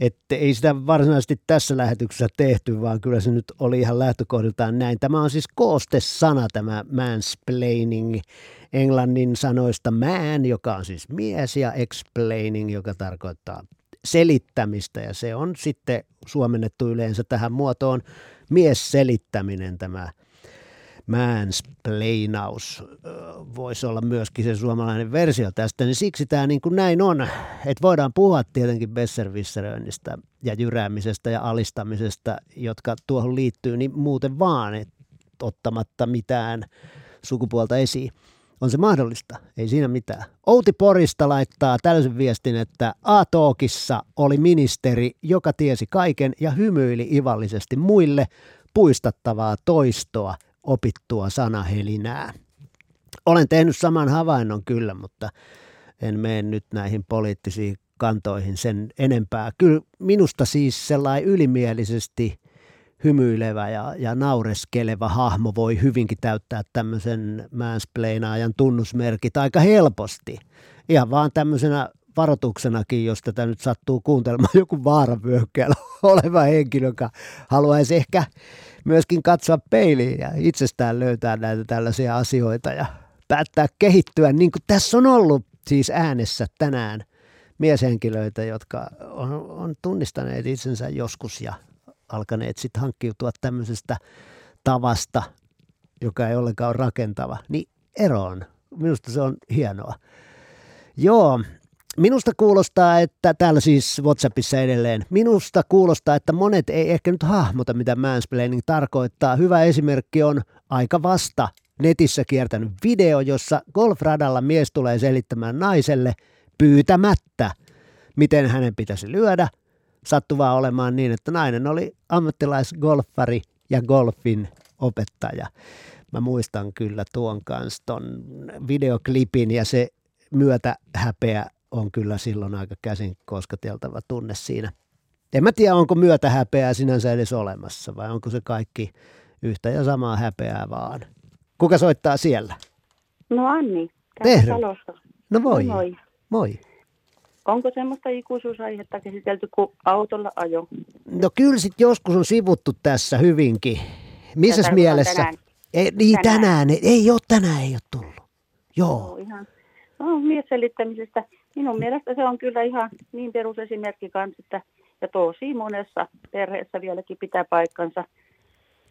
Että ei sitä varsinaisesti tässä lähetyksessä tehty, vaan kyllä se nyt oli ihan lähtökohdiltaan näin. Tämä on siis koostesana tämä mansplaining. Englannin sanoista man, joka on siis mies, ja explaining, joka tarkoittaa selittämistä. Ja se on sitten suomennettu yleensä tähän muotoon. Miesselittäminen tämä mansplainaus voisi olla myöskin se suomalainen versio tästä, niin siksi tämä niin kuin näin on, että voidaan puhua tietenkin besservisseröinnistä ja jyräämisestä ja alistamisesta, jotka tuohon liittyy, niin muuten vaan, et, ottamatta mitään sukupuolta esiin. On se mahdollista, ei siinä mitään. Outi Porista laittaa tällaisen viestin, että A-Talkissa oli ministeri, joka tiesi kaiken ja hymyili ivallisesti muille puistattavaa toistoa opittua sanahelinää. Olen tehnyt saman havainnon kyllä, mutta en mene nyt näihin poliittisiin kantoihin sen enempää. Kyllä minusta siis sellainen ylimielisesti hymyilevä ja, ja naureskeleva hahmo voi hyvinkin täyttää tämmöisen mansplainaajan tunnusmerkit aika helposti. Ihan vaan tämmöisenä varoituksenakin, jos tätä nyt sattuu kuuntelemaan *laughs* joku vaaravyöhykkeellä oleva henkilö, joka haluaisi ehkä myöskin katsoa peiliin ja itsestään löytää näitä tällaisia asioita ja päättää kehittyä, niin kuin tässä on ollut siis äänessä tänään mieshenkilöitä, jotka on, on tunnistaneet itsensä joskus ja alkaneet sitten hankkiutua tämmöisestä tavasta, joka ei ollenkaan ole rakentava, niin eroon. Minusta se on hienoa. Joo, Minusta kuulostaa, että täällä siis WhatsAppissa edelleen, minusta kuulostaa, että monet ei ehkä nyt hahmota, mitä mansplaining tarkoittaa. Hyvä esimerkki on aika vasta netissä kiertänyt video, jossa golfradalla mies tulee selittämään naiselle pyytämättä, miten hänen pitäisi lyödä. Sattuvaa olemaan niin, että nainen oli ammattilaisgolfari ja golfin opettaja. Mä muistan kyllä tuon kanssa ton videoklipin ja se myötä häpeä on kyllä silloin aika käsin kosketeltava tunne siinä. En mä tiedä, onko myötä häpeää sinänsä edes olemassa vai onko se kaikki yhtä ja samaa häpeää vaan. Kuka soittaa siellä? No Anni, Terve. talossa. No moi. Moi. Moi. Onko semmoista ikuisuusaihetta käsitelty kuin autolla ajo? No kyllä sit joskus on sivuttu tässä hyvinkin. Missä mielessä? tänään. Ei, niin tänään. Tänään. tänään. Ei ole tänään, ei ole tullut. Joo. No, ihan, no, miesselittämisestä. Minun mielestä se on kyllä ihan niin perusesimerkki kanssa, että ja tosi monessa perheessä vieläkin pitää paikkansa,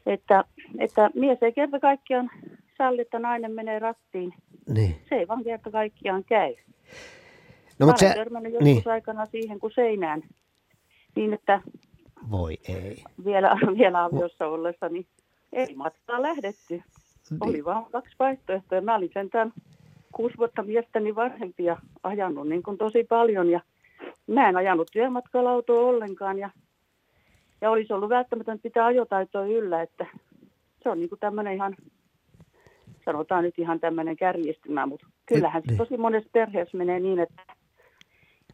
että, että mies ei kerta kaikkiaan salli, että nainen menee rattiin. Niin. Se ei vaan kerta kaikkiaan käy. No, Mä mutta olen se, törmännyt joskus niin. aikana siihen kuin seinään. Niin, että Voi ei. vielä, vielä aviossa ollessa, niin ei matkaa lähdetty. Niin. Oli vaan kaksi vaihtoehtoa. Mä olin sentään kuusi vuotta miestäni vanhempi ja ajanut niin kuin tosi paljon. Ja mä en ajanut työmatkalla autoa ollenkaan ja, ja olisi ollut välttämätöntä pitää ajotaitoa yllä, että se on niin kuin tämmöinen ihan, sanotaan nyt ihan tämmöinen kärjistymä, mutta kyllähän se tosi monessa perheessä menee niin, että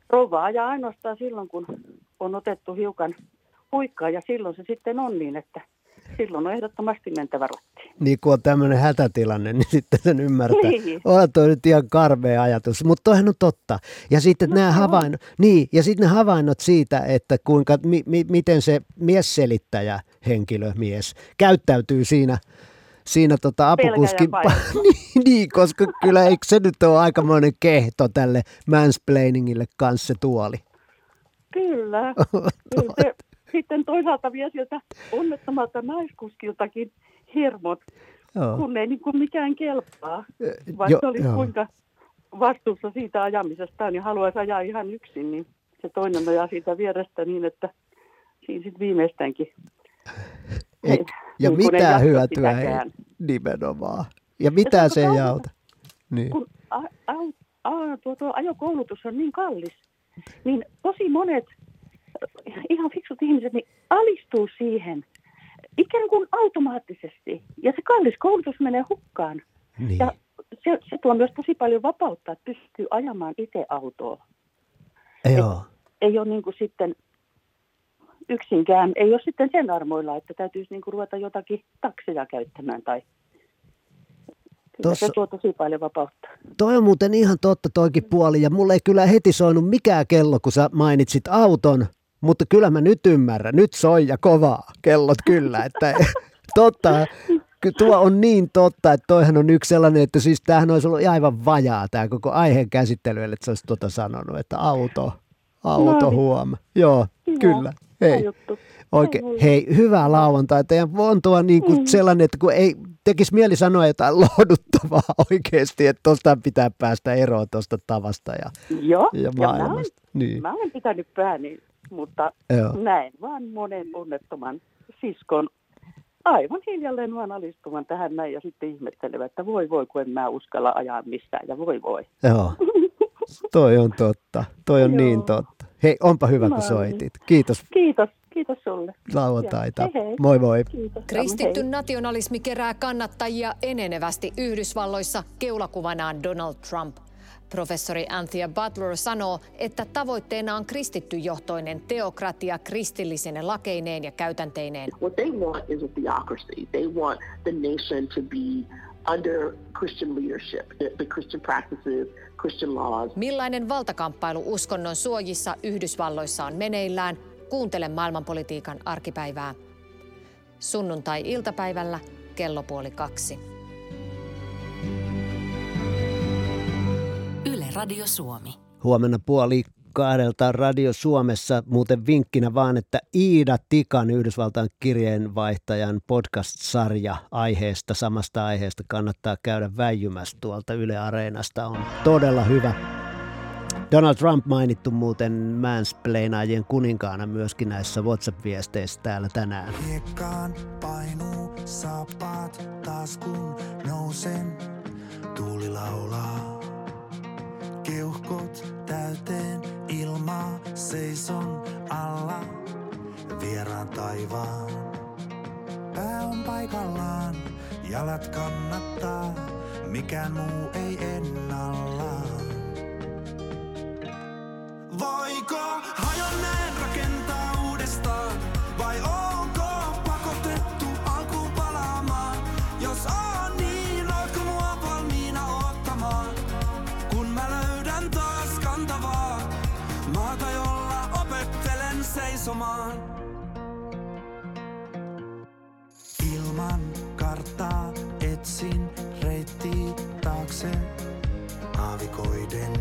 rouva ajaa ainoastaan silloin, kun on otettu hiukan huikkaa ja silloin se sitten on niin, että silloin on ehdottomasti mentävä rattiin. Niin kun on tämmöinen hätätilanne, *laughs* niin sitten sen ymmärtää. Niin. On toi nyt ihan karmea ajatus, mutta toihan on totta. Ja sitten no, nämä havainnot, niin, ja sitten ne havainnot siitä, että kuinka, mi, mi, miten se miesselittäjä henkilö, mies, käyttäytyy siinä, siinä tota apukuskin... *laughs* Niin, niin, koska kyllä eikö se nyt ole aikamoinen kehto tälle mansplainingille kanssa se tuoli. Kyllä. Kyllä *laughs* se, sitten toisaalta vielä sieltä onnettomalta naiskuskiltakin hirmot, Joo. kun ei niin kuin mikään kelpaa. jo- Vaikka olisi joo. kuinka vastuussa siitä ajamisestaan ja haluaisi ajaa ihan yksin, niin se toinen ajaa siitä vierestä niin, että siinä sitten viimeistäänkin. Ei, ja niin ei mitä hyötyä ei nimenomaan. Ja mitä se ei auta. Niin. kun a, a, a, tuo, tuo ajokoulutus on niin kallis, niin tosi monet ihan fiksut ihmiset niin alistuu siihen ikään kuin automaattisesti. Ja se kallis koulutus menee hukkaan. Niin. Ja se, se tuo myös tosi paljon vapautta, että pystyy ajamaan itse autoa. Joo. Ei ole niin kuin sitten yksinkään, ei ole sitten sen armoilla, että täytyisi niin kuin ruveta jotakin takseja käyttämään tai Kyllä se Tossa- tuo tosi paljon vapautta. Toi on muuten ihan totta toikin puoli ja mulle ei kyllä heti soinut mikään kello, kun sä mainitsit auton, mutta kyllä mä nyt ymmärrän. Nyt soi ja kovaa kellot kyllä, että *laughs* totta. Tuo on niin totta, että toihan on yksi sellainen, että siis tämähän olisi ollut aivan vajaa tämä koko aiheen käsittely, että sä olisit tuota sanonut, että auto, Auto No niin. huom. Joo, Joo, kyllä. Hei. Oikein, Hei, hyvää lauantaita ja on tuo niin kuin Mm. sellainen, että kun ei tekisi mieli sanoa jotain *laughs* lohduttavaa oikeasti, että tuosta pitää päästä eroon tuosta tavasta ja, Joo, ja ja mä olen, maailmasta. Niin. mä olen pitänyt pääni, mutta Joo. näin vaan monen tunnettoman siskon aivan hiljalleen vaan alistuman tähän näin ja sitten ihmettelevät, että voi voi, kun en mä uskalla ajaa missään ja voi voi. Joo, toi on totta. Toi on Joo. niin totta. Hei, onpa hyvä kun No niin. soitit. Kiitos Kiitos, kiitos sulle. lauantaita. Hei hei. Moi moi. Kiitos. Kristitty Hei. nationalismi kerää kannattajia enenevästi Yhdysvalloissa keulakuvanaan Donald Trump. Professori Anthea Butler sanoo, että tavoitteena on kristittyjohtoinen teokratia kristillisine lakeineen ja käytänteineen. What they want is a theocracy. They want the nation to be under Christian leadership, the, the Christian practices, Christian laws. Millainen valtakamppailu uskonnon suojissa Yhdysvalloissa on meneillään? Kuuntele maailmanpolitiikan arkipäivää. Sunnuntai-iltapäivällä kello puoli kaksi. Radio Suomi. Huomenna puoli kahdelta Radio Suomessa muuten vinkkinä vaan, että Iida Tikan Yhdysvaltain kirjeenvaihtajan podcast-sarja aiheesta, samasta aiheesta kannattaa käydä väijymässä tuolta Yle Areenasta. On todella hyvä. Donald Trump mainittu muuten mansplainaajien kuninkaana myöskin näissä WhatsApp-viesteissä täällä tänään. Hiekkaan painuu saappaat taas kun nousen. Tuuli laulaa. Keuhkot täyteen ilmaa seison alla. Vieraan taivaan. Pää on paikallaan, jalat kannattaa. Mikään muu ei ennallaan. Voiko hajonneen rakentaa uudestaan? Vai onko seisomaan. Ilman karttaa etsin reittiä taakse aavikoiden.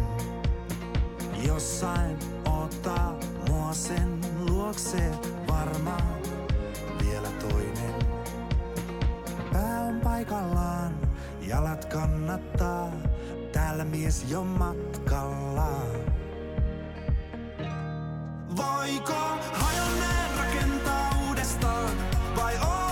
Jossain ottaa mua sen luokse varmaan vielä toinen. Pää on paikallaan, jalat kannattaa, täällä mies jo matkallaan. Voiko hajonneen rakentaa uudestaan, vai onko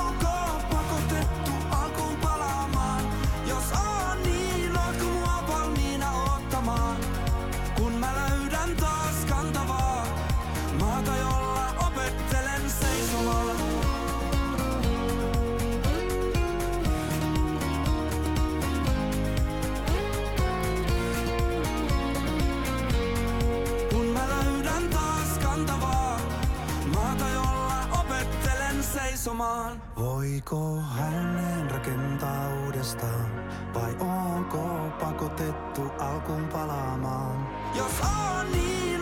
seisomaan. Voiko hänen rakentaa uudestaan, vai onko pakotettu alkuun palaamaan? Jos on niin,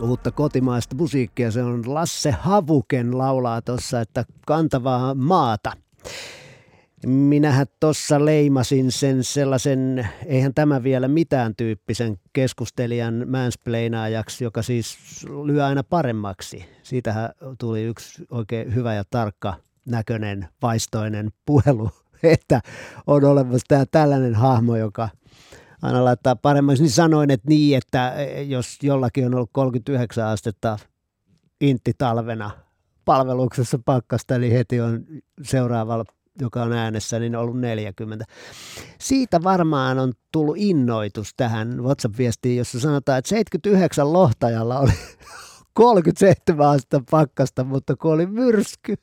Uutta kotimaista musiikkia, se on Lasse Havuken laulaa tuossa, että kantavaa maata. Minähän tuossa leimasin sen sellaisen, eihän tämä vielä mitään tyyppisen keskustelijan mansplainaajaksi, joka siis lyö aina paremmaksi. Siitähän tuli yksi oikein hyvä ja tarkka näköinen, vaistoinen puhelu, *laughs* että on olemassa tämä tällainen hahmo, joka aina laittaa paremmaksi. Niin sanoin, että niin, että jos jollakin on ollut 39 astetta intti talvena palveluksessa pakkasta, eli heti on seuraavalla joka on äänessä, niin on ollut 40. Siitä varmaan on tullut innoitus tähän WhatsApp-viestiin, jossa sanotaan, että 79 lohtajalla oli *laughs* 37 astetta pakkasta, mutta kun oli myrsky.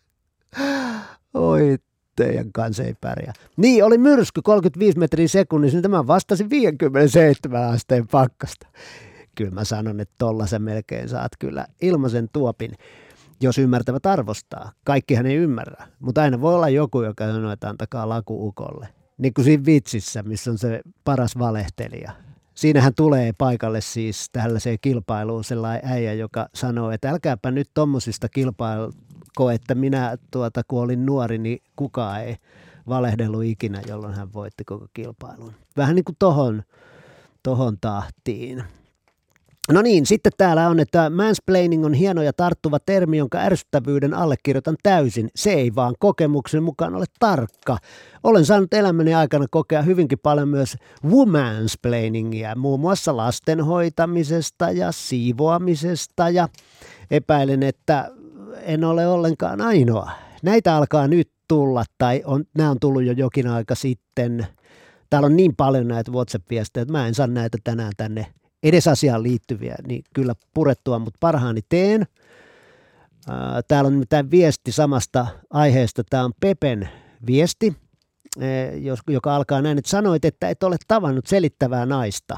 Oi, teidän kanssa ei pärjää. Niin, oli myrsky 35 metriä sekunnissa, niin tämä vastasi 57 asteen pakkasta. Kyllä mä sanon, että tollasen melkein saat kyllä ilmaisen tuopin, jos ymmärtävät arvostaa. Kaikkihan ei ymmärrä, mutta aina voi olla joku, joka sanoo, että antakaa laku ukolle. Niin kuin siinä vitsissä, missä on se paras valehtelija. Siinähän tulee paikalle siis tällaiseen kilpailuun sellainen äijä, joka sanoo, että älkääpä nyt tommosista kilpailuko, että minä tuota, kun olin nuori, niin kukaan ei valehdellut ikinä, jolloin hän voitti koko kilpailun. Vähän niin kuin tohon, tohon tahtiin. No niin, sitten täällä on, että mansplaining on hieno ja tarttuva termi, jonka ärsyttävyyden allekirjoitan täysin. Se ei vaan kokemuksen mukaan ole tarkka. Olen saanut elämäni aikana kokea hyvinkin paljon myös womansplainingia, muun muassa lasten hoitamisesta ja siivoamisesta ja epäilen, että en ole ollenkaan ainoa. Näitä alkaa nyt tulla tai on, nämä on tullut jo jokin aika sitten. Täällä on niin paljon näitä WhatsApp-viestejä, että mä en saa näitä tänään tänne edes asiaan liittyviä, niin kyllä purettua, mutta parhaani teen. Täällä on nimittäin viesti samasta aiheesta. Tämä on Pepen viesti, joka alkaa näin, että sanoit, että et ole tavannut selittävää naista.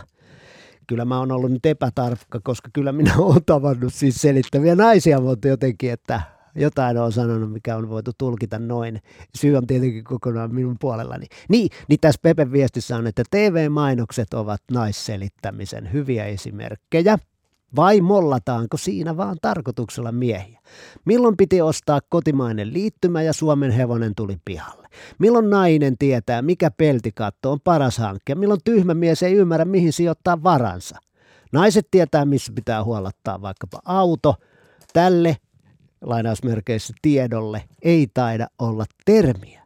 Kyllä mä oon ollut nyt epätarkka, koska kyllä minä *laughs* oon tavannut siis selittäviä naisia, mutta jotenkin, että jotain on sanonut, mikä on voitu tulkita noin. Syy on tietenkin kokonaan minun puolellani. Niin, niin tässä Pepen viestissä on, että TV-mainokset ovat naisselittämisen hyviä esimerkkejä. Vai mollataanko siinä vaan tarkoituksella miehiä? Milloin piti ostaa kotimainen liittymä ja Suomen hevonen tuli pihalle? Milloin nainen tietää, mikä peltikatto on paras hankke? Milloin tyhmä mies ei ymmärrä, mihin sijoittaa varansa? Naiset tietää, missä pitää huollattaa vaikkapa auto. Tälle lainausmerkeissä tiedolle ei taida olla termiä.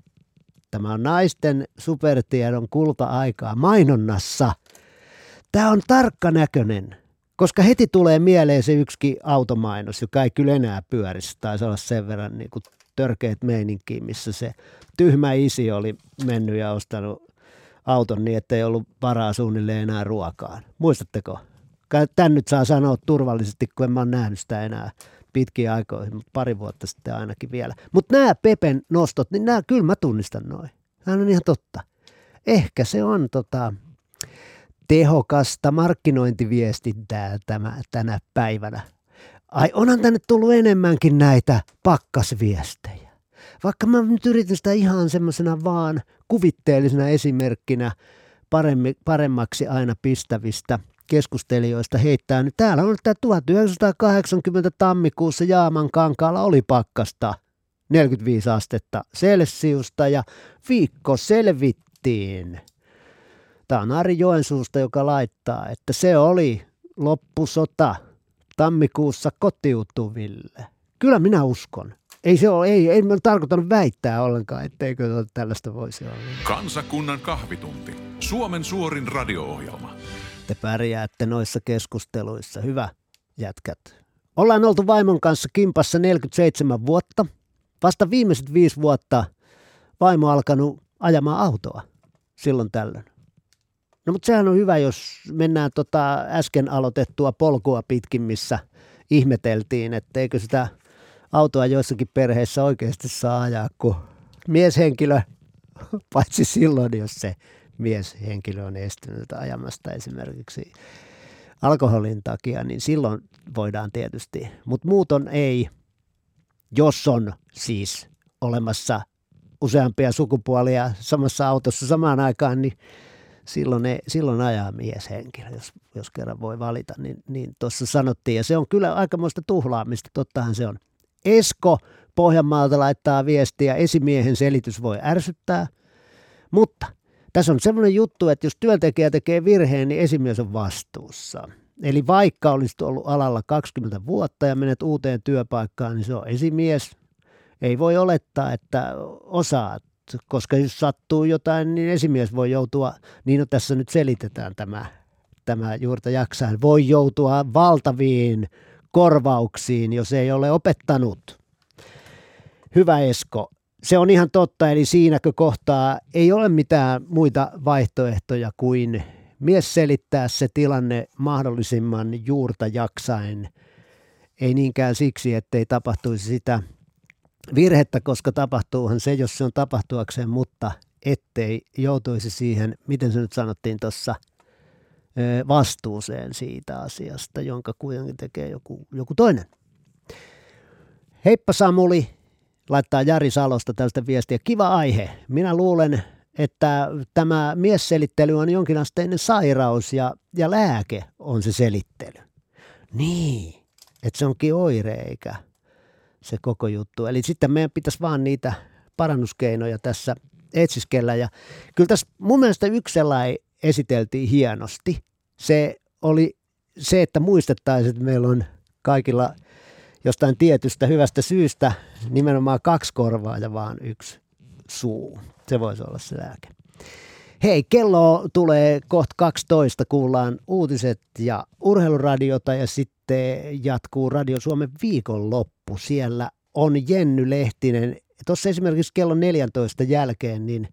Tämä on naisten supertiedon kulta-aikaa mainonnassa. Tämä on tarkkanäköinen, koska heti tulee mieleen se yksi automainos, joka ei kyllä enää pyörisi. Taisi olla sen verran niin kuin törkeät meininkiä, missä se tyhmä isi oli mennyt ja ostanut auton niin, että ei ollut varaa suunnilleen enää ruokaan. Muistatteko? Tän nyt saa sanoa turvallisesti, kun en mä ole nähnyt sitä enää pitkiä aikoihin, pari vuotta sitten ainakin vielä. Mutta nämä Pepen nostot, niin nämä kyllä mä tunnistan noin. Nämä on ihan totta. Ehkä se on tota, tehokasta markkinointiviestintää tämä, tänä päivänä. Ai onhan tänne tullut enemmänkin näitä pakkasviestejä. Vaikka mä nyt yritin sitä ihan semmoisena vaan kuvitteellisena esimerkkinä paremmi, paremmaksi aina pistävistä – keskustelijoista heittää nyt. Täällä on tämä 1980 tammikuussa Jaaman kankaalla oli pakkasta 45 astetta Celsiusta ja viikko selvittiin. Tämä on Ari Joensuusta, joka laittaa, että se oli loppusota tammikuussa kotiutuville. Kyllä minä uskon. Ei se ole, ei, ei ole tarkoittanut väittää ollenkaan, etteikö tällaista voisi olla. Kansakunnan kahvitunti. Suomen suorin radio-ohjelma te pärjäätte noissa keskusteluissa. Hyvä, jätkät. Ollaan oltu vaimon kanssa kimpassa 47 vuotta. Vasta viimeiset viisi vuotta vaimo alkanut ajamaan autoa silloin tällöin. No mutta sehän on hyvä, jos mennään tota äsken aloitettua polkua pitkin, missä ihmeteltiin, että eikö sitä autoa joissakin perheissä oikeasti saa ajaa, kun mieshenkilö, *laughs* paitsi silloin, jos se mieshenkilö on estynyt ajamasta esimerkiksi alkoholin takia, niin silloin voidaan tietysti, mutta muuton ei, jos on siis olemassa useampia sukupuolia samassa autossa samaan aikaan, niin silloin, ei, silloin ajaa mieshenkilö, jos, jos kerran voi valita, niin, niin tuossa sanottiin. Ja se on kyllä aikamoista tuhlaamista, tottahan se on. Esko Pohjanmaalta laittaa viestiä, esimiehen selitys voi ärsyttää, mutta tässä on semmoinen juttu, että jos työntekijä tekee virheen, niin esimies on vastuussa. Eli vaikka olisit ollut alalla 20 vuotta ja menet uuteen työpaikkaan, niin se on esimies. Ei voi olettaa, että osaat, koska jos sattuu jotain, niin esimies voi joutua, niin no tässä nyt selitetään tämä, tämä juurta jaksain, voi joutua valtaviin korvauksiin, jos ei ole opettanut. Hyvä Esko, se on ihan totta, eli siinäkö kohtaa ei ole mitään muita vaihtoehtoja kuin mies selittää se tilanne mahdollisimman juurta jaksain Ei niinkään siksi, ettei tapahtuisi sitä virhettä, koska tapahtuuhan se, jos se on tapahtuakseen, mutta ettei joutuisi siihen, miten se nyt sanottiin tuossa, vastuuseen siitä asiasta, jonka kuitenkin tekee joku, joku toinen. Heippa Samuli, laittaa Jari Salosta tästä viestiä. Kiva aihe. Minä luulen, että tämä miesselittely on jonkinasteinen sairaus ja, ja lääke on se selittely. Niin, että se onkin oire eikä se koko juttu. Eli sitten meidän pitäisi vaan niitä parannuskeinoja tässä etsiskellä. Ja kyllä tässä mun mielestä yksi sellainen esiteltiin hienosti. Se oli se, että muistettaisiin, että meillä on kaikilla jostain tietystä hyvästä syystä nimenomaan kaksi korvaa ja vaan yksi suu. Se voisi olla se lääke. Hei, kello tulee kohta 12, kuullaan uutiset ja urheiluradiota ja sitten jatkuu Radio Suomen viikonloppu. Siellä on Jenny Lehtinen. Tuossa esimerkiksi kello 14 jälkeen niin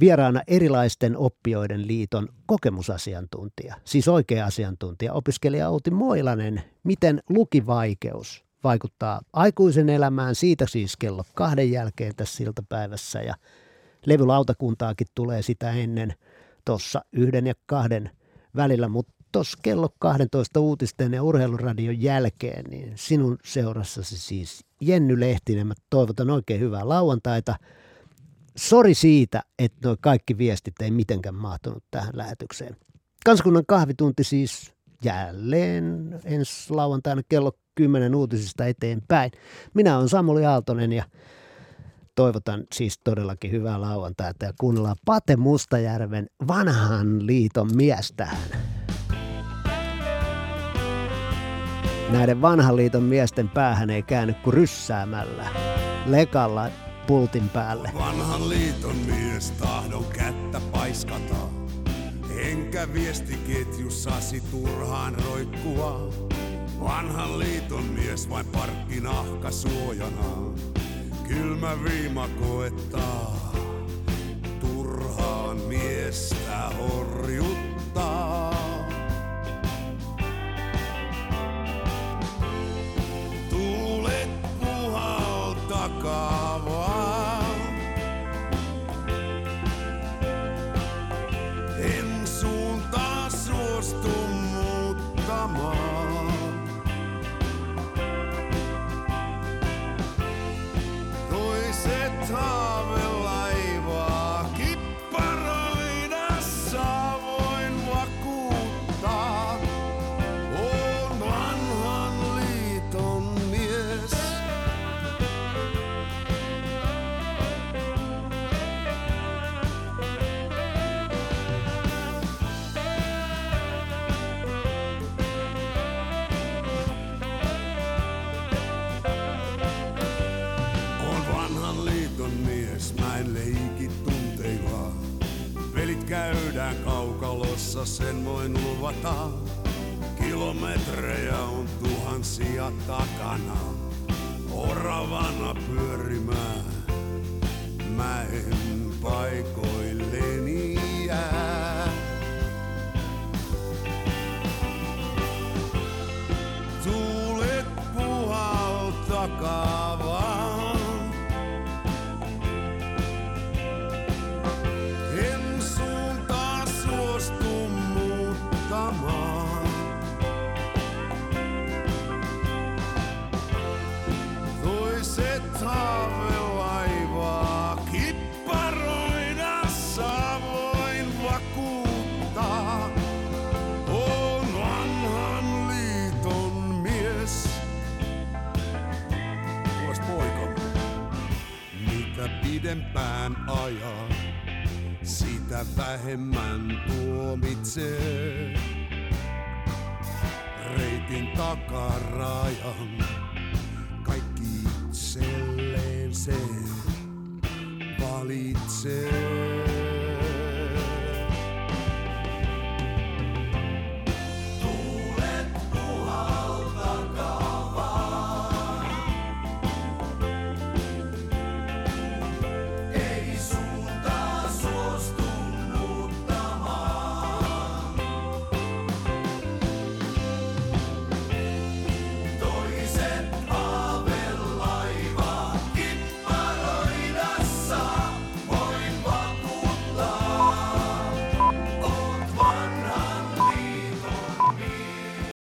vieraana erilaisten oppijoiden liiton kokemusasiantuntija, siis oikea asiantuntija, opiskelija Outi Moilanen. Miten lukivaikeus vaikuttaa aikuisen elämään, siitä siis kello kahden jälkeen tässä iltapäivässä ja levylautakuntaakin tulee sitä ennen tuossa yhden ja kahden välillä, mutta tuossa kello 12 uutisten ja urheiluradion jälkeen, niin sinun seurassasi siis Jenny Lehtinen. Mä toivotan oikein hyvää lauantaita. Sori siitä, että nuo kaikki viestit ei mitenkään mahtunut tähän lähetykseen. Kanskunnan kahvitunti siis jälleen ensi lauantaina kello 10 uutisista eteenpäin. Minä olen Samuli Aaltonen ja toivotan siis todellakin hyvää lauantaita ja kuunnellaan Pate Mustajärven vanhan liiton mies tähän. Näiden vanhan liiton miesten päähän ei käänny kuin ryssäämällä lekalla pultin päälle. Vanhan liiton mies tahdon kättä paiskata. Enkä viestiketjussasi turhaan roikkua. Vanhan liiton mies vain parkkinahka suojana. Kylmä viima koettaa, turhaan miestä horjuttaa. Kaukalossa, sen voin luvata. Kilometrejä on tuhansia takana. Oravana pyörimään, mä en paikoilleni jää. Tuulet puhaltakaa pidempään ajaa, sitä vähemmän tuomitsee. Reitin takarajan, kaikki itselleen se valitsee.